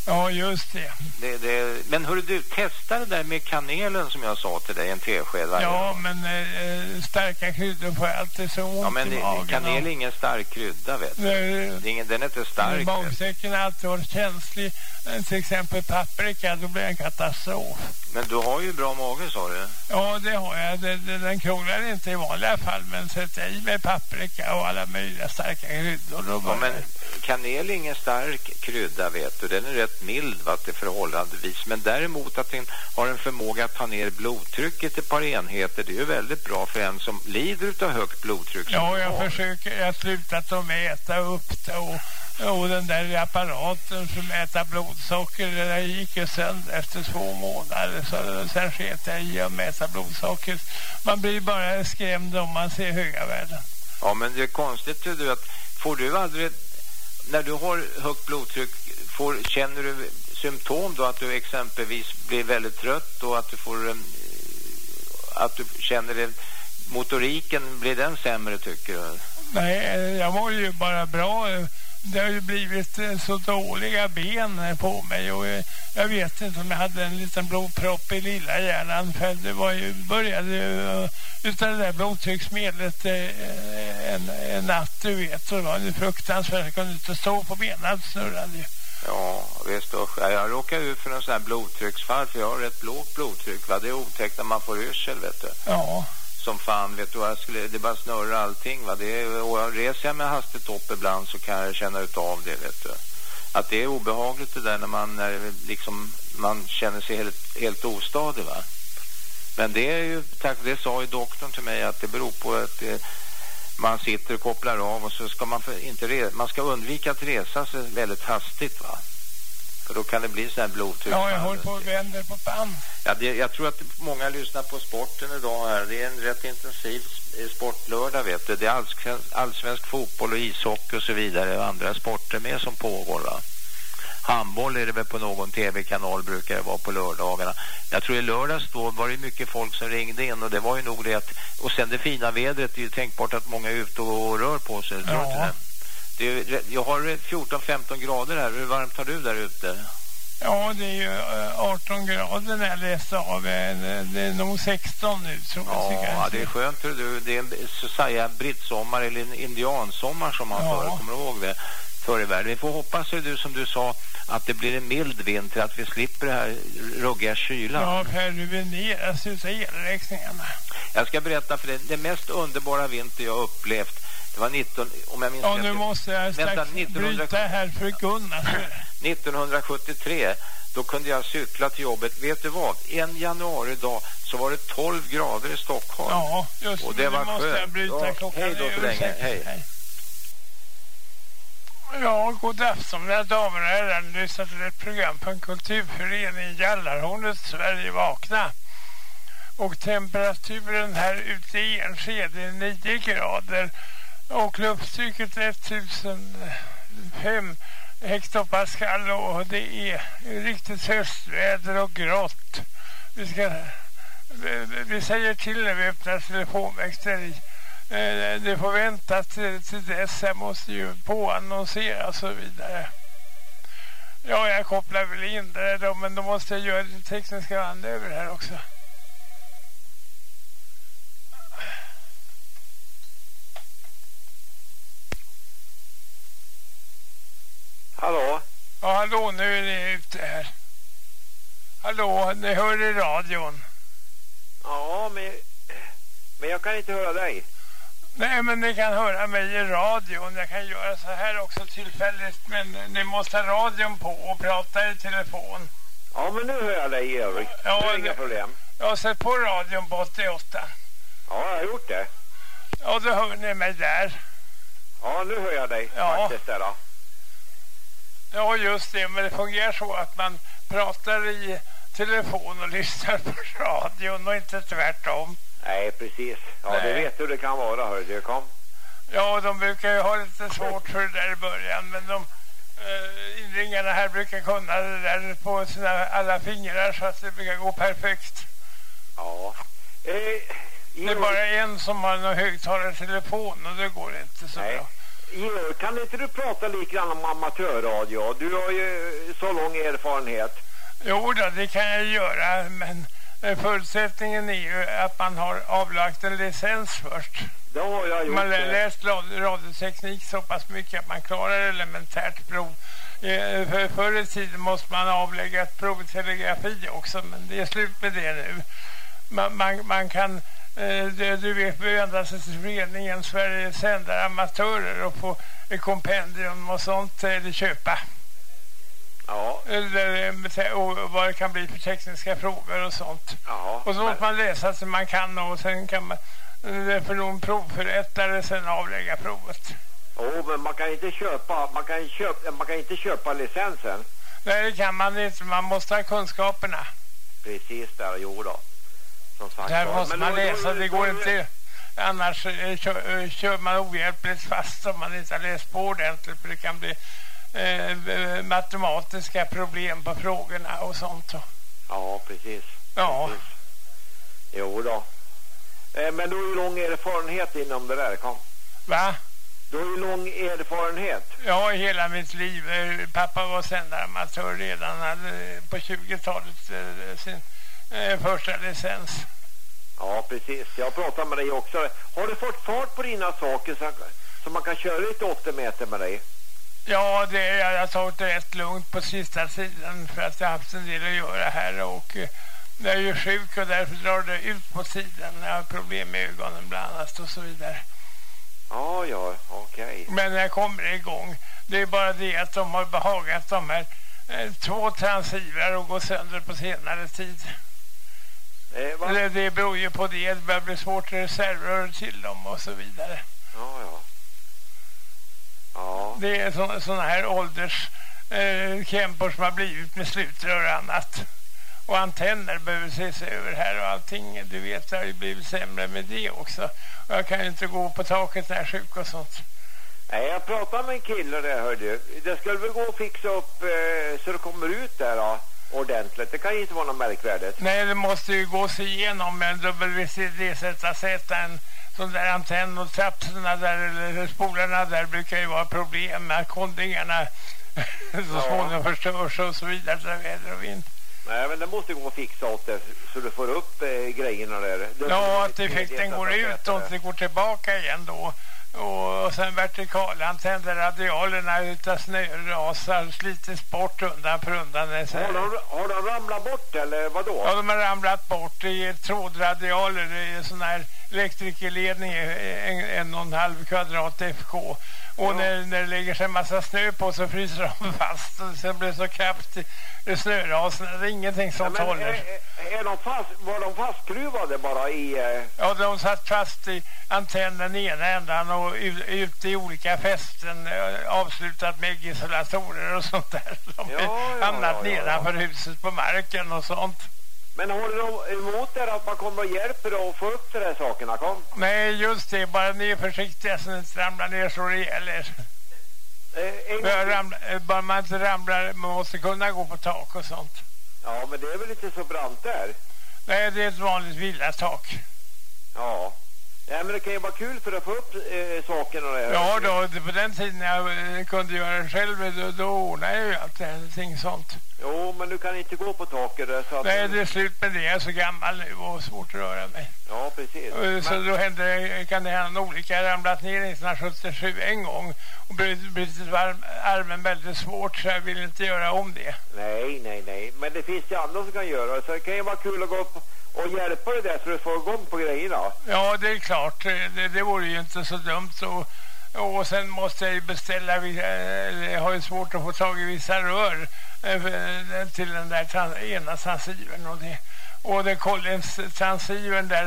[SPEAKER 1] Ja, just det.
[SPEAKER 5] det, det men hörru du, testa det där med kanelen som jag sa till dig, en tesked varje
[SPEAKER 1] Ja, dag. men eh, starka kryddor får alltid så ont
[SPEAKER 5] Ja, men
[SPEAKER 1] i magen.
[SPEAKER 5] kanel är ingen stark krydda, vet du. Det, ingen, den är inte stark.
[SPEAKER 1] Magsäcken har alltid känslig. Till exempel paprika, då blir det en katastrof.
[SPEAKER 5] Men du har ju bra mage, sa du.
[SPEAKER 1] Ja, det har jag. Det, den krånglar inte i vanliga fall, men sätter i med paprika och alla möjliga starka kryddor.
[SPEAKER 5] Ja, men kanel är ingen stark krydda, vet du. Den är rätt mild, va, till förhållandevis. Men däremot att den har en förmåga att ta ner blodtrycket ett par enheter, det är ju väldigt bra för en som lider av högt blodtryck.
[SPEAKER 1] Ja, jag har. försöker. Jag har slutat att mäta upp det och och den där apparaten som mäter blodsocker den gick ju sönder efter två månader så sen sket jag i att mäta blodsocker. Man blir bara skrämd om man ser höga värden.
[SPEAKER 5] Ja men det är konstigt du att får du aldrig när du har högt blodtryck får, känner du symptom då att du exempelvis blir väldigt trött och att du får att du känner det motoriken blir den sämre tycker du?
[SPEAKER 1] Nej, jag mår ju bara bra det har ju blivit eh, så dåliga ben på mig och eh, jag vet inte om jag hade en liten blodpropp i lilla hjärnan för det var ju, började ju eh, utan det där blodtrycksmedlet en, en natt du vet så det var det fruktansvärt jag kunde inte stå på benen snurrade ju.
[SPEAKER 5] Ja, visst usch. Jag råkade ut för en sån här blodtrycksfall för jag har rätt lågt blodtryck va? Det är otäckt när man får yrsel vet du.
[SPEAKER 1] Ja
[SPEAKER 5] som fan vet du jag skulle det bara snurra allting va? Det är, och reser jag med hastigt upp ibland så kan jag känna utav det vet du. Att det är obehagligt det där när man när liksom man känner sig helt, helt ostadig va? Men det är ju tack det sa ju doktorn till mig att det beror på att det, man sitter och kopplar av och så ska man för, inte man ska undvika att resa sig väldigt hastigt va? För då kan det bli sån här blodtryck.
[SPEAKER 1] Ja, jag håller på och vänder på band.
[SPEAKER 5] Ja, det, jag tror att många lyssnar på sporten idag här. Det är en rätt intensiv sportlördag vet du. Det är allsvensk, allsvensk fotboll och ishockey och så vidare och andra sporter med som pågår va. Handboll är det väl på någon tv-kanal brukar det vara på lördagarna. Jag tror i lördags då var det mycket folk som ringde in och det var ju nog det att, och sen det fina vädret, det är ju tänkbart att många är ute och rör på sig. Ja. Det, jag har 14-15 grader här. Hur varmt har du där ute?
[SPEAKER 1] Ja, det är ju 18 eh, grader när jag läste av. Det är nog 16 nu tror
[SPEAKER 5] jag. Ja, det är skönt. Du. Det är en, så säga brittsommar eller en indiansommar som man ja. förr. Kommer du ihåg det? förr i världen. Vi får hoppas du som du sa att det blir en mild vinter att vi slipper det här ruggiga kylan.
[SPEAKER 1] Ja, Per, du ruineras ju elräkningarna.
[SPEAKER 5] Jag ska berätta för dig, det mest underbara vinter jag upplevt det var 19, om jag minns
[SPEAKER 1] Ja, nu måste jag strax
[SPEAKER 5] Vänta, 1900...
[SPEAKER 1] bryta här för Gunnar.
[SPEAKER 5] 1973, då kunde jag cykla till jobbet. Vet du vad? En januari dag så var det 12 grader i Stockholm.
[SPEAKER 1] Ja, just
[SPEAKER 5] Och det var
[SPEAKER 1] måste
[SPEAKER 5] skönt.
[SPEAKER 1] jag bryta
[SPEAKER 5] ja,
[SPEAKER 1] klockan.
[SPEAKER 5] Hej då så länge. Hej. hej.
[SPEAKER 1] Ja, god afton mina damer och herrar. Ni lyssnar till ett program på en kulturförening i Jallarhornet, Sverige vakna. Och temperaturen här ute i Enskede är 9 grader och lufttrycket 1005 hektopascal och det är riktigt höstväder och grått. Vi, ska, vi säger till när vi öppnar telefonväxter eh, det får vänta till, till dess. Jag måste ju påannonsera och så vidare. Ja, jag kopplar väl in det då, men då måste jag göra det tekniska över här också.
[SPEAKER 4] Hallå?
[SPEAKER 1] Ja, hallå, nu är ni ute här. Hallå, ni hör i radion.
[SPEAKER 4] Ja, men, men jag kan inte höra dig.
[SPEAKER 1] Nej, men ni kan höra mig i radion. Jag kan göra så här också tillfälligt, men ni måste ha radion på och prata i telefon.
[SPEAKER 4] Ja, men nu hör jag dig i övrigt.
[SPEAKER 1] Ja,
[SPEAKER 4] det är inga problem.
[SPEAKER 1] Jag har sett på radion på 88.
[SPEAKER 4] Ja, jag har gjort det.
[SPEAKER 1] Ja, då hör ni mig där.
[SPEAKER 4] Ja, nu hör jag dig
[SPEAKER 1] Ja.
[SPEAKER 4] faktiskt där då.
[SPEAKER 1] Ja, just det. Men det fungerar så att man pratar i telefon och lyssnar på radion och inte tvärtom.
[SPEAKER 4] Nej, precis. Ja,
[SPEAKER 1] Nej.
[SPEAKER 4] du vet hur det kan vara, hör du. Kom.
[SPEAKER 1] Ja, de brukar ju ha lite svårt för det där i början, men de eh, inringarna här brukar kunna det där på sina alla fingrar så att det brukar gå perfekt.
[SPEAKER 4] Ja. Eh,
[SPEAKER 1] Det är bara en som har en högtalartelefon och det går inte så
[SPEAKER 4] Nej.
[SPEAKER 1] bra.
[SPEAKER 4] Georg, kan inte du prata lite grann om amatörradio? Du har ju så lång erfarenhet.
[SPEAKER 1] Jo då, det kan jag göra, men eh, förutsättningen är ju att man har avlagt en licens först.
[SPEAKER 4] Det har jag gjort.
[SPEAKER 1] Man har
[SPEAKER 4] eh,
[SPEAKER 1] läst rad- radioteknik så pass mycket att man klarar elementärt prov. Eh, för, förr i tiden måste man avlägga ett prov i telegrafi också, men det är slut med det nu. Man, man, man kan, eh, du vet, vända sig till föreningen Sveriges sändare amatörer och få kompendium och sånt eller köpa.
[SPEAKER 4] Ja,
[SPEAKER 1] Eller, eh, och vad det kan bli för tekniska frågor och sånt.
[SPEAKER 4] ja.
[SPEAKER 1] Och så måste
[SPEAKER 4] men-
[SPEAKER 1] man läsa så man kan och sen kan man eh, för någon provförrättare sen avlägga provet.
[SPEAKER 4] Jo, men man kan inte köpa, man kan köpa, man kan inte köpa licensen.
[SPEAKER 1] Nej, det kan man inte. Man måste ha kunskaperna.
[SPEAKER 4] Precis där, jo då. Som sagt.
[SPEAKER 1] Där måste man läsa. Det går inte. Annars eh, kör, eh, kör man ohjälpligt fast om man inte har läst på ordentligt. För det kan bli eh, matematiska problem på frågorna och sånt.
[SPEAKER 4] Ja, precis.
[SPEAKER 1] Ja,
[SPEAKER 4] precis. Jo då. Eh, men du har ju lång erfarenhet inom det där, kom.
[SPEAKER 1] va?
[SPEAKER 4] Du har ju lång erfarenhet.
[SPEAKER 1] Ja, hela mitt liv. Eh, Pappa var sändaramatör redan. Hade på 20-talet eh, sin eh, första licens.
[SPEAKER 4] Ja, precis. Jag pratar med dig också. Har du fått fart på dina saker så, så man kan köra lite 80 meter med dig?
[SPEAKER 1] Ja, det, jag har tagit det rätt lugnt på sista tiden för att jag har haft en del att göra här och eh, jag är ju sjuk och därför drar det ut på tiden. Jag har problem med ögonen bland annat och så vidare.
[SPEAKER 4] Ja, ja, okej.
[SPEAKER 1] Men jag kommer igång. Det är bara det att de har behagat de här eh, två transivrar och gå sönder på senare tid.
[SPEAKER 4] Eh, va?
[SPEAKER 1] Det, beror ju på det. Det börjar bli svårt reservrör till dem och så vidare.
[SPEAKER 4] Ja, ja. Ja,
[SPEAKER 1] Det är sådana här ålders eh, som har blivit med slutrör och annat. Och antenner behöver ses över här och allting. Du vet, det har ju blivit sämre med det också. Och jag kan ju inte gå på taket när jag är sjuk och sånt.
[SPEAKER 4] Nej, jag pratade med en kille där, hör du. Det skulle väl gå att fixa upp eh, så det kommer ut där då, ordentligt. Det kan ju inte vara något märkvärdigt.
[SPEAKER 1] Nej, det måste ju gås igenom med en WCD-ZZ, en sån där antenn och trapporna där, eller spolarna där brukar ju vara problem med kondingarna så småningom förstörs och så vidare, så väder och vind.
[SPEAKER 4] Nej, men det måste gå att fixa åt det så du får upp eh, grejerna där. Det-
[SPEAKER 1] Ja, att effekten går ut och inte går tillbaka igen då. Och, sen vertikalantänder radialerna utav snörasar slitits bort undan för undan.
[SPEAKER 4] Har de, har de ramlat bort eller vadå?
[SPEAKER 1] Ja, de har ramlat bort i trådradialer. Är sån här elektrikerledning, en, en och en halv kvadrat FK. Och när, när det lägger sig en massa snö på så fryser de fast och sen blir det så kappt i snöraserna. Det är ingenting som ja, håller.
[SPEAKER 4] Är, är de fast, var de fastskruvade bara i... Eh...
[SPEAKER 1] Ja, de satt fast i antennen i ena ändan och ut, ut i olika fästen eh, avslutat med isolatorer och sånt där. De ja, ja, hamnat ja, ja, nedanför huset på marken och sånt.
[SPEAKER 4] Men håller de emot er att man kommer och hjälper och får upp de där sakerna? Kom.
[SPEAKER 1] Nej, just det. Bara ni är försiktiga så ni inte ramlar ner så gäller. Eh, ramla, eh, bara man inte ramlar, man måste kunna gå på tak och sånt.
[SPEAKER 4] Ja, men det är väl inte så brant där?
[SPEAKER 1] Nej, det är ett vanligt villatak.
[SPEAKER 4] Ja. Ja, men det kan ju vara kul för att få upp eh, sakerna. Där.
[SPEAKER 1] Ja, då, på den tiden jag eh, kunde göra det själv, då, då ordnade jag ju allting sånt.
[SPEAKER 4] Jo, men du kan inte gå på taket där. Så
[SPEAKER 1] att Nej, det är slut med det. Jag är så gammal nu och svårt att röra mig.
[SPEAKER 4] Ja, precis.
[SPEAKER 1] Så men... då hände, kan det hända en olycka. Jag ramlat ner 1977 en gång och brutit armen väldigt svårt så jag vill inte göra om det.
[SPEAKER 4] Nej, nej, nej. Men det finns ju andra som kan göra det. Så det kan ju vara kul att gå upp och hjälpa dig där så du får igång på grejerna.
[SPEAKER 1] Ja, det är klart. Eh, det, det vore ju inte så dumt. Och, och sen måste jag ju beställa, eh, jag har ju svårt att få tag i vissa rör eh, till den där ena transivern och det. Och det Collins transivern där,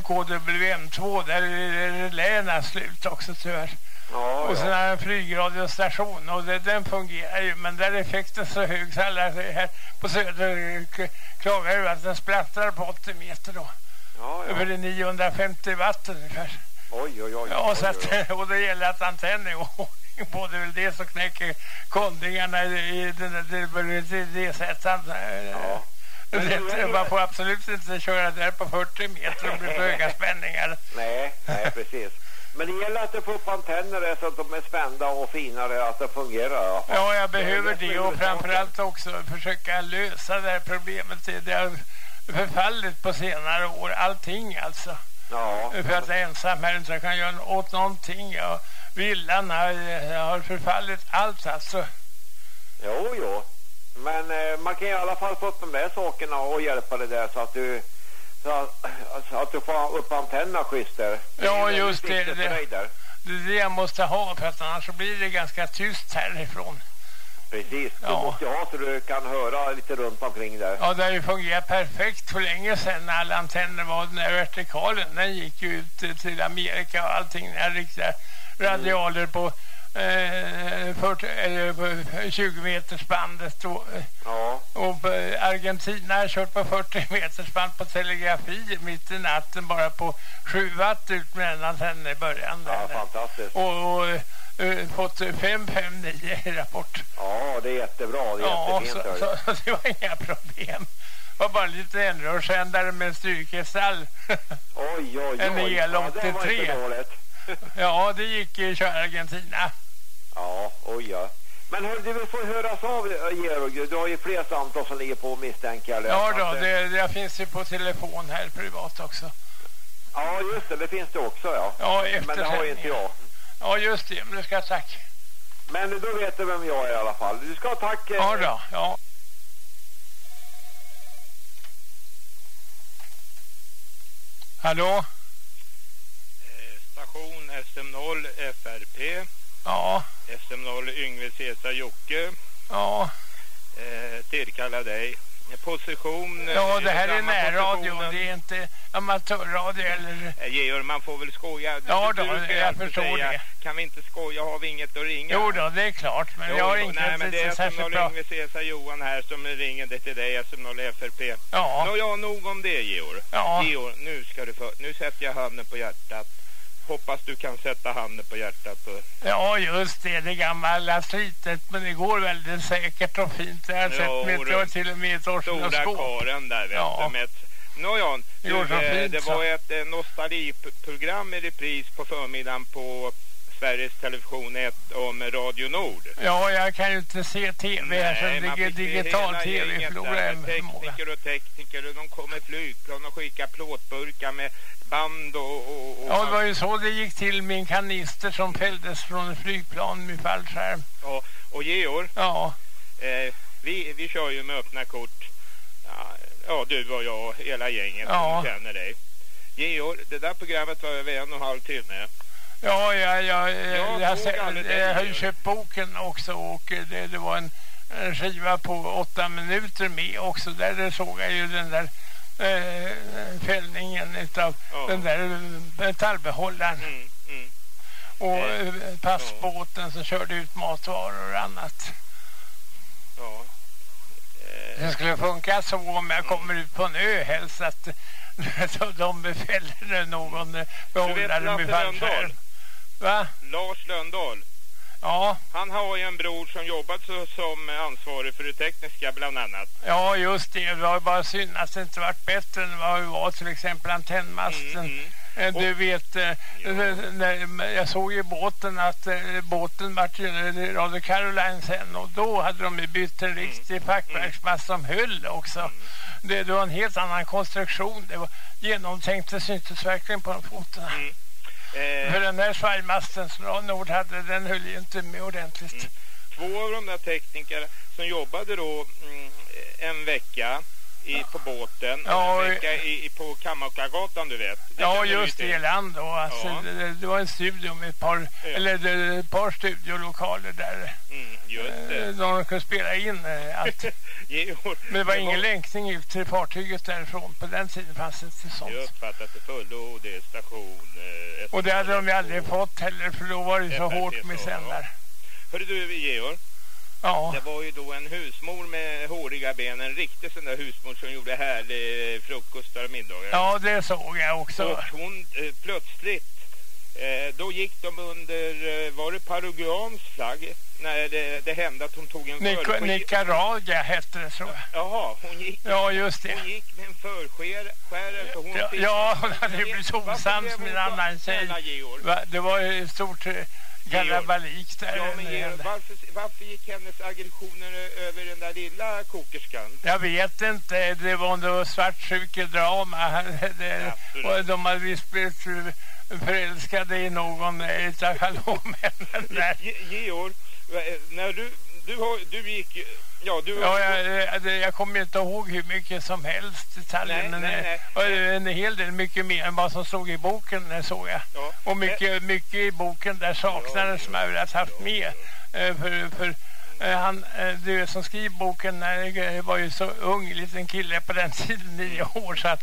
[SPEAKER 1] KWM2, där är reläerna slut också tyvärr. Ja, och sen har en flygradiostation och det, den fungerar ju men där är effekten så hög så alla här på söder klagar ju att den splattrar på 80 meter då. Ja, ja. Över 950 watt ungefär.
[SPEAKER 4] Oj, oj, oj.
[SPEAKER 1] Ja, så att, och det gäller att antennen är på det är väl det som knäcker kondingarna i den D-sättan. Ja. Det, man får absolut inte köra där på 40 meter och bli för höga spänningar.
[SPEAKER 4] Nej, nej, precis. Men det gäller att du får upp antenner så att de är spända och finare, att det fungerar.
[SPEAKER 1] Ja, jag behöver det, det och framförallt också försöka lösa det här problemet. Det har förfallit på senare år, allting alltså. Ja. För att jag är ensam här inte kan göra åt någonting. Ja. Villan har, har förfallit allt alltså.
[SPEAKER 4] Jo, jo. Men eh, man kan i alla fall få upp de där sakerna och hjälpa dig där så att du så att, alltså, att du får upp antenna schysst där.
[SPEAKER 1] Ja, just det. Det, det, det är det jag måste ha för att annars blir det ganska tyst härifrån.
[SPEAKER 4] Precis, du ja. måste ha så du kan höra lite runt omkring där.
[SPEAKER 1] Ja, det har ju fungerat perfekt för länge sedan när alla antenner var den här vertikalen. Den gick ju ut till Amerika och allting. Den här riktiga radialer på eh, 40, eller 20 meters bandet och, ja. och Argentina har kört på 40 meters band på telegrafi mitt i natten bara på 7 watt ut med en antenn i början.
[SPEAKER 4] Ja, fantastiskt.
[SPEAKER 1] Och, och uh, fått 559 i rapport.
[SPEAKER 4] Ja, det är jättebra. Det är
[SPEAKER 1] ja, så, så, så, det var inga problem. Det var bara lite enrörsändare med styrkestall.
[SPEAKER 4] Oj, oj, oj.
[SPEAKER 1] En el 83. Ja, ja, det gick i Argentina.
[SPEAKER 4] Ja, oj ja. Men hör, du får höras av Georg. Du har ju fler samtal som ligger på misstänker jag.
[SPEAKER 1] Ja då, det, det finns ju på telefon här privat också.
[SPEAKER 4] Ja, just det. Det finns det också, ja.
[SPEAKER 1] Ja, efter
[SPEAKER 4] Men det har ju inte jag.
[SPEAKER 1] Ja, just det. Men du ska tack.
[SPEAKER 4] Men då vet du vem jag är i alla fall. Du ska tack.
[SPEAKER 1] Eh, ja då, ja. Hallå?
[SPEAKER 3] Eh, station SM0 FRP.
[SPEAKER 1] Ja.
[SPEAKER 3] SM0 Yngve Cesar Jocke.
[SPEAKER 1] Ja.
[SPEAKER 3] Eh, tillkalla dig. Position...
[SPEAKER 1] Ja, det här är närradio. Det är inte amatörradio eller...
[SPEAKER 3] Eh, Georg, man får väl skoja.
[SPEAKER 1] Ja då, du jag förstår säga, det.
[SPEAKER 3] Kan vi inte skoja? Har vi inget att ringa?
[SPEAKER 1] Jo då, det är klart. Men jo, jag har inte
[SPEAKER 3] nej, men det är SM0 Yngve Cesar Johan här som ringer det till dig, SM0 FRP. Ja. Nå, ja, nog om det, Georg. Ja. Georg, nu ska du få... Nu sätter jag handen på hjärtat hoppas du kan sätta handen på hjärtat.
[SPEAKER 1] Ja, just det. Det gamla slitet. Men det går väldigt säkert och fint. Jag har sett mitt år till och med ett
[SPEAKER 3] Stora karen där, vet ja. du. Med ett... Nåja, du, det, det var ett eh, nostalgiprogram i repris på förmiddagen på
[SPEAKER 7] Sveriges Television 1 om Radio Nord.
[SPEAKER 1] Ja, jag kan ju inte se tv här så
[SPEAKER 7] man
[SPEAKER 1] ligger digital tv förlorar jag.
[SPEAKER 7] Tekniker och tekniker och de kom med flygplan och skickade plåtburkar med band och... och, och
[SPEAKER 1] Ja, det var ju så det gick till min kanister som fälldes från ett flygplan med fallskärm.
[SPEAKER 7] Ja, och Georg,
[SPEAKER 1] Ja,
[SPEAKER 7] eh, vi, vi kör ju med öppna kort. Ja, du och jag och hela gänget
[SPEAKER 1] Ja.
[SPEAKER 7] som känner dig. Georg, det där programmet var över en och en halv timme.
[SPEAKER 1] ja, ja, ja jag,
[SPEAKER 7] Jag
[SPEAKER 1] jag, jag har ju köpt boken också och eh, det, det var en, en skiva på åtta minuter med också. Där såg jag ju den där eh, fällningen utav
[SPEAKER 7] Ja.
[SPEAKER 1] den där eh, metallbehållaren
[SPEAKER 7] Mm, mm.
[SPEAKER 1] och
[SPEAKER 7] Eh,
[SPEAKER 1] eh, passbåten som körde ut matvaror och annat.
[SPEAKER 7] Ja. Eh,
[SPEAKER 1] Det skulle funka så om jag kommer ut på en ö helst att de befäller någon eh, behållare med fallskärm. Va?
[SPEAKER 7] Lars Lönndahl.
[SPEAKER 1] Ja,
[SPEAKER 7] Han har ju en bror som jobbat så, som ansvarig för det tekniska bland annat.
[SPEAKER 1] ja, just det. Det var ju bara synd att det inte varit bättre än vad det var till exempel antennmasten.
[SPEAKER 7] Mm, mm.
[SPEAKER 1] Eh, Du
[SPEAKER 7] Och-
[SPEAKER 1] vet, eh,
[SPEAKER 7] Ja.
[SPEAKER 1] när, jag såg i båten att eh, båten vart ju eh, Radio Caroline sen och då hade de ju bytt en
[SPEAKER 7] Mm.
[SPEAKER 1] riktig fackverksmast som höll också. Det, det var en helt annan konstruktion. Det var genomtänkt, det syntes verkligen på de fotorna.
[SPEAKER 7] Mm.
[SPEAKER 1] För
[SPEAKER 7] Eh,
[SPEAKER 1] den där svajmasten som Nord hade, den höll ju inte med ordentligt.
[SPEAKER 7] Mm. två av de där teknikerna som jobbade då mm, en vecka i, på båten
[SPEAKER 1] Ja,
[SPEAKER 7] och en vecka i, i, på Kammarkagatan du vet. Det
[SPEAKER 1] Ja, just
[SPEAKER 7] till.
[SPEAKER 1] det, land då. Alltså,
[SPEAKER 7] Ja.
[SPEAKER 1] det, det var en studio med ett par,
[SPEAKER 7] Ja.
[SPEAKER 1] eller det, ett par studiolokaler där.
[SPEAKER 7] Mm, just
[SPEAKER 1] Eh,
[SPEAKER 7] det.
[SPEAKER 1] De kunde spela in eh, allt. Men det var ingen länkning ut till fartyget därifrån. På den tiden fanns det inte sånt.
[SPEAKER 7] Jag uppfattat det fullo, det är station... Eh,
[SPEAKER 1] Och det hade de ju aldrig fått heller för då var det så hårt med sändare.
[SPEAKER 7] Hörru du Georg,
[SPEAKER 1] Ja,
[SPEAKER 7] det var ju då en husmor med håriga ben, en riktig sån där husmor som gjorde härlig frukostar och middagar.
[SPEAKER 1] ja det såg jag också.
[SPEAKER 7] Och hon eh, plötsligt, eh, då gick de under, eh, var det Paraguans flagg? När det, det hände att hon tog en
[SPEAKER 1] Nic
[SPEAKER 7] försked.
[SPEAKER 1] Nicaragua hette det så.
[SPEAKER 7] Jaha, hon gick,
[SPEAKER 1] Ja, just det.
[SPEAKER 7] hon gick med en förskärare så hon
[SPEAKER 1] Ja, ja, hon hade blivit osams med en annan tjej. Det var ju stort kalabalik där.
[SPEAKER 7] Ja, men Georg, varför, varför gick hennes aggressioner över den där lilla kokerskan?
[SPEAKER 1] Jag vet inte, det var något svartsjukedrama. Det, och de hade visst blivit förälskade i någon utav hallåmännen där.
[SPEAKER 7] Ge- Georg, när du, du, har, du gick... Ja, du
[SPEAKER 1] Ja, jag, jag, kommer inte ihåg hur mycket som helst detaljer,
[SPEAKER 7] Nej,
[SPEAKER 1] men
[SPEAKER 7] nej, nej.
[SPEAKER 1] eh, och en hel del, mycket mer än vad som stod i boken eh, såg jag.
[SPEAKER 7] Ja.
[SPEAKER 1] Och mycket, mycket i boken där saknades som jag velat haft med. Eh, För, för han, du som skriver boken var ju så ung liten kille på den tiden, nio år, så att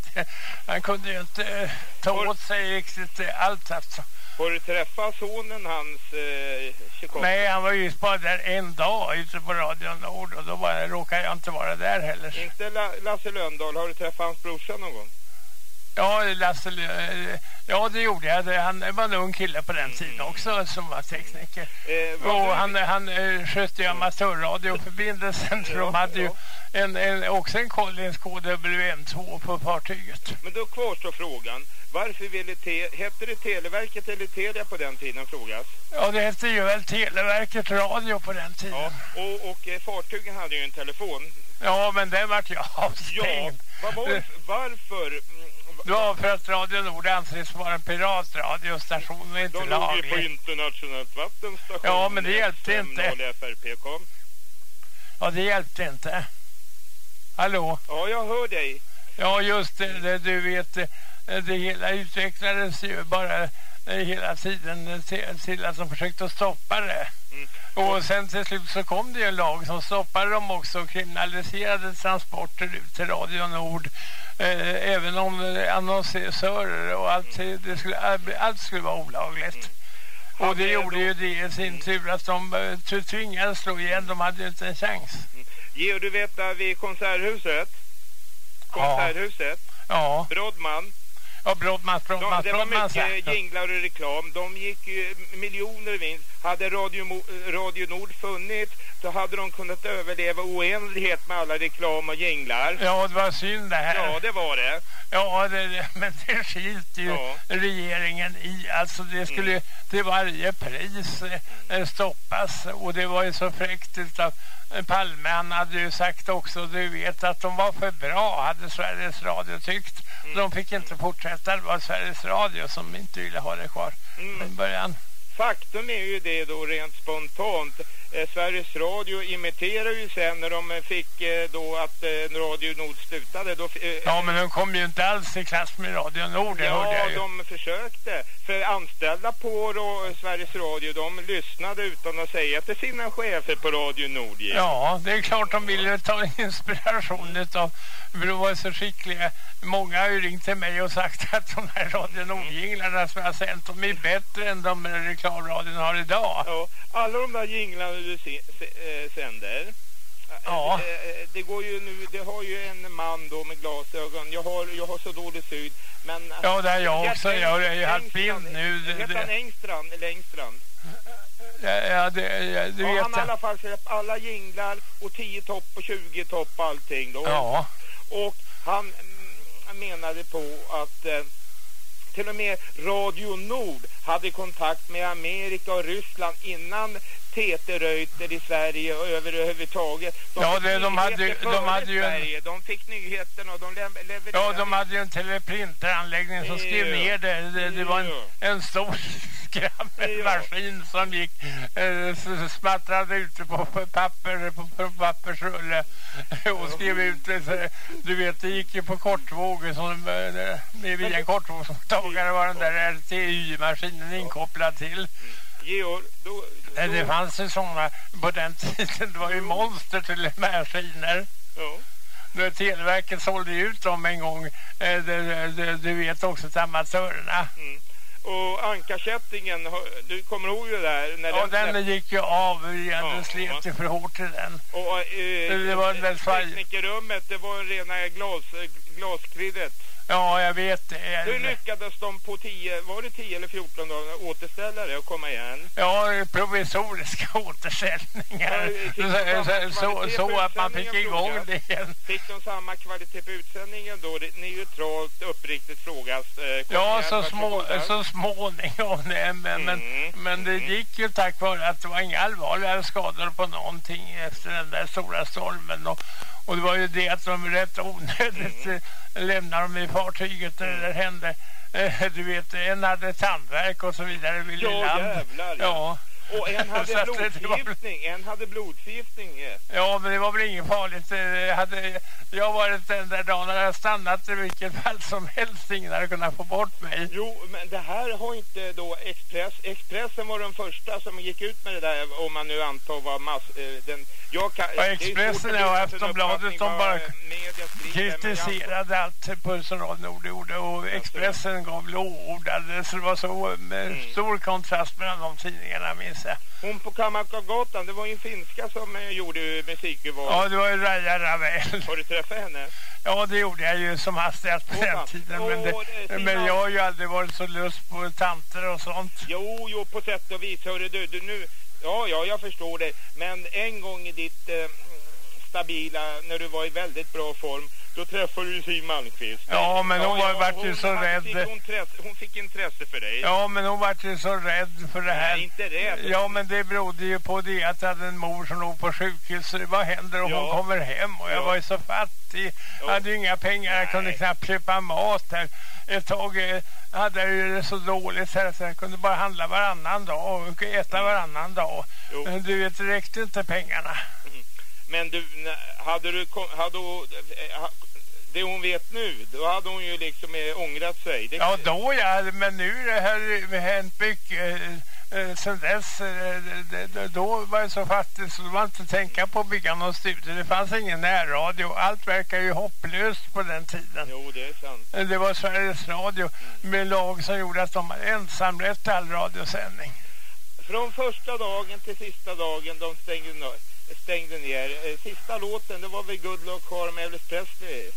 [SPEAKER 1] han kunde ju inte ta åt sig riktigt allt alltså.
[SPEAKER 7] Har du träffat sonen hans eh?
[SPEAKER 1] Nej, han var ju bara där en dag ute på Radio Nord och då var, råkade jag inte vara där heller.
[SPEAKER 7] Inte La Lasse Lönndahl, har du träffat hans brorsa någon gång?
[SPEAKER 1] Ja, Lasse, eh, ja det gjorde jag. Han var en ung kille på den tiden också som var tekniker.
[SPEAKER 7] Eh, var
[SPEAKER 1] Och han, han eh, skötte ju amatörradioförbindelsen för de
[SPEAKER 7] Ja,
[SPEAKER 1] hade ju
[SPEAKER 7] ja.
[SPEAKER 1] En, en, också en Collins KWM2 på fartyget.
[SPEAKER 7] Men då kvarstår frågan. Varför ville te hette det Televerket eller Telia på den tiden frågas?
[SPEAKER 1] Ja, det hette ju väl Televerket Radio på den tiden.
[SPEAKER 7] Ja,
[SPEAKER 1] Ja,
[SPEAKER 7] och, och eh, fartygen hade ju en telefon.
[SPEAKER 1] men den vart ju
[SPEAKER 7] Ja,
[SPEAKER 1] avstängd.
[SPEAKER 7] vad var varför?
[SPEAKER 1] var för att Radio Nord anses vara en piratradiostation och inte
[SPEAKER 7] De låg ju på
[SPEAKER 1] laglig.
[SPEAKER 7] internationellt vattenstation.
[SPEAKER 1] Ja, men det hjälpte inte.
[SPEAKER 7] FM0 FRP kom.
[SPEAKER 1] Ja, det hjälpte inte. Hallå?
[SPEAKER 7] Ja, jag hör dig.
[SPEAKER 1] Ja, just det. du vet, eh, det hela utvecklades ju bara eh, hela tiden till, att de försökte stoppa det.
[SPEAKER 7] Mm.
[SPEAKER 1] Och sen till slut så kom det ju en lag som stoppade dem också och kriminaliserade transporter ut till Radio Nord. Eh, även om eh, annonsörer och allt, eh, det skulle, allt skulle vara olagligt. Och det gjorde ju det i sin tur att de tvingades slå igen. De hade ju inte en chans.
[SPEAKER 7] Geo, du vet där vid Konserthuset? Konserthuset?
[SPEAKER 1] Ja,
[SPEAKER 7] Brodman.
[SPEAKER 1] ja Brodmans,
[SPEAKER 7] De,
[SPEAKER 1] Brodmans,
[SPEAKER 7] det var mycket
[SPEAKER 1] ja.
[SPEAKER 7] jinglar och reklam. De gick ju miljoner vinst. hade Radio, Mo- Radio Nord funnits så hade de kunnat överleva oändlighet med alla reklam och jinglar.
[SPEAKER 1] Ja, det var synd det här.
[SPEAKER 7] Ja, det var det.
[SPEAKER 1] Ja, det, men det skiter ju
[SPEAKER 7] Ja.
[SPEAKER 1] regeringen i. Alltså det skulle
[SPEAKER 7] Mm.
[SPEAKER 1] till varje pris eh, stoppas. Och det var ju så fräckt utav Palme. Han hade ju sagt också, du vet att de var för bra, hade Sveriges Radio tyckt.
[SPEAKER 7] Mm.
[SPEAKER 1] De fick inte fortsätta, det var Sveriges Radio som inte ville ha det kvar
[SPEAKER 7] Mm.
[SPEAKER 1] från början.
[SPEAKER 7] Faktum är ju det då rent spontant. Eh, Sveriges Radio imiterar ju sen när de eh, fick eh, då att eh, Radio Nord slutade. Då, eh,
[SPEAKER 1] Ja, men de kom ju inte alls i klass med Radio Nord, det hörde
[SPEAKER 7] Ja,
[SPEAKER 1] jag ju.
[SPEAKER 7] de försökte. För anställda på då, Sveriges Radio, de lyssnade utan att säga till sina chefer på Radio Nord. ju.
[SPEAKER 1] Ja, det är klart de ville ta inspiration utav för de var så skickliga. Många har ju ringt till mig och sagt att de här Radio Nord-jinglarna som jag har sänt, de är bättre än de reklamradion har idag.
[SPEAKER 7] Ja, alla de där jinglarna du se, se, eh, sänder.
[SPEAKER 1] Ja.
[SPEAKER 7] Eh, eh, Det går ju nu, det har ju en man då med glasögon. Jag har, jag har så dålig syn. Men,
[SPEAKER 1] Ja, det är jag
[SPEAKER 7] Gert
[SPEAKER 1] också. Jag är halvt blind nu. Det-
[SPEAKER 7] Heter han
[SPEAKER 1] det-
[SPEAKER 7] Engstrand eller Engstrand?
[SPEAKER 1] Ja, ja, det, ja, det
[SPEAKER 7] Ja,
[SPEAKER 1] vet
[SPEAKER 7] han har i alla fall släppt alla jinglar och 10 topp och 20 topp och allting då.
[SPEAKER 1] Ja,
[SPEAKER 7] Och han mm, menade på att eh, till och med Radio Nord hade kontakt med Amerika och Ryssland innan TT Reuter i Sverige och överhuvudtaget.
[SPEAKER 1] Ja,
[SPEAKER 7] fick
[SPEAKER 1] det- de hade ju- de hade ju en-.
[SPEAKER 7] De fick nyheterna och de le- levererade.
[SPEAKER 1] ja, de hade ju en teleprinteranläggning som skrev
[SPEAKER 7] Ja.
[SPEAKER 1] ner det. Det, det var en,
[SPEAKER 7] Ja.
[SPEAKER 1] en stor skrammelmaskin som gick eh, smattrade ute på papper på, på pappersrulle och skrev ut det. Du vet, det gick ju på kortvåg som eh, via en var den där RTY-maskinen inkopplad till.
[SPEAKER 7] Georg, då, då,
[SPEAKER 1] Eh, Det fanns ju sådana på den tiden. Det var ju monster till maskiner.
[SPEAKER 7] ja.
[SPEAKER 1] Televerket sålde ut dem en gång. eh, Du vet också till amatörerna.
[SPEAKER 7] Mm. Och ankarkättingen, du kommer ihåg det där? När
[SPEAKER 1] Ja, den gick ju av igen.
[SPEAKER 7] Ja,
[SPEAKER 1] Den slet ju för hårt till den.
[SPEAKER 7] Och, eh,
[SPEAKER 1] Det var en väldigt faj-
[SPEAKER 7] teknikerrummet, det var rena glas, glaskriddet.
[SPEAKER 1] Ja, jag vet det.
[SPEAKER 7] Hur lyckades de på 10, var det 10 eller 14 dagar återställa det och komma igen?
[SPEAKER 1] Ja, provisoriska återställningar.
[SPEAKER 7] Ja,
[SPEAKER 1] Så, så, så, att man fick igång det igen.
[SPEAKER 7] Fick de samma kvalitet på utsändningen då? Det, neutralt, uppriktigt frågas. Eh,
[SPEAKER 1] Ja, så, små, så småningom. Nej, men, men,
[SPEAKER 7] Mm,
[SPEAKER 1] men det gick ju tack vare att det var inga allvarliga skador på någonting efter den där stora stormen. Och, och det var ju det att de rätt onödigt mm. lämnade dem i fartyget när det där hände. Eh, Du vet, en hade tandvärk och så vidare vid
[SPEAKER 7] Ja, jävlar, ja.
[SPEAKER 1] Ja.
[SPEAKER 7] Och en hade
[SPEAKER 1] det
[SPEAKER 7] blodförgiftning, en hade blodförgiftning. eh.
[SPEAKER 1] Ja, men det var väl inget farligt. Eh, Hade jag varit den där dagen hade jag stannat i vilket fall som helst. Ingen hade kunnat få bort mig.
[SPEAKER 7] Jo, men det här har inte då Express. Expressen var den första som gick ut med det där, om man nu antar vad mass... Eh, den, jag kan, det att
[SPEAKER 1] Expressen och Aftonbladet, de bara kritiserade allt Pulsen Radio Nord gjorde och Expressen gav lovordade så det var så med
[SPEAKER 7] Mm.
[SPEAKER 1] stor kontrast mellan de tidningarna minns jag.
[SPEAKER 7] Hon på Kammarkagatan, det var ju en finska som eh, gjorde musikurval.
[SPEAKER 1] Ja, det var ju Raja Ravel.
[SPEAKER 7] Har du träffat henne?
[SPEAKER 1] Ja, det gjorde jag ju som hastigast på den tiden. Men,
[SPEAKER 7] det
[SPEAKER 1] det, men jag har ju aldrig varit så lust på tanter och sånt.
[SPEAKER 7] Jo, jo, på sätt och vis. Hörru du, du nu... Ja, ja, jag förstår det. Men en gång i ditt eh, stabila, när du var i väldigt bra form, då träffade du Siw Malmkvist.
[SPEAKER 1] Ja, men hon var- vart ju
[SPEAKER 7] hon
[SPEAKER 1] så
[SPEAKER 7] hade-
[SPEAKER 1] rädd.
[SPEAKER 7] Fick, hon, hon fick intresse för dig.
[SPEAKER 1] Ja, men hon var ju så rädd för det här.
[SPEAKER 7] Nej, inte rädd.
[SPEAKER 1] Ja, men det berodde ju på det att jag hade en mor som låg på sjukhus. Vad händer om
[SPEAKER 7] Ja.
[SPEAKER 1] hon kommer hem? Och jag
[SPEAKER 7] Ja.
[SPEAKER 1] var ju så fattig. Jag
[SPEAKER 7] Ja.
[SPEAKER 1] hade ju inga pengar. Jag kunde
[SPEAKER 7] Nej.
[SPEAKER 1] knappt köpa mat här. Ett tag eh, hade jag ju det så dåligt här så jag kunde bara handla varannan dag och äta varannan dag.
[SPEAKER 7] Jo.
[SPEAKER 1] Du vet, det räckte inte pengarna.
[SPEAKER 7] Men du, hade du... Hade eh, det hon vet nu, då hade hon ju liksom eh, ångrat sig. Det,
[SPEAKER 1] Ja, då ja, men nu har det hänt mycket. Eh, sen dess, eh, då var jag så fattig så var inte tänka på att bygga någon studio. Det fanns ingen närradio. Allt verkar ju hopplöst på den tiden.
[SPEAKER 7] Jo, det är sant.
[SPEAKER 1] Det var Sveriges Radio med lag som gjorde att de hade ensamrätt all radiosändning.
[SPEAKER 7] Från första dagen till sista dagen de stängde, stängde ner. Eh, Sista låten, det var väl Good Luck Charm Elvis Presley.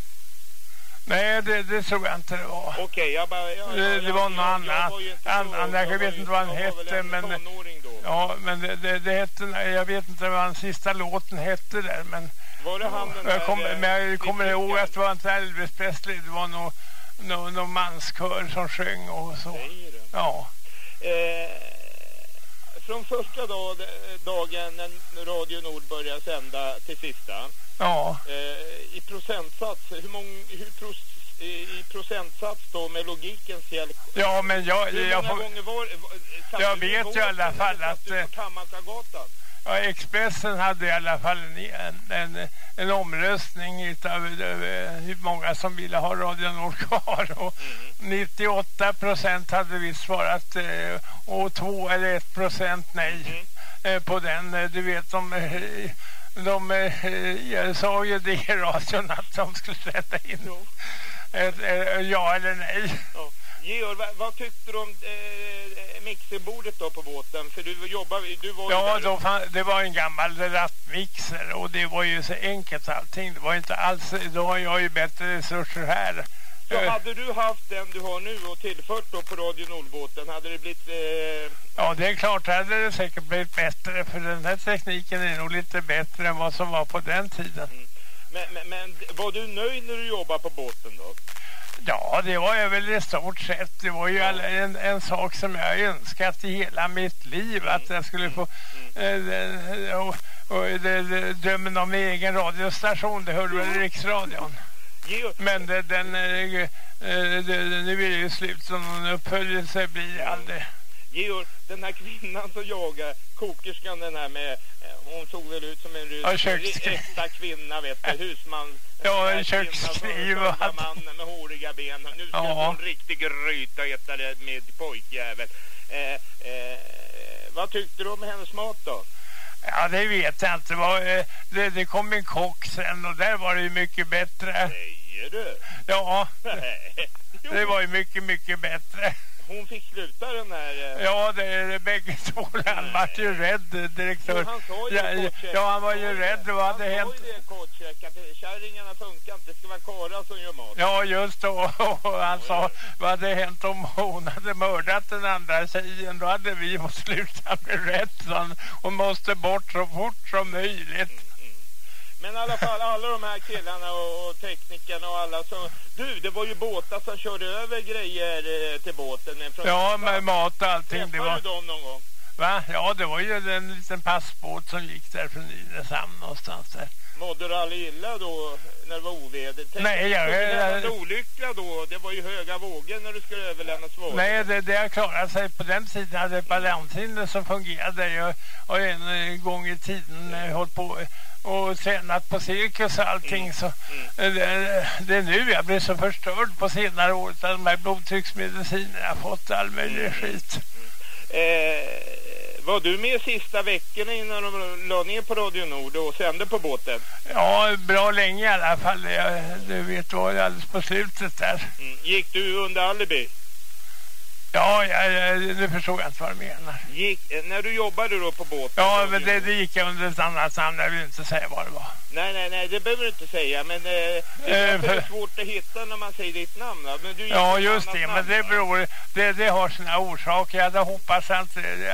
[SPEAKER 1] Nej, det, det tror jag inte det var.
[SPEAKER 7] Okej, jag bara... Jag,
[SPEAKER 1] Det-
[SPEAKER 7] jag,
[SPEAKER 1] det var
[SPEAKER 7] jag,
[SPEAKER 1] någon
[SPEAKER 7] jag,
[SPEAKER 1] annan. Annan,
[SPEAKER 7] så-
[SPEAKER 1] jag
[SPEAKER 7] var
[SPEAKER 1] vet inte vad han
[SPEAKER 7] jag
[SPEAKER 1] hette,
[SPEAKER 7] en
[SPEAKER 1] men-. Ja, men det, det, det hette, jag vet inte vad den sista låten hette där, men...
[SPEAKER 7] Var det han den
[SPEAKER 1] jag kom,
[SPEAKER 7] där, eh,
[SPEAKER 1] Men jag kommer ihåg att det var inte Elvis Presley, det var nog nå, nå manskör som sjöng och så. Ja.
[SPEAKER 7] Eh, från första dag, dagen när Radio Nord började sända till sista,
[SPEAKER 1] Ja,
[SPEAKER 7] eh, i procentsats, hur, mång, hur pros, i, procentsats då med logikens hjälp?
[SPEAKER 1] ja men jag,
[SPEAKER 7] Hur
[SPEAKER 1] jag,
[SPEAKER 7] många
[SPEAKER 1] får,
[SPEAKER 7] gånger var, var
[SPEAKER 1] Jag vet ju i alla fall
[SPEAKER 7] satt
[SPEAKER 1] att, ja, Expressen hade i alla fall en, en, en, omröstning utav hur många som ville ha Radio Nord kvar och 98 procent hade vi svarat eh, och 2 eller 1 procent nej eh, på den. Eh, Du vet, de, de eh, sa ju det i radion att de skulle sända in
[SPEAKER 7] Jo.
[SPEAKER 1] ett, eh, ja eller nej.
[SPEAKER 7] Ja. Georg, vad, vad tyckte du om eh, mixerbordet då på båten? För du jobbar, du var ju
[SPEAKER 1] Ja,
[SPEAKER 7] där
[SPEAKER 1] då fann, det var en gammal rattmixer och det var ju så enkelt allting. Det var inte alls, då har jag ju bättre resurser här.
[SPEAKER 7] Så
[SPEAKER 1] Eh,
[SPEAKER 7] hade du haft den du har nu och tillfört då på Radio Nordbåten, hade det blivit... Eh,
[SPEAKER 1] Ja, det är klart, hade det säkert blivit bättre för den här tekniken är nog lite bättre än vad som var på den tiden.
[SPEAKER 7] men, men, men var du nöjd när du jobbade på båten då?
[SPEAKER 1] Ja, det var jag väl i stort sett. Det var ju en, en sak som jag önskat i hela mitt liv. Att jag skulle få eh, och, och, det- det- drömmen om en egen radiostation, det hörde väl Riksradion. Men det, den, eh, eh, det, det, nu är det ju slut så någon uppföljelse blir det aldrig.
[SPEAKER 7] Georg, den här kvinnan som jagar, kokerskan den här med, eh, hon såg väl ut som en rysk,
[SPEAKER 1] Ja,
[SPEAKER 7] kvinna vet du, husman.
[SPEAKER 1] Ja, en kökskniv och allt.
[SPEAKER 7] Håriga ben. Nu ska
[SPEAKER 1] Ja.
[SPEAKER 7] få en riktig gryta äta det med pojkjävel. Eh, eh, vad tyckte du om hennes mat då?
[SPEAKER 1] Ja, det vet jag inte. Det, var, eh, det, det kom en kock sen och där var det ju mycket bättre.
[SPEAKER 7] Säger du?
[SPEAKER 1] Ja.
[SPEAKER 7] Jo,
[SPEAKER 1] det var ju mycket, mycket bättre.
[SPEAKER 7] Hon fick sluta den här... Eh,
[SPEAKER 1] Ja, det är bägge två. Han var ju rädd,
[SPEAKER 7] Jo,
[SPEAKER 1] direktör.
[SPEAKER 7] han sa ju
[SPEAKER 1] Ja, han var ju rädd. Vad hade
[SPEAKER 7] Han
[SPEAKER 1] hänt?
[SPEAKER 7] sa ju det, Kotsek, att kärringarna funkar inte. Det ska vara karlar som gör mat.
[SPEAKER 1] Ja, just då. Han sa, vad hade hänt om hon hade mördat den andra tjejen? Då hade vi fått sluta med rätt. han. Hon måste bort så fort som möjligt.
[SPEAKER 7] Men i alla fall, alla de här killarna och, och teknikerna och alla som... Du, det var ju båtar som körde över grejer eh, till båten. Från
[SPEAKER 1] Ja, med mat och allting. Det
[SPEAKER 7] Träffade
[SPEAKER 1] var,
[SPEAKER 7] du dem någon gång?
[SPEAKER 1] va? Ja, det var ju en liten passbåt som gick där från Nynäshamn någonstans där.
[SPEAKER 7] Mådde du aldrig illa då när det var oväder? Tänk
[SPEAKER 1] Nej, jag-
[SPEAKER 7] en olycka då. Det var ju höga vågor när du skulle överlämna svavel.
[SPEAKER 1] Nej, det, det har klarat sig. På den tiden hade balanshinder som fungerade. Jag har en eh, gång i tiden eh, hållit på och tränat på cirkus och allting. Så eh, det, det är nu jag blir så förstörd på senare år av de här blodtrycksmedicinerna. Jag har fått all möjlig skit.
[SPEAKER 7] Eh, var du med sista veckorna innan de la ner på Radio Nord och sände på båten?
[SPEAKER 1] Ja, bra länge i alla fall. Jag, du vet, det var alldeles på slutet där.
[SPEAKER 7] Mm. Gick du under alibi?
[SPEAKER 1] Ja, jag, jag, nu förstår jag inte vad du menar.
[SPEAKER 7] Gick, eh, när du jobbade då på båten?
[SPEAKER 1] Ja, men det,
[SPEAKER 7] Nord?
[SPEAKER 1] det gick jag under ett annat namn. Jag vill inte säga vad det var.
[SPEAKER 7] Nej, nej, nej, det behöver du inte säga. Men eh, det är
[SPEAKER 1] Eh,
[SPEAKER 7] det
[SPEAKER 1] för-
[SPEAKER 7] svårt att hitta när man säger ditt namn.
[SPEAKER 1] Ja, just det.
[SPEAKER 7] namn,
[SPEAKER 1] Men det beror, det, det har sina orsaker. Jag hade hoppats att,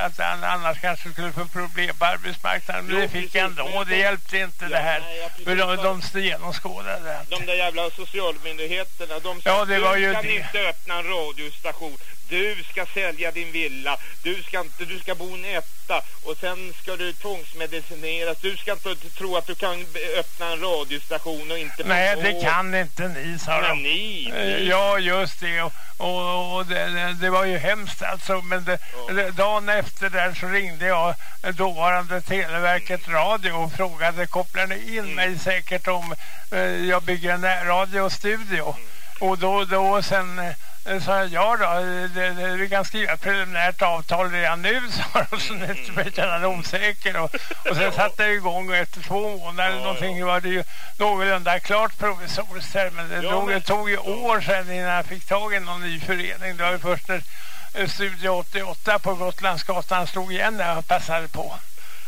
[SPEAKER 1] att han annars kanske skulle få problem på arbetsmarknaden. Men
[SPEAKER 7] Jo,
[SPEAKER 1] det fick jag ändå. Och det
[SPEAKER 7] de-
[SPEAKER 1] hjälpte inte
[SPEAKER 7] Ja,
[SPEAKER 1] det här.
[SPEAKER 7] nej.
[SPEAKER 1] För de, de genomskådade allt.
[SPEAKER 7] De där jävla socialmyndigheterna, de
[SPEAKER 1] Ja, det var ju
[SPEAKER 7] kan
[SPEAKER 1] det.
[SPEAKER 7] inte öppna en radiostation. Du ska sälja din villa. Du ska inte, du ska bo i en etta. Och sen ska du tvångsmedicineras. Du ska inte tro att du kan öppna en radiostation och inte
[SPEAKER 1] Nej, det kan inte ni, sa de.
[SPEAKER 7] ni,
[SPEAKER 1] Eh,
[SPEAKER 7] ni.
[SPEAKER 1] Ja, just det. Och, och, och det, det, var ju hemskt alltså. Men det, det, dagen efter där så ringde jag dåvarande Televerket Radio och frågade, kopplar ni in
[SPEAKER 7] Mm.
[SPEAKER 1] mig säkert om eh, jag bygger en radiostudio?
[SPEAKER 7] Mm.
[SPEAKER 1] Och då, då sen eh, sa jag, ja då, eh, det, det, vi kan skriva ett preliminärt avtal redan nu, sa de. Så
[SPEAKER 7] Mm.
[SPEAKER 1] nu blev jag kände osäker. Och, och sen satte jag igång och efter två månader
[SPEAKER 7] Ja,
[SPEAKER 1] någonting var det ju någorlunda klart provisoriskt här. Men det,
[SPEAKER 7] Ja,
[SPEAKER 1] tog,
[SPEAKER 7] men-
[SPEAKER 1] det tog ju år sedan innan jag fick tag i någon ny förening. Det var ju först när eh, Studio 88 på Gotlandsgatan slog igen när jag passade på.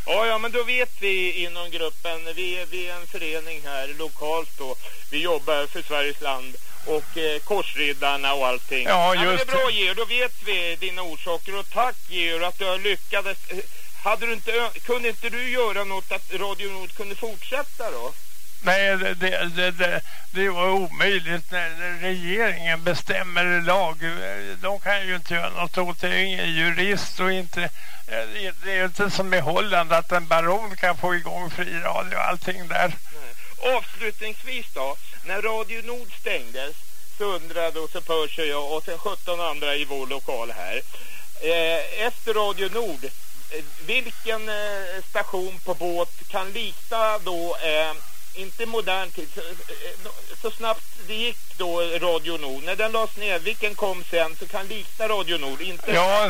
[SPEAKER 7] Ja, ja, men då vet vi inom gruppen, vi, vi är en förening här lokalt då. Vi jobbar för Sveriges land och eh, korsriddarna och allting.
[SPEAKER 1] Ja, just
[SPEAKER 7] det är bra. Georg, då vet vi dina orsaker och tack Georg att du har lyckats eh, hade du inte, kunde inte du göra något att Radio Nord kunde fortsätta då?
[SPEAKER 1] Nej, det, det, det, det var omöjligt när regeringen bestämmer lag. De kan ju inte göra något åt det. är ingen jurist och inte... Det är inte som i Holland att en baron kan få igång fri radio och allting där.
[SPEAKER 7] Nej. Avslutningsvis då, när Radio Nord stängdes så undrade och så Percy och jag och sen 17 andra i vår lokal här. Eh, efter Radio Nord, eh, vilken eh, station på båt kan likna då eh, inte modern tid, så, eh, så, snabbt det gick då Radio Nord. När den lades ner, vilken kom sen så kan likna Radio Nord? Inte...
[SPEAKER 1] Ja,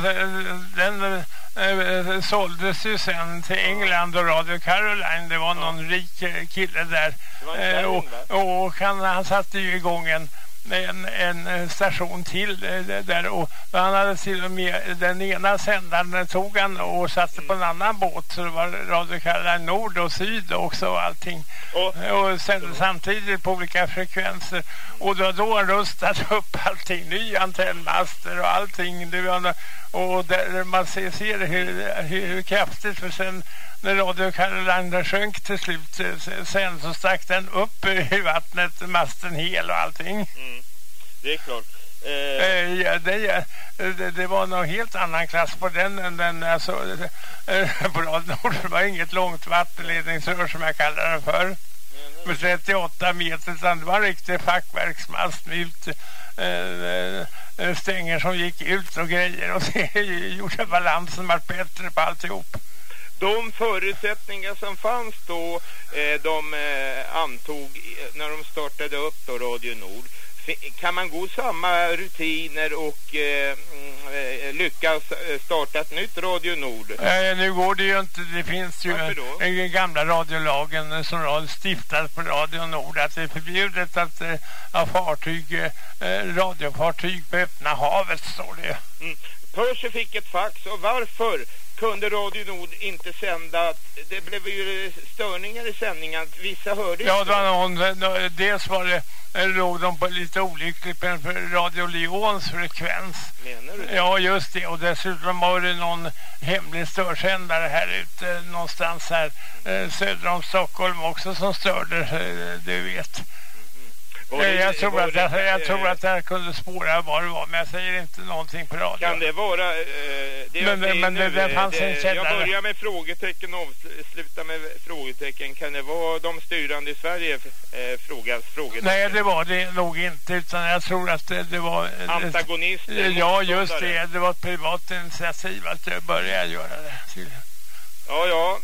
[SPEAKER 1] den äh, såldes ju sen till England och Radio Caroline. Det var någon rik kille där.
[SPEAKER 7] Kärring,
[SPEAKER 1] och, och han, han satte ju igång en en, en station till eh, där och han hade till och med den ena sändaren tog han och satte mm. på en annan båt så det var Radio Caroline Nord och Syd också och allting. Och, och sände samtidigt på olika frekvenser. Och då, då rustat upp allting, ny antennmaster och allting. Och där man ser, ser hur, hur kraftigt för sen när Radio Caroline sjönk till slut sen så stack den upp i vattnet, masten hel och allting.
[SPEAKER 7] Mm. Det är klart.
[SPEAKER 1] Eh... Eh, ja, det, det, det, var någon helt annan klass på den än den alltså, eh, på Nord. Det var inget långt vattenledningsrör som jag kallar det för. Med 38 meter, utan det var en riktig fackverksmast med ut, äh, stänger som gick ut och grejer och det gjorde balansen var bättre på alltihop
[SPEAKER 7] de förutsättningar som fanns då eh, de eh, antog när de startade upp då Radio Nord kan man gå samma rutiner och eh, mm, eh lyckas eh, starta ett nytt Radio Nord?
[SPEAKER 1] Eh, nu går det ju inte. Det finns ju den gamla radiolagen som stiftat på Radio Nord att det är förbjudet att eh, fartyg, eh, radiofartyg på öppna havet står det.
[SPEAKER 7] Mm. Percy fick ett fax och varför kunde Radio Nord inte sända. Det blev ju störningar i sändningen. Vissa hörde
[SPEAKER 1] ja, inte. Ja, någon, dels var det låg de på lite olyckligt på Radio Lyons frekvens.
[SPEAKER 7] Menar du det?
[SPEAKER 1] Ja, just det. Och dessutom var det någon hemlig störsändare här ute någonstans här eh, söder om Stockholm också som störde, eh, du vet. Det, jag, tror att, det, jag, jag tror att jag kunde spåra vad det var, men jag säger inte någonting på radio.
[SPEAKER 7] Kan det vara... Eh, det men det,
[SPEAKER 1] men
[SPEAKER 7] nu,
[SPEAKER 1] det, det fanns en källare.
[SPEAKER 7] Jag börjar med frågetecken och avslutar med frågetecken. Kan det vara de styrande i Sverige eh, frågas frågetecken?
[SPEAKER 1] Nej, det var det nog inte, utan jag tror att det, det var...
[SPEAKER 7] Antagonist?
[SPEAKER 1] Ja, just det. Det var ett privat initiativ att jag började göra det.
[SPEAKER 7] Ja, ja.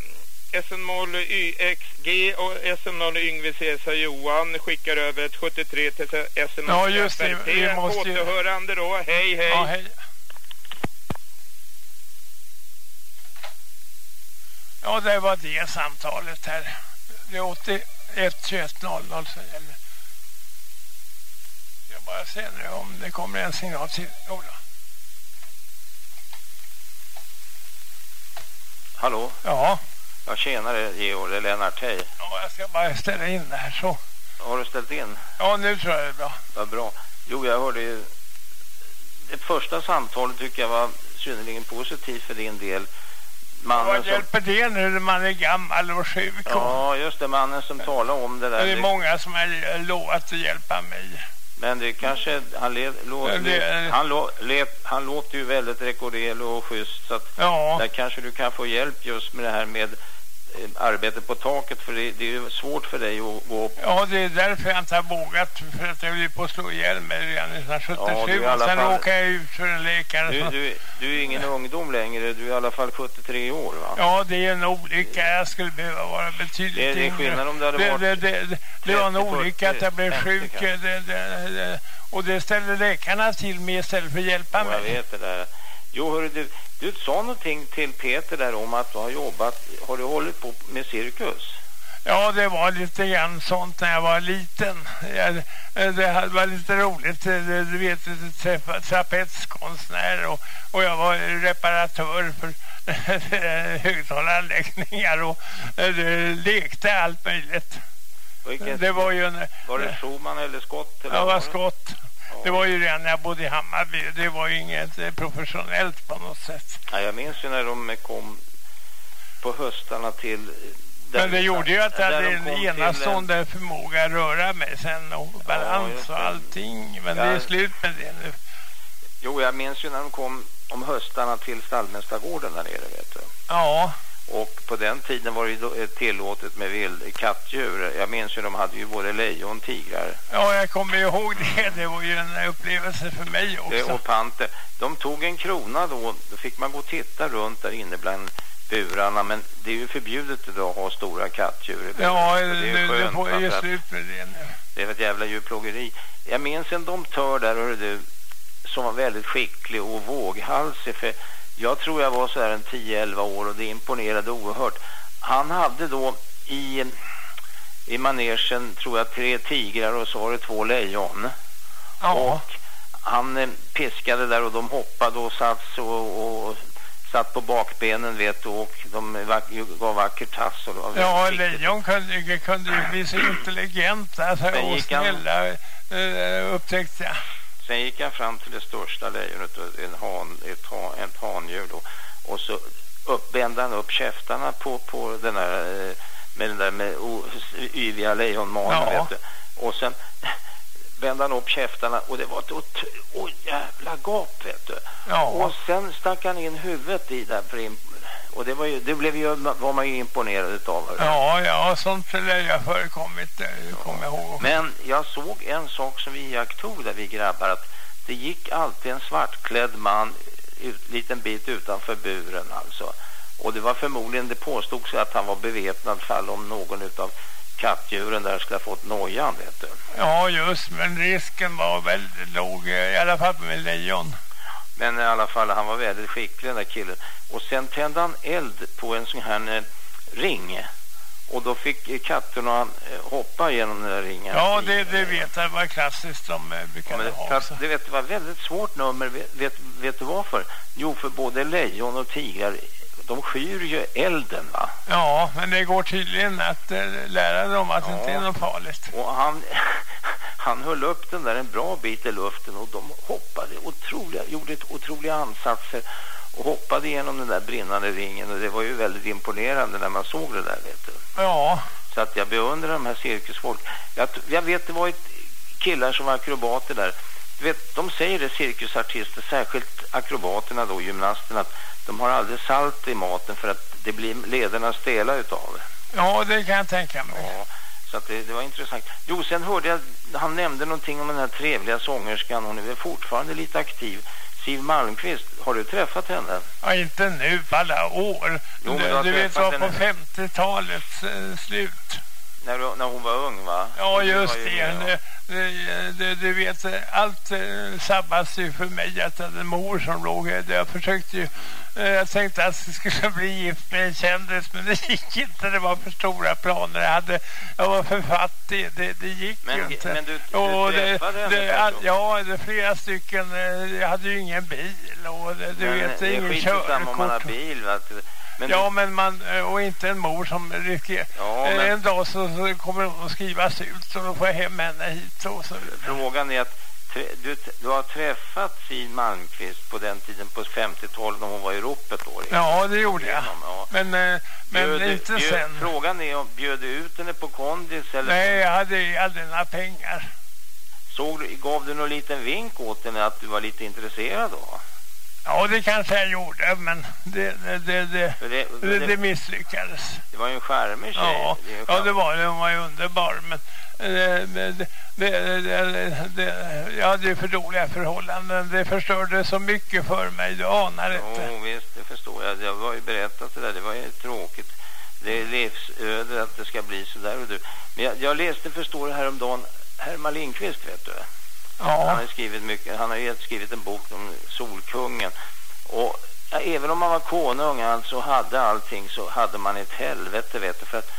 [SPEAKER 7] SN-mål YXG och SN-mål Yngve Cesar Johan skickar över ett 73 till SN-mål
[SPEAKER 1] Ja just det, vi måste
[SPEAKER 7] ju... Återhörande då, hej hej. Ja, hej.
[SPEAKER 1] Ja det var det samtalet här. Det är 81 21 00 så gäller. Jag bara ser nu om det kommer en signal till. Då.
[SPEAKER 5] Hallå?
[SPEAKER 1] Ja.
[SPEAKER 5] Ja, tjenare Georg, det är Lennart, hej.
[SPEAKER 1] Ja, jag ska bara ställa in det här så.
[SPEAKER 5] Har du ställt in?
[SPEAKER 1] Ja, nu tror jag det är bra.
[SPEAKER 5] Vad bra. Jo, jag hörde ju... Det första samtalet tycker jag var synnerligen positivt för din del.
[SPEAKER 1] Mannen Vad som... hjälper det nu när man är gammal och sjuk?
[SPEAKER 5] Ja, just det, mannen som talar om det där.
[SPEAKER 1] Det är många som har lovat att hjälpa mig.
[SPEAKER 5] Men det kanske, han, le, lå, det, han, lå, let, han låter ju väldigt rekorderlig och schysst så att ja. där kanske du kan få hjälp just med det här med Eh, arbete på taket för det, det, är ju svårt för dig att gå upp.
[SPEAKER 1] Ja, det är därför jag inte har vågat för att jag vill på att slå ihjäl mig redan 1977 ja, och sen fall... råkar jag ut för en läkare.
[SPEAKER 5] Du, du, du är ingen ungdom längre, du är i alla fall 73 år va?
[SPEAKER 1] Ja, det är en olycka. Jag skulle behöva vara betydligt
[SPEAKER 5] det, det är skillnad om det hade varit...
[SPEAKER 1] Det, det, det, det var en olycka att jag blev sjuk och det ställde läkarna till mig istället för att hjälpa mig.
[SPEAKER 5] Jag vet det där. Jo, hörru, du, du sa någonting till Peter där om att du har jobbat, har du hållit på med cirkus?
[SPEAKER 1] Ja, det var lite grann sånt när jag var liten. Jag, det var lite roligt. Du vet, trapetskonstnär och, och jag var reparatör för högtalaranläggningar och det lekte allt möjligt.
[SPEAKER 5] Vilket, det var ju en, var det Schumann eller Skott? Eller
[SPEAKER 1] ja, var Skott. Det var ju redan när jag bodde i Hammarby. Det var ju inget eh, professionellt på något sätt.
[SPEAKER 5] Ja, jag minns ju när de kom på höstarna till...
[SPEAKER 1] Men det gjorde ju att jag hade
[SPEAKER 5] de
[SPEAKER 1] en enastående förmåga att röra mig sen och balans
[SPEAKER 5] just
[SPEAKER 1] och
[SPEAKER 5] det.
[SPEAKER 1] allting. Men det
[SPEAKER 5] Ja.
[SPEAKER 1] är slut med det nu.
[SPEAKER 5] Jo, jag minns ju när de kom om höstarna till Stallmästargården där nere, vet du.
[SPEAKER 1] Ja,
[SPEAKER 5] Och på den tiden var det eh, tillåtet med vild kattdjur. Jag minns ju de hade ju både lejon, tigrar
[SPEAKER 1] ja, jag kommer ihåg det. Det var ju en upplevelse för mig
[SPEAKER 5] eh,
[SPEAKER 1] också.
[SPEAKER 5] och panter. De tog en krona då, då fick man gå och titta runt där inne bland burarna. Men det är ju förbjudet idag att ha stora kattdjur.
[SPEAKER 1] Ja,
[SPEAKER 5] Och det är skönt,
[SPEAKER 1] får
[SPEAKER 5] va,
[SPEAKER 1] jag ju slut med det nu.
[SPEAKER 5] Det är ett jävla djurplågeri. Jag minns en domptör där, hörru du, som var väldigt skicklig och våghalsig. För jag tror jag var så här en 10-11 år och det imponerade oerhört. Han hade då i, i manegen, tror jag, tre tigrar och så var det två lejon.
[SPEAKER 1] Ja,
[SPEAKER 5] Och han eh, piskade där och de hoppade och satt så och, och satt på bakbenen vet du och de vack, gav vacker tass. Och det var
[SPEAKER 1] ja lejon kunde, kunde ju bli så intelligenta
[SPEAKER 5] Men
[SPEAKER 1] och
[SPEAKER 5] gick han-
[SPEAKER 1] snälla eh, upptäckte jag.
[SPEAKER 5] Sen gick han fram till det största lejonet, en han, ett, han, ett handjur då. Och så upp, vände han upp käftarna på, på den där, eh, med den där med o- yviga lejonmanen,
[SPEAKER 1] Ja.
[SPEAKER 5] vet du. Och sen vände han upp käftarna och det var ett ot- oh, jävla gap, vet du.
[SPEAKER 1] Ja.
[SPEAKER 5] Och sen stack han in huvudet i där för in, och det, var ju, det blev ju, var man ju imponerad utav.
[SPEAKER 1] Ja, ja, sånt lär jag förekommit, det kommer jag ihåg.
[SPEAKER 5] Men jag såg en sak som vi iakttog där vi grabbar att det gick alltid en svartklädd man ut, liten bit utanför buren alltså. Och det var förmodligen, det påstods att han var beväpnad fall om någon utav kattdjuren där skulle ha fått nojan vet du.
[SPEAKER 1] Ja, just, men risken var väldigt låg, i alla fall med lejon.
[SPEAKER 5] Men i alla fall, han var väldigt skicklig den där killen. Och sen tände han eld på en sån här eh, ring. Och då fick katterna eh, hoppa genom den där ringen.
[SPEAKER 1] Ja, det, det vet jag, det var klassiskt de eh,
[SPEAKER 5] Ja,
[SPEAKER 1] brukade
[SPEAKER 5] det,
[SPEAKER 1] ha också.
[SPEAKER 5] det, vet, det var väldigt svårt nummer. Vet, vet, vet du varför? Jo, för både lejon och tigrar, de skyr ju elden va?
[SPEAKER 1] Ja, men det går tydligen att eh, lära dem att det
[SPEAKER 5] Ja.
[SPEAKER 1] inte är något farligt.
[SPEAKER 5] Och han, han höll upp den där en bra bit i luften och de hoppade otroliga, gjorde otroliga ansatser och hoppade igenom den där brinnande ringen och det var ju väldigt imponerande när man såg det där vet du.
[SPEAKER 1] Ja,
[SPEAKER 5] Så att jag beundrar de här cirkusfolk. Jag, jag vet det var ett killar som var akrobater där. Du vet, de säger det cirkusartister, särskilt akrobaterna då, gymnasterna, att de har aldrig salt i maten för att det blir lederna stela utav
[SPEAKER 1] ja, det kan jag tänka mig.
[SPEAKER 5] Ja, så det, det var intressant. Jo, sen hörde jag, han nämnde någonting om den här trevliga sångerskan. Hon är fortfarande lite aktiv. Siv Malmqvist, har du träffat henne?
[SPEAKER 1] Ja, inte nu, på alla år.
[SPEAKER 5] Jo,
[SPEAKER 1] du
[SPEAKER 5] du
[SPEAKER 1] vet, var på
[SPEAKER 5] henne.
[SPEAKER 1] 50-talets eh, slut.
[SPEAKER 5] När, du- när hon var ung, va?
[SPEAKER 1] Ja,
[SPEAKER 5] du
[SPEAKER 1] just det. det, det, det du vet, allt eh, sabbas ju för mig att jag hade en mor som låg här. Jag försökte ju, eh, jag tänkte att jag skulle bli gift med en kändis, men det gick inte. Det var för stora planer. Jag, hade, jag var för fattig. Det, det gick
[SPEAKER 5] Men-
[SPEAKER 1] ju inte.
[SPEAKER 5] men du- du
[SPEAKER 1] Och det, det,
[SPEAKER 5] kanske?
[SPEAKER 1] Ja, det är flera stycken. eh, Jag hade ju ingen bil och det, du
[SPEAKER 5] Men
[SPEAKER 1] vet,
[SPEAKER 5] det är
[SPEAKER 1] ingen
[SPEAKER 5] skit samma om man har
[SPEAKER 1] körkort.
[SPEAKER 5] bil, va? Men
[SPEAKER 1] Ja, men man, eh, och inte en mor som riskerar.
[SPEAKER 5] Ja,
[SPEAKER 1] Eh,
[SPEAKER 5] men-
[SPEAKER 1] En dag så, så kommer hon att skrivas ut och då får jag hem henne hit och så
[SPEAKER 5] frågan är att du, du har träffat Siv Malmqvist på den tiden på 50-talet när hon var i ropet då?
[SPEAKER 1] Ja, det gjorde jag.
[SPEAKER 5] Ja.
[SPEAKER 1] Men, eh, men
[SPEAKER 5] Bjöd
[SPEAKER 1] inte
[SPEAKER 5] bjöd-
[SPEAKER 1] sen.
[SPEAKER 5] Frågan är om bjöd du ut henne på kondis eller
[SPEAKER 1] Nej, jag hade aldrig några pengar.
[SPEAKER 5] såg gav du någon liten vink åt henne att du var lite intresserad då?
[SPEAKER 1] Ja, det kanske jag gjorde, men det, det, det, det,
[SPEAKER 5] det,
[SPEAKER 1] det,
[SPEAKER 5] det,
[SPEAKER 1] det misslyckades.
[SPEAKER 5] det var ju en charmig tjej.
[SPEAKER 1] Ja,
[SPEAKER 5] Det
[SPEAKER 1] ja, det var det. Hon var ju underbar, men eh, det, det, det, det, det, jag hade ju för dåliga förhållanden. Det förstörde så mycket för mig, du anar inte.
[SPEAKER 5] Jo, visst, det förstår jag. Jag var ju berättat det där. Det var ju tråkigt. Det är livsöde att det ska bli så där. Och du. Men jag, jag läste, förstår du, häromdagen, Herman Lindqvist, vet du. Han
[SPEAKER 1] Ja,
[SPEAKER 5] har ju skrivit mycket. Han har ju skrivit en bok om Solkungen. Och även om man var konung alltså hade allting så hade man ett helvete, vet du. För att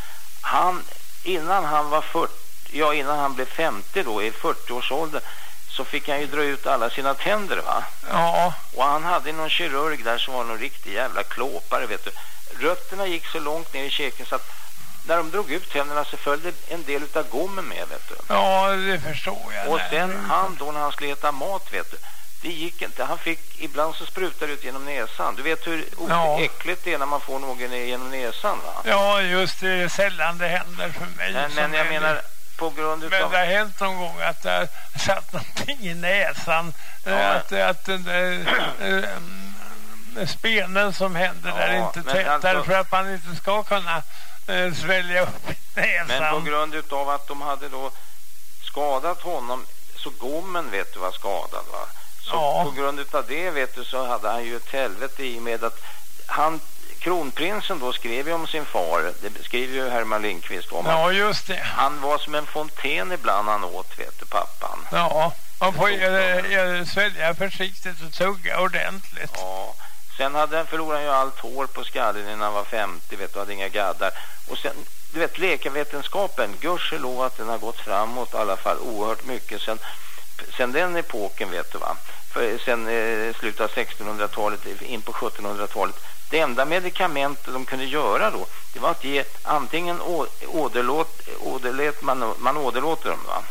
[SPEAKER 5] han, innan han var 40, ja innan han blev 50 då, i 40-årsåldern, så fick han ju dra ut alla sina tänder, va?
[SPEAKER 1] ja,
[SPEAKER 5] Och han hade någon kirurg där som var någon riktig jävla klåpare, vet du. Rötterna gick så långt ner i käken så att när de drog ut tänderna så följde en del utav gommen med, vet du.
[SPEAKER 1] ja, det förstår jag.
[SPEAKER 5] Och
[SPEAKER 1] Nej,
[SPEAKER 5] sen han då när han skulle äta mat, vet du, det gick inte. Han fick, ibland så sprutar det ut genom näsan. Du vet hur
[SPEAKER 1] Ja.
[SPEAKER 5] äckligt det är när man får någon genom näsan va?
[SPEAKER 1] Ja, just det. är sällan det händer för mig.
[SPEAKER 5] Men,
[SPEAKER 1] som
[SPEAKER 5] men jag menar, på grund
[SPEAKER 1] Men
[SPEAKER 5] utav...
[SPEAKER 1] det har hänt någon gång att det har satt någonting i näsan.
[SPEAKER 5] Ja.
[SPEAKER 1] Eh, Att, att den där eh, spenen som händer där
[SPEAKER 5] Ja,
[SPEAKER 1] inte
[SPEAKER 5] men
[SPEAKER 1] tätt.
[SPEAKER 5] alltså-
[SPEAKER 1] Därför att man inte ska kunna eh, svälja upp näsan.
[SPEAKER 5] Men på grund utav att de hade då skadat honom, så gommen vet du var skadad va? Så
[SPEAKER 1] Ja.
[SPEAKER 5] på grund utav det vet du så hade han ju ett helvete i med att han, kronprinsen då skrev ju om sin far, det skriver ju Herman Lindqvist om
[SPEAKER 1] Ja, just det.
[SPEAKER 5] han var som en fontän ibland han åt vet du pappan.
[SPEAKER 1] Ja, man får eh, eh, svälja försiktigt och tugga ordentligt.
[SPEAKER 5] Ja. Sen hade han förlorat ju allt hår på skallen innan han var 50 vet du, hade inga gaddar. Och sen, du vet läkarvetenskapen, gudskelov att den har gått framåt i alla fall oerhört mycket sen, sen den epoken vet du va. För sen eh, slutet av 1600-talet in på 1700-talet. Det enda medicament de kunde göra då, det var att ge antingen å, åderlåt, åderlät, man, man åderlåter dem va.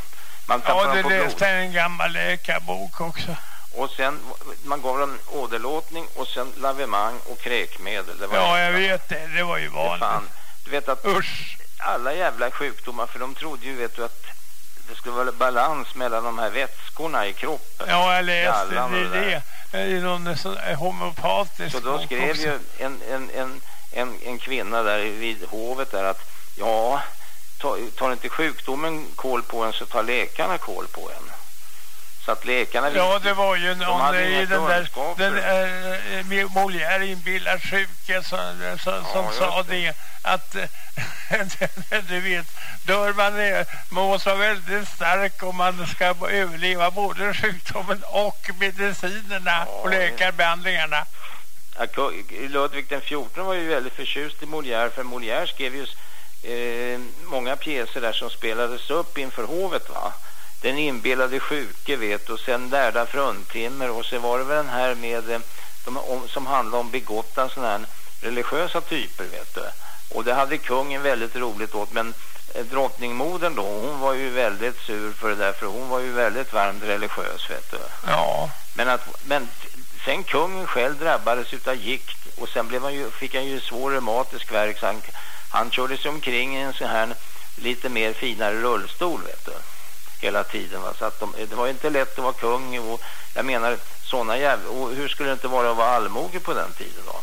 [SPEAKER 5] Man
[SPEAKER 1] Ja, det läste en gammal läkarbok också.
[SPEAKER 5] Och sen, man gav dem åderlåtning och sen lavemang och kräkmedel. Det var
[SPEAKER 1] Ja, jag vet det. Det var ju vanligt.
[SPEAKER 5] fan, du vet att
[SPEAKER 1] Usch.
[SPEAKER 5] alla jävla sjukdomar, för de trodde ju vet du att det skulle vara balans mellan de här vätskorna i kroppen.
[SPEAKER 1] Ja, jag läste det,
[SPEAKER 5] det
[SPEAKER 1] det, i någon sån homeopatisk
[SPEAKER 5] Så då skrev
[SPEAKER 1] också.
[SPEAKER 5] ju en, en, en, en, en kvinna där vid hovet där att ja, ta- tar inte sjukdomen koll på en så tar läkarna koll på en. Så att läkarna
[SPEAKER 1] Ja,
[SPEAKER 5] visste-
[SPEAKER 1] det var ju någon
[SPEAKER 5] hade
[SPEAKER 1] i den där, den äh, Molière inbillad sjuke som, som, som
[SPEAKER 5] just
[SPEAKER 1] sa
[SPEAKER 5] det.
[SPEAKER 1] det att eh, du vet, dör man, eh, man måste vara väldigt stark om man ska överleva både sjukdomen och medicinerna och
[SPEAKER 5] Ja,
[SPEAKER 1] läkarbehandlingarna.
[SPEAKER 5] Ja, Ludvig den 14 var ju väldigt förtjust i Molière för Molière skrev ju eh, många pjäser där som spelades upp inför hovet va. Den inbillade sjuke vet och sen lärda fruntimmer och så var det väl den här med eh, de, om, som handlade om begotta sådana här religiösa typer vet du. Och det hade kungen väldigt roligt åt men eh, drottningmodern då hon var ju väldigt sur för det där för hon var ju väldigt varmt religiös vet du.
[SPEAKER 1] Ja,
[SPEAKER 5] Men, att, men sen kungen själv drabbades utav gikt och sen blev han ju, fick han ju svår reumatisk värk så han, han körde sig omkring i en sån här lite mer finare rullstol vet du hela tiden va? så att de, det var inte lätt att vara kung och jag menar såna jävla och hur skulle det inte vara att vara allmoge på den tiden då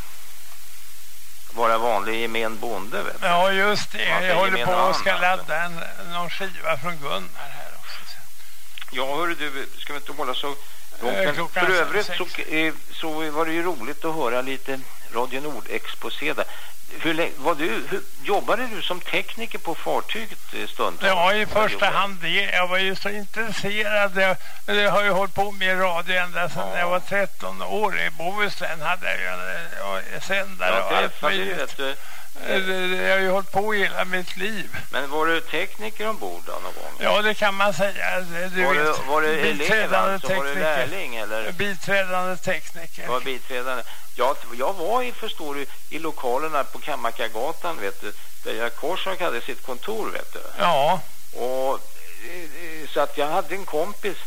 [SPEAKER 5] vara vanlig gemen bonde vet du
[SPEAKER 1] ja just det. Jag håller på och ska ladda en, någon skiva från Gunnar här också.
[SPEAKER 5] Ja, hörru du, ska vi inte hålla så?
[SPEAKER 1] Eh,
[SPEAKER 5] för övrigt
[SPEAKER 1] sex.
[SPEAKER 5] så, eh, så var det ju roligt att höra lite Radio Nord-exposé där. Hur, var du, hur, jobbade du som tekniker på fartyget eh, stundtals?
[SPEAKER 1] Ja, i första hand det. Jag var ju så intresserad. Jag, jag har ju hållit på med radio ända sedan
[SPEAKER 5] Ja.
[SPEAKER 1] jag var 13 år. I Bohuslän hade jag ju en, en sändare och
[SPEAKER 5] Jag
[SPEAKER 1] allt möjligt. Jag har ju hållit på hela mitt liv.
[SPEAKER 5] Men var du tekniker ombord då någon gång?
[SPEAKER 1] Ja, det kan man säga. Du
[SPEAKER 5] var,
[SPEAKER 1] vet,
[SPEAKER 5] du, var du elev alltså? Var du lärling eller?
[SPEAKER 1] Biträdande tekniker.
[SPEAKER 5] var biträdande. Jag, jag var i, förstår du, i lokalerna på Kammarkagatan, vet du, där jag Korsak hade sitt kontor, vet du.
[SPEAKER 1] Ja,
[SPEAKER 5] Och eh, så att jag hade en kompis,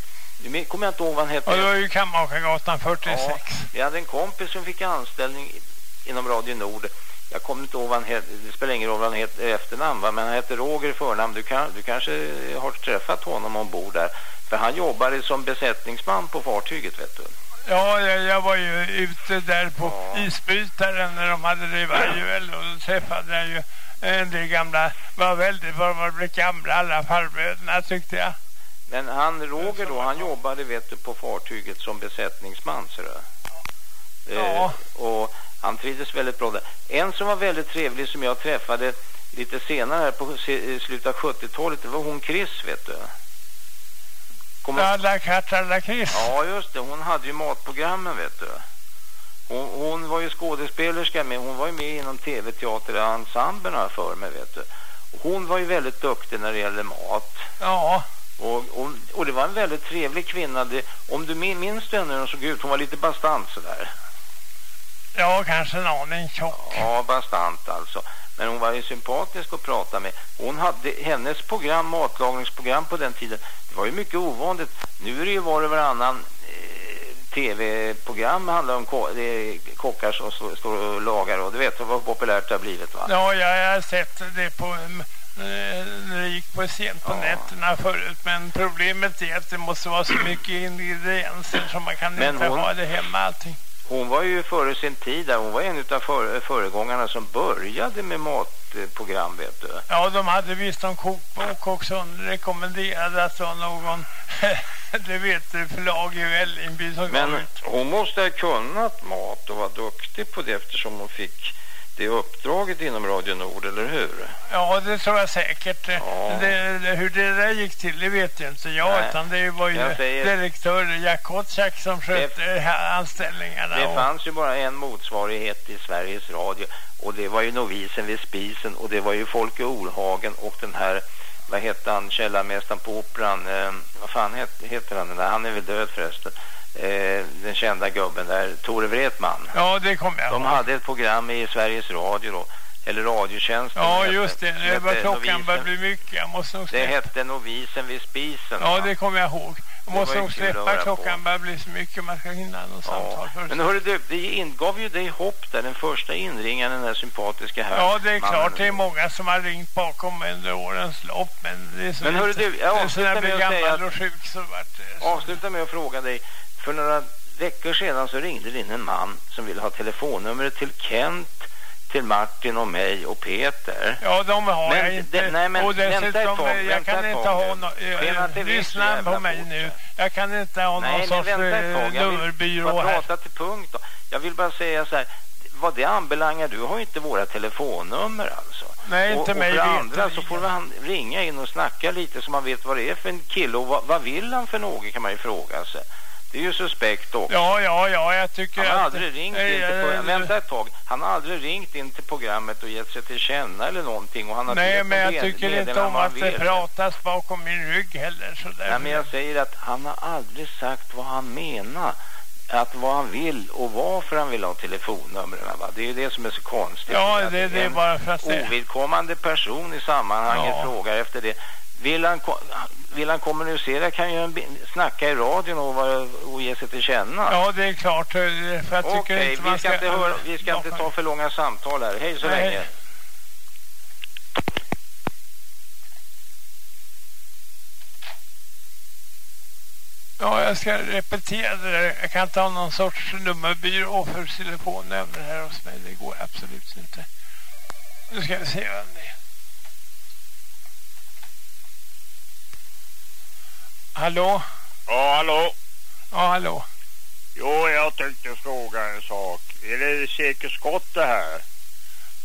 [SPEAKER 5] nu kommer jag inte ihåg vad han hette.
[SPEAKER 1] och det var ju Kammakargatan 46.
[SPEAKER 5] Ja, jag hade en kompis som fick anställning inom Radio Nord. Jag kommer inte ihåg vad han hette, det spelar ingen roll vad han heter efternamn va? men han heter Roger i förnamn. Du, kan, du kanske har träffat honom ombord där. För han jobbade som besättningsman på fartyget vet du.
[SPEAKER 1] Ja, jag, jag var ju ute där på
[SPEAKER 5] Ja.
[SPEAKER 1] isbrytaren när de hade revival och då träffade jag ju en del gamla, var väldigt, var var blev gamla alla farbröderna tyckte jag.
[SPEAKER 5] Men han Roger då, han jobbade vet du på fartyget som besättningsman ser du.
[SPEAKER 1] Ja.
[SPEAKER 5] Eh, och han trivdes väldigt bra där. En som var väldigt trevlig som jag träffade lite senare här på i slutet av 70-talet, det var hon Chris vet du. Kommer-
[SPEAKER 1] Alla katt, alla kiss.
[SPEAKER 5] Ja, just det. Hon hade ju matprogrammen, vet du. Hon, hon var ju skådespelerska med. Hon var ju med inom tv-teaterensemblen här för mig, vet du. Hon var ju väldigt duktig när det gäller mat.
[SPEAKER 1] Ja,
[SPEAKER 5] Och, och, och det var en väldigt trevlig kvinna. Det, om du min- minns henne hur hon såg ut? Hon var lite bastant sådär.
[SPEAKER 1] Ja kanske en aning tjock.
[SPEAKER 5] Ja, bastant alltså. Men hon var ju sympatisk att prata med. Hon hade, hennes program, matlagningsprogram på den tiden, det var ju mycket ovanligt. Nu är det ju var och varannan eh, tv-program handlar om ko kockar som står, och lagar och du vet vad populärt det har blivit va?
[SPEAKER 1] Ja, jag har sett det på mm, eh, när det gick på sent på
[SPEAKER 5] Ja.
[SPEAKER 1] nätterna förut. Men problemet är att det måste vara så mycket ingredienser som man kan
[SPEAKER 5] Men
[SPEAKER 1] inte
[SPEAKER 5] hon-
[SPEAKER 1] ha det hemma allting.
[SPEAKER 5] Hon var ju före sin tid där. Hon var en av före, föregångarna som började med matprogram vet du.
[SPEAKER 1] Ja, de hade visst en kokbok också. Hon rekommenderade att det var någon, det vet du, förlag i Vällingby som
[SPEAKER 5] Men hon måste ha kunnat mat och vara duktig på det eftersom hon fick det uppdraget inom Radio Nord, eller hur?
[SPEAKER 1] Ja, det tror jag säkert.
[SPEAKER 5] Ja.
[SPEAKER 1] Det, det, hur det där gick till, det vet jag inte jag,
[SPEAKER 5] Nej.
[SPEAKER 1] utan det var ju
[SPEAKER 5] säger-
[SPEAKER 1] direktör Jack Kotschak som skötte de här anställningarna.
[SPEAKER 5] Det
[SPEAKER 1] och-
[SPEAKER 5] fanns ju bara en motsvarighet i Sveriges Radio och det var ju Novisen vid spisen och det var ju Folke Olhagen och den här, vad heter han, källarmästaren på operan, eh, vad fan het, heter han den där, han är väl död förresten, eh, den kända gubben där, Tore Wretman.
[SPEAKER 1] Ja, det kommer jag
[SPEAKER 5] De
[SPEAKER 1] ihåg.
[SPEAKER 5] hade ett program i Sveriges Radio då, eller Radiotjänsten.
[SPEAKER 1] Ja,
[SPEAKER 5] hette-
[SPEAKER 1] just det. Det var klockan börjar bli mycket. Jag måste nog
[SPEAKER 5] Det hette Novisen vid spisen.
[SPEAKER 1] Ja,
[SPEAKER 5] va?
[SPEAKER 1] det kommer jag ihåg. Jag
[SPEAKER 5] Det
[SPEAKER 1] måste nog släppa klockan börjar bli så mycket. Man ska hinna någon samtal först.
[SPEAKER 5] Men hörru du, det ingav ju dig hopp där, den första inringaren, den där sympatiska här.
[SPEAKER 1] Ja, det är
[SPEAKER 5] mannen.
[SPEAKER 1] klart. Det är många som har ringt bakom under årens lopp. Men det är så
[SPEAKER 5] Men hörru du, jag avslutar med att säga att-
[SPEAKER 1] sjuk så vart så.
[SPEAKER 5] Avsluta med att fråga dig. För några veckor sedan så ringde det in en man som ville ha telefonnumret till Kent, till Martin och mig och Peter.
[SPEAKER 1] Ja, de har
[SPEAKER 5] Men
[SPEAKER 1] jag inte.
[SPEAKER 5] det- nej, men
[SPEAKER 1] och
[SPEAKER 5] vänta ett
[SPEAKER 1] dessutom,
[SPEAKER 5] tag,
[SPEAKER 1] jag kan inte ha
[SPEAKER 5] så
[SPEAKER 1] lyssna på mig nu. Jag kan inte ha
[SPEAKER 5] Nej,
[SPEAKER 1] någon sorts eh, nummerbyrå här.
[SPEAKER 5] prata till punkt då. Jag vill bara säga så här. Vad det anbelangar, du har inte våra telefonnummer alltså.
[SPEAKER 1] Nej,
[SPEAKER 5] och,
[SPEAKER 1] inte
[SPEAKER 5] och
[SPEAKER 1] mig
[SPEAKER 5] för andra så får han ringa in och snacka lite så man vet vad det är för en kille och vad, vad vill han för något kan man ju fråga sig. Det är ju suspekt också.
[SPEAKER 1] Ja, ja, ja, jag tycker
[SPEAKER 5] Han har
[SPEAKER 1] att...
[SPEAKER 5] aldrig ringt
[SPEAKER 1] Eh,
[SPEAKER 5] in till
[SPEAKER 1] eh,
[SPEAKER 5] programmet. Vänta ett tag. Han har aldrig ringt in till programmet och gett sig till känna eller någonting. Och han har
[SPEAKER 1] Nej, men jag
[SPEAKER 5] med-
[SPEAKER 1] tycker inte om att det pratas bakom min rygg heller. Så där.
[SPEAKER 5] Nej, men jag säger att han har aldrig sagt vad han menar. Att vad han vill och varför han vill ha telefonnumren. Va? Det är ju det som är så konstigt.
[SPEAKER 1] Ja,
[SPEAKER 5] Att
[SPEAKER 1] det, det är bara för att det...
[SPEAKER 5] Ovidkommande person i sammanhanget
[SPEAKER 1] Ja.
[SPEAKER 5] frågar efter det. Vill han, vill han kommunicera kan ju snacka i radion och, vara, och ge sig till känna.
[SPEAKER 1] Ja, det är klart. eh, För jag tycker
[SPEAKER 5] Okej,
[SPEAKER 1] inte
[SPEAKER 5] vi ska, inte, höra, vi ska inte ta för långa samtal här. Hej så
[SPEAKER 1] Nej.
[SPEAKER 5] länge.
[SPEAKER 1] Ja, jag ska repetera det där. Jag kan inte ha någon sorts nummerbyrå för telefonnummer här hos mig. Det går absolut inte. Nu ska vi se vem det är. Hallå?
[SPEAKER 8] Ja, hallå.
[SPEAKER 1] Ja, hallå.
[SPEAKER 8] Jo, jag tänkte fråga en sak. Är det säkert skott det här?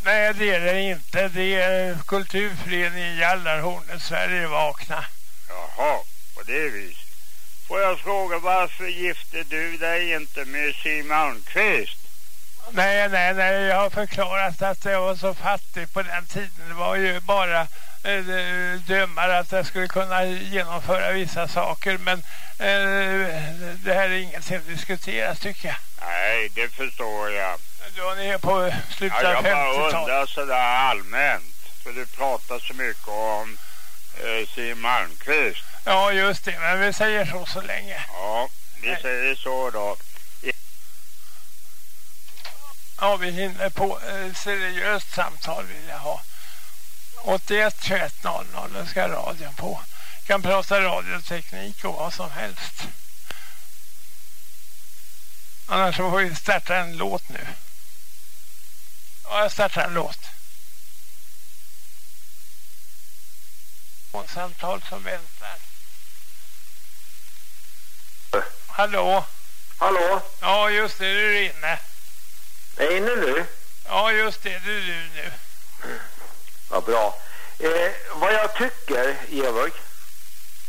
[SPEAKER 1] Nej, det är det inte. Det är kulturföreningen Jallarhornet Sverige vakna.
[SPEAKER 8] Jaha, på det viset. Får jag fråga varför gifte du dig inte med Siw Malmkvist?
[SPEAKER 1] Nej, nej, nej. Jag har förklarat att jag var så fattig på den tiden. Det var ju bara eh, dömare att jag skulle kunna genomföra vissa saker. Men eh, det här är ingenting att diskutera tycker jag.
[SPEAKER 8] Nej, det förstår jag.
[SPEAKER 1] Då är ni på slutet
[SPEAKER 8] Ja,
[SPEAKER 1] av
[SPEAKER 8] jag bara
[SPEAKER 1] 50-talet.
[SPEAKER 8] undrar sådär allmänt. För du pratar så mycket om eh, Siw Malmkvist.
[SPEAKER 1] Ja, just det. Men vi säger så så länge.
[SPEAKER 8] Ja, vi
[SPEAKER 1] Nej.
[SPEAKER 8] säger så då.
[SPEAKER 1] Ja, vi hinner på eh, seriöst samtal vill jag ha. 81 21 00, då ska radion på. Kan prata radioteknik och vad som helst. Annars får vi starta en låt nu. Ja, jag startar en låt. Samtal som väntar. Hallå?
[SPEAKER 4] Hallå?
[SPEAKER 1] Ja, just det, du är inne.
[SPEAKER 4] Är jag inne nu?
[SPEAKER 1] Ja, just det, du är du nu.
[SPEAKER 4] Ja, bra. Eh, vad jag tycker, Georg.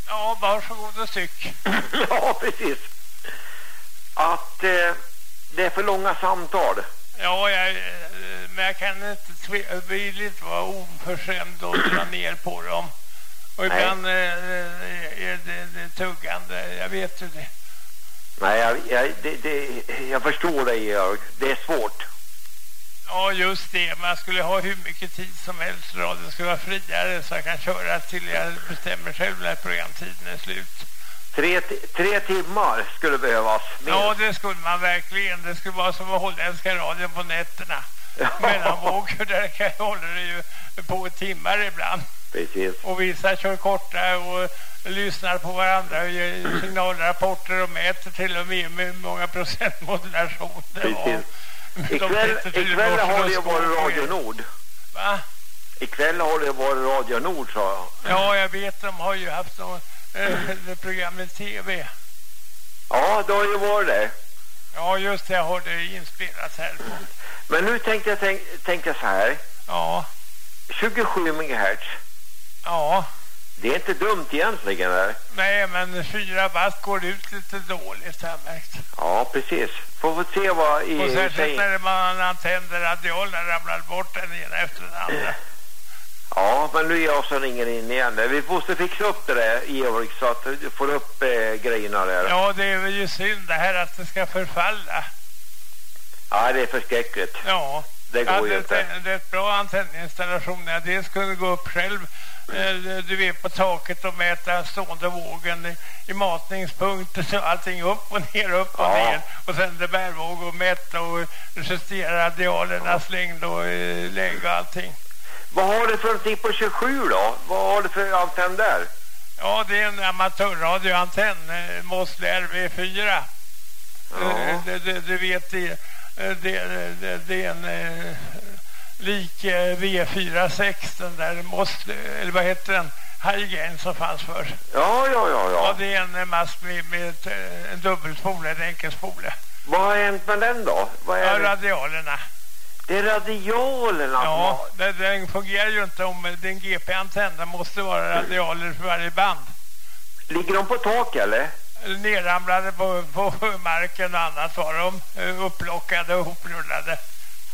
[SPEAKER 1] Ja, varsågod och tyck.
[SPEAKER 4] ja, precis. Att eh, det är för långa samtal.
[SPEAKER 1] Ja, jag, eh, men jag kan inte tve- jag vill inte vara oförskämd och dra ner på dem. Och
[SPEAKER 4] Nej.
[SPEAKER 1] ibland eh, är det, det tuggande, jag vet ju det.
[SPEAKER 4] Nej, jag, jag, det, det, jag förstår dig, Georg. Det är svårt.
[SPEAKER 1] Ja, just det. Man skulle ha hur mycket tid som helst. Radion skulle vara friare så jag kan köra till jag bestämmer själv när programtiden är slut.
[SPEAKER 4] Tre, tre timmar skulle behövas. minst.
[SPEAKER 1] Ja, det skulle man verkligen. Det skulle vara som att holländska radion på nätterna. Mellanvågor, där håller det ju på timmar ibland.
[SPEAKER 4] Precis.
[SPEAKER 1] Och vissa kör korta och lyssnar på varandra och ger signalrapporter och mäter till och med med hur många procent modulation det.
[SPEAKER 4] Precis. Ikväll, ikväll har det varit. Radio Nord.
[SPEAKER 1] Va?
[SPEAKER 4] Ikväll har det varit Radio Nord, sa jag.
[SPEAKER 1] Ja, jag vet. De har ju haft något eh, program i tv.
[SPEAKER 4] Ja, det har ju varit det.
[SPEAKER 1] Ja, just det. Jag har det inspelat här.
[SPEAKER 4] Men nu tänkte jag tänk, tänkte jag så här.
[SPEAKER 1] Ja,
[SPEAKER 4] 27 megahertz.
[SPEAKER 1] ja.
[SPEAKER 4] Det är inte dumt egentligen. Där.
[SPEAKER 1] Nej, men fyra watt går ut lite dåligt har märkt.
[SPEAKER 4] Ja, precis. Får vi se vad i...
[SPEAKER 1] Och särskilt när man antänder radiolen ramlar bort den ena efter den andra.
[SPEAKER 4] Ja, men nu är jag så ringer in igen. Vi måste fixa upp det där, Georg, så att du får upp eh, grejerna där.
[SPEAKER 1] Ja, det är väl ju synd det här att det ska förfalla.
[SPEAKER 4] Ja, det är förskräckligt.
[SPEAKER 1] Ja.
[SPEAKER 4] Det går
[SPEAKER 1] ja,
[SPEAKER 4] ju inte.
[SPEAKER 1] Det, det är ett bra antenninstallation. Ja, det skulle gå upp själv. Eh, Du vet på taket och mäta stående vågen i, matningspunkter så allting upp och ner, upp och
[SPEAKER 4] Ja.
[SPEAKER 1] ner. Och sen det bärvåg och mäta och justera radialernas längd och eh, och allting.
[SPEAKER 4] Vad har du för någonting på 27 då? Vad har du för antenn där?
[SPEAKER 1] Ja, det är en amatörradioantenn, eh, Mossler RV4.
[SPEAKER 4] Ja.
[SPEAKER 1] Det, det, du vet, det, det, det, det är en lik eh, V46, den där Mossler, eller vad heter den? Highgain som fanns förr.
[SPEAKER 4] Ja, ja, ja,
[SPEAKER 1] Ja,
[SPEAKER 4] ja.
[SPEAKER 1] det är en eh, mast med, med ett, eh, en dubbelspole, en enkelspole.
[SPEAKER 4] Vad har hänt med den då? Vad är
[SPEAKER 1] Ja,
[SPEAKER 4] det?
[SPEAKER 1] radialerna.
[SPEAKER 4] det är radiolerna som
[SPEAKER 1] Ja,
[SPEAKER 4] har...
[SPEAKER 1] den, den fungerar ju inte om det är en GP-antenn. Det måste vara radialer för varje band.
[SPEAKER 4] Ligger de på tak eller?
[SPEAKER 1] nerramlade på, på marken och annat var de upplockade och hoprullade.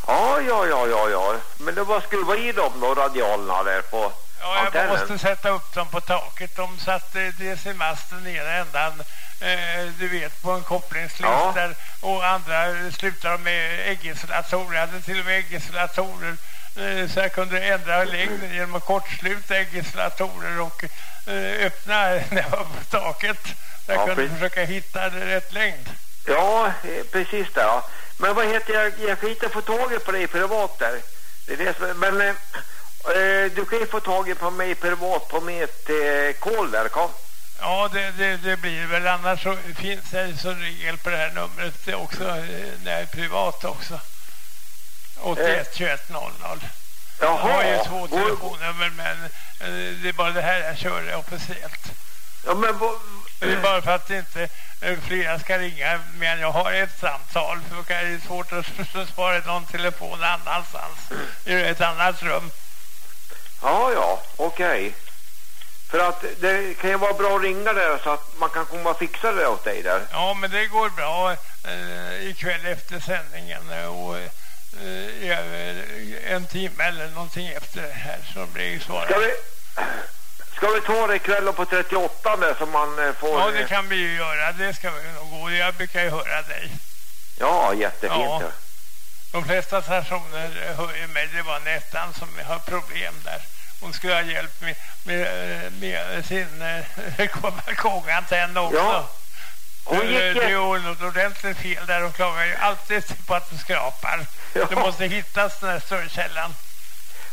[SPEAKER 4] Ja, ja, ja, ja, ja. Men det var skruva i dem då, radiolerna där på
[SPEAKER 1] Ja, jag
[SPEAKER 4] antennen.
[SPEAKER 1] måste sätta upp dem på taket. De satte dels i masten ena ändan, eh, du vet, på en kopplingslist
[SPEAKER 4] Ja.
[SPEAKER 1] och andra slutade med äggisolatorer. Jag hade till och med äggisolatorer eh, så jag kunde ändra längden genom att kortsluta äggisolatorer och eh, öppna när jag var på taket. Jag
[SPEAKER 4] Ja,
[SPEAKER 1] kunde
[SPEAKER 4] precis.
[SPEAKER 1] försöka hitta rätt längd.
[SPEAKER 4] Ja, eh, precis där. Ja. Men vad heter jag? Jag kan inte få tag på dig privat där. Det är det som, men eh, eh, du kan ju få tag på mig privat på mitt eh, kol där. Kom.
[SPEAKER 1] Ja, det, det, det blir väl. Annars så finns det som regel på det här numret det också eh, när jag är privat också. 81 21 00. Jag har ju två telefonnummer men eh, det är bara det här jag kör officiellt.
[SPEAKER 4] Ja, men.
[SPEAKER 1] Det är bara för att inte eh, flera ska ringa men jag har ett samtal för det är svårt att spara någon telefon annanstans i ett annat rum.
[SPEAKER 4] Ja, ja, okej. För att det kan ju vara bra att ringa där så att man kan komma och fixa det åt dig där.
[SPEAKER 1] Ja, men det går bra eh, ikväll efter sändningen eh, och eh, en timme eller någonting efter det här så blir det svara.
[SPEAKER 4] Ska vi, ska vi ta det ikväll på 38 där så man eh, får...
[SPEAKER 1] Ja, det kan vi ju göra. Det ska vi nog gå. Jag brukar ju höra dig.
[SPEAKER 4] Ja, jättefint.
[SPEAKER 1] Ja. De flesta stationer hör ju mig. Det var Nettan som har problem där. Hon skulle ha hjälp med, med, eh, med sin eh, balkongantenn också.
[SPEAKER 4] Ja. Hon
[SPEAKER 1] Det-
[SPEAKER 4] gick
[SPEAKER 1] det är något ordentligt fel där. De klagar ju alltid på att det skrapar.
[SPEAKER 4] Ja.
[SPEAKER 1] Det måste hittas den här störkällan.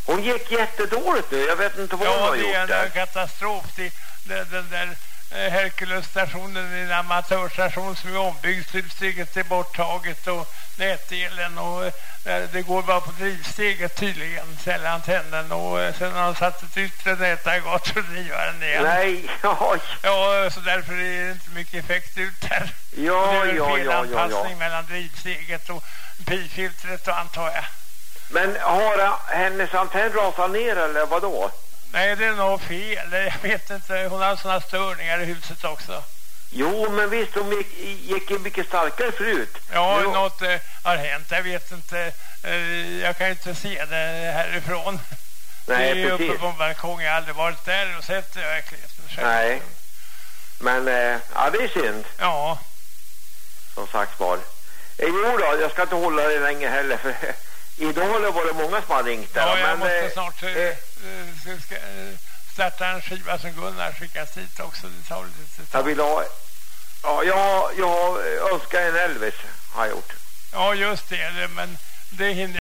[SPEAKER 4] Hon gick jättedåligt nu. Jag vet inte vad hon
[SPEAKER 1] Ja,
[SPEAKER 4] har
[SPEAKER 1] det är
[SPEAKER 4] gjort
[SPEAKER 1] en katastrof. Det, det, den där eh, Herkulesstationen är en amatörstation som är ombyggd. Slutsteget är borttaget och nätdelen och eh, det går bara på drivsteget tydligen, cellantennen och eh, sen har de satt ett yttre nätaggregat att driva den igen.
[SPEAKER 4] Nej, ja,
[SPEAKER 1] Ja, så därför är det inte mycket effekt ut där.
[SPEAKER 4] ja,
[SPEAKER 1] och det är väl
[SPEAKER 4] ja, ja, ja,
[SPEAKER 1] felanpassning
[SPEAKER 4] ja.
[SPEAKER 1] mellan drivsteget och pifiltret antar jag.
[SPEAKER 4] Men har hennes antenn rasat ner eller vad då?
[SPEAKER 1] Nej, det är nog fel. Jag vet inte. Hon har sådana störningar i huset också.
[SPEAKER 4] Jo, men visst, hon gick, gick mycket starkare förut.
[SPEAKER 1] Ja,
[SPEAKER 4] Nu-
[SPEAKER 1] något eh, har hänt. Jag vet inte. Eh, jag kan inte se det härifrån.
[SPEAKER 4] Nej,
[SPEAKER 1] det är ju uppe
[SPEAKER 4] precis.
[SPEAKER 1] på en balkong. Jag har aldrig varit där och sett det själv.
[SPEAKER 4] Nej. Men, eh, ja, det är synd,
[SPEAKER 1] Ja,
[SPEAKER 4] som sagt var. Eh, jo då, jag ska inte hålla det länge heller, för idag har det varit många som har ringt där.
[SPEAKER 1] ja jag
[SPEAKER 4] men,
[SPEAKER 1] måste
[SPEAKER 4] eh,
[SPEAKER 1] snart eh,
[SPEAKER 4] eh,
[SPEAKER 1] eh, ska, starta en skiva som Gunnar skickas hit också. Det tar lite tid.
[SPEAKER 4] jag vill ha Ja, jag, jag önskar en Elvis, har jag gjort.
[SPEAKER 1] Ja, just det, det, men det hinner